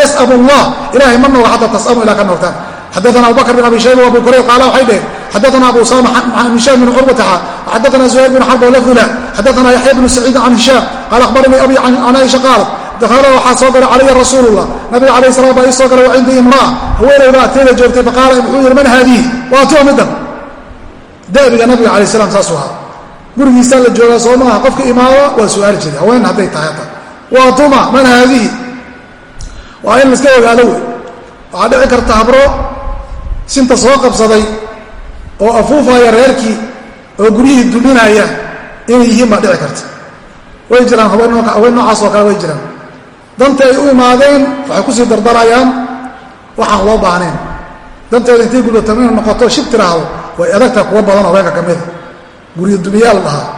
yas'amu allah ilahay ma nooga xataa tasamu ilaa ka noogtaan xadaana abubakr bin abi shayba abu kurayb qaala waxay dheheen xadaana abu usama an hishaam bin curwataxa xadaana zuhayr bin xarb lafdula xadaana yaxya bnu saciid can hishaam qaala akhbaranii abi can caaisha qaalat dakhala waxaa soo galay calaya rasuulullah nabiga calayh salam baa ii soo galay wa cindii imra'a haweenayda agteeda joogtay faqaala wuxuu yihi man haadihi waa tuwa middan da'biga nabiga calayh salam saasuu ahaa. Gurigiisaa la joogaa soo maaha qofka imaado waa su'aali jiray haween hadday tahay hata. Waa tuma man haadihi. Waa in laiska ogaado wey waxaa dhici karta habro sinta soo qabsaday oo afuufaya reerkii oo guryihii duminaya inay yihiin baa dhici karta. Way jiraan haween noocaas oo kale way jiraan. Danta ay u imaadeen waxay ku sii dardarayaan waxaan loo baahnayn. Danteeda intay gudbato inay noqoto shib tiraahdo way adagtaha kuwa badan haweenka ka mida guryo dumiyaa la dhahaa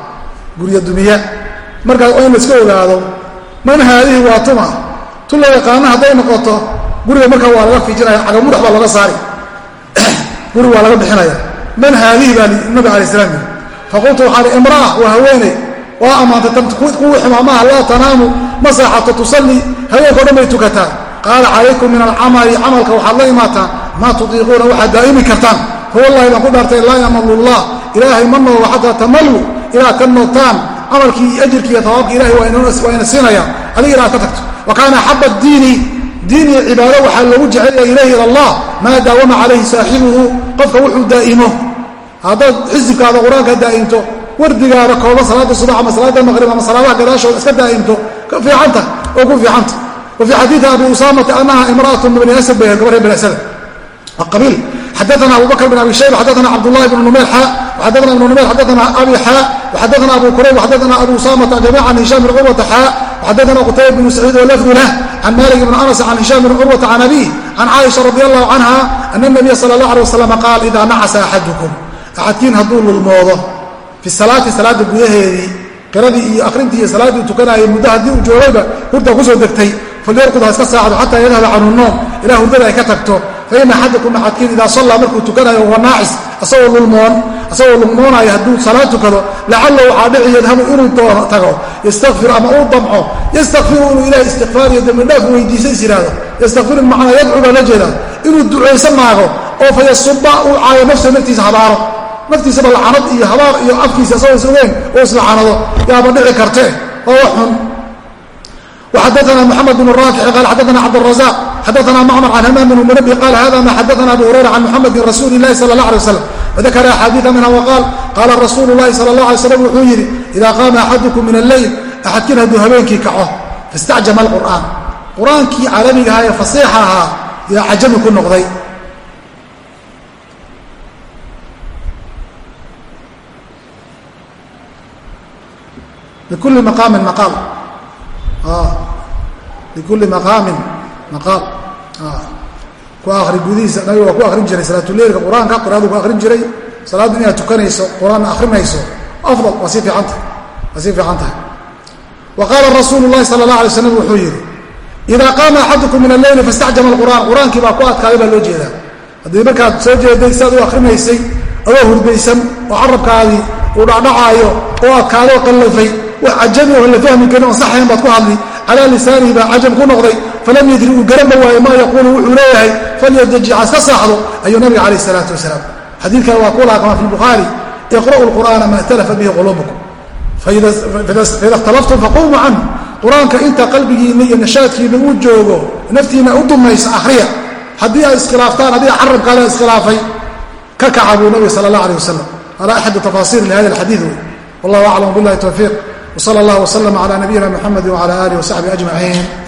guryo dumiya markaas in la iska ogaado man haadihi waa tuma. Tu la yaqaana hadday noqoto guriga markaa waa laga fiijinaya cagamudhax baa laga saari. Guri waa laga bixinaya. Man haadihi baa nabi alay slam yiri faqultu waxaa i imraa waa haweeney. Waa ammaantay kuwii xumaamaha laa tanaamu ma saaxato tusalli haweenkao dhan bay tukataa qaala calaykum min alcamali camalka waxaad la imaataan maa tutiiquuna waxaad daa'imi kartaan wallahi baan ku dhaartay laa yamalu llah ilaahay ma noogo xataa tamalu inaad ka noogtaan camalkii iyo ajirkii iyo tawaabki ilahay waa ina siinayaan adiga inaad ka tagto. Wa kaana axaba diini diin iyo cibaado waxaa loogu jecelaya ilayhi ila allah maa daawama calayhi saaxibuhu. Qofka wuxuu daa'imo. Haddaad xisibkaada qur'aanka daa'imto wardigaada kooba salaada subax ama salaada maqrib ama salaadaha gadaashooda iska daa'imto ka fiicanta oo ku fiicanta wa fii xadiidi abi usaamata anaha imra'atu min bani asad bay gabar reer bani asada qabiil xadaana abu bakr bin abi shayba xadaana cabdullahi bn numayr xa xadaana ibnu numayr xadaana abi xa waxadaana abu kurayb waxadaana abu usaamata jamiican hisham bin curwata xa waxadaana qutayba bnu saciid walafdu lah can malik bn anas can hisham bin curwata can abiih can caaisha radi allahu canha ana nabiya sala allah alay wasalam qaal idaa nacasa axadukum axadkiin hadduu lulmoodo fi salaati salaada gudaheedii qiradii iyo akhrintii iyo salaaddii tukanaayay muddo haddii uu joogayba hurda ku soo degtay falyarqud ha iska saacdo xataa yadhaba canu noom ilaa hurdada ay ka tagto fa ina axadakum axadkiin idaa sallaa markuu tukanayo huwa naacis. Asagoo lulmoon asagoo lulmoonaayo hadduu salaad tukado lacalahu waxaa dhici yadhabu inuu tago. Yastakfir ama uu damco yastakfiru inuu ilahay istikfaariyo dembidhaaf weydiisa is yidhaahdo. Yastakfiru macnaa yadcu baa la jeedaa. Inuu ducaysan maago oo fa yasuba uu caayo nafsa naftiisa habaaro. Naftiisaba lacanad iyo habaar iyo afkiisa asagoo is oo islacanado yaaba dhici karte. Oo wax xun وxadثna محamed بن rاkع qال xadثna cبدالرزاq xadثna mcmر عن hmام بن منبه qال hذا ma xadثna abu هurيرة عن محaمد رasuل الlahi slى الله عليه وسلم وذakر أxاadiiثa minha وqاal qاla rasuul الlahi slى الله عليه وسلم wuxuu yidhi إida qaama أxadكم min الleyl axadkiin hadduu habeenkii kaco faاstacjama الqur'an qur'aankii carabiga ahaa ee fasiixa ahaa yaa cajami ku noqday bkuli maqaamin maqaal likulli maqaamin maqaal ku akri gudihiisa nabiga waa ku akrin jiray salaatuleilka qur'aanka qur'aadu ku akrin jiray salaaddu inaad tukanayso qur'aanna akrinayso afdal waa sii fiicantahay waa sii fiican tahay wa qaala rasuulu llahi sala allah alay slam wuxuu yidhi idaa qaama axadukum min alleyli fastacjama alqur'aan qur'aankii baa ku adkaaday baa loo jeedaa haddii markaad soo jeeday siaad u akrinaysay adoo hurdaysan oo carabkaadii uu dhacdhacaayo oo adkaadoo qallafay wax cajami oo la fahmi karin oon saxayn baad ku hadli calaa lisaanihi baa cajab ku noqday. Falam yadri uu garanba waayo maa yaquulu wuxuu leeyahay falyadajic haska saaxdo ayuu nabiga calayh isalaatu wasalaam. Xadiidkan waa ku laha kama fi lbukhaari iqra'u lqur'aana ma ikhtalafa bihi quluubukum. Faida ikhtalaftum faqumuu canhu. Qur'aanka inta qalbigiinna iyo nashaadkiinna uu joogo naftiinna u dumaysa akhriya. Haddii aad iskhilaaftaan haddii carabkaale iskhilaafay ka kaca buu nabiga sala allah aleh wasalam alaa axadi tafaasiir lihada alxadiid wey wallahu aclam billahi towfiiq wsala allah wslama cala nabiyina muxamedi wcala alih wasaxbi ajmaciin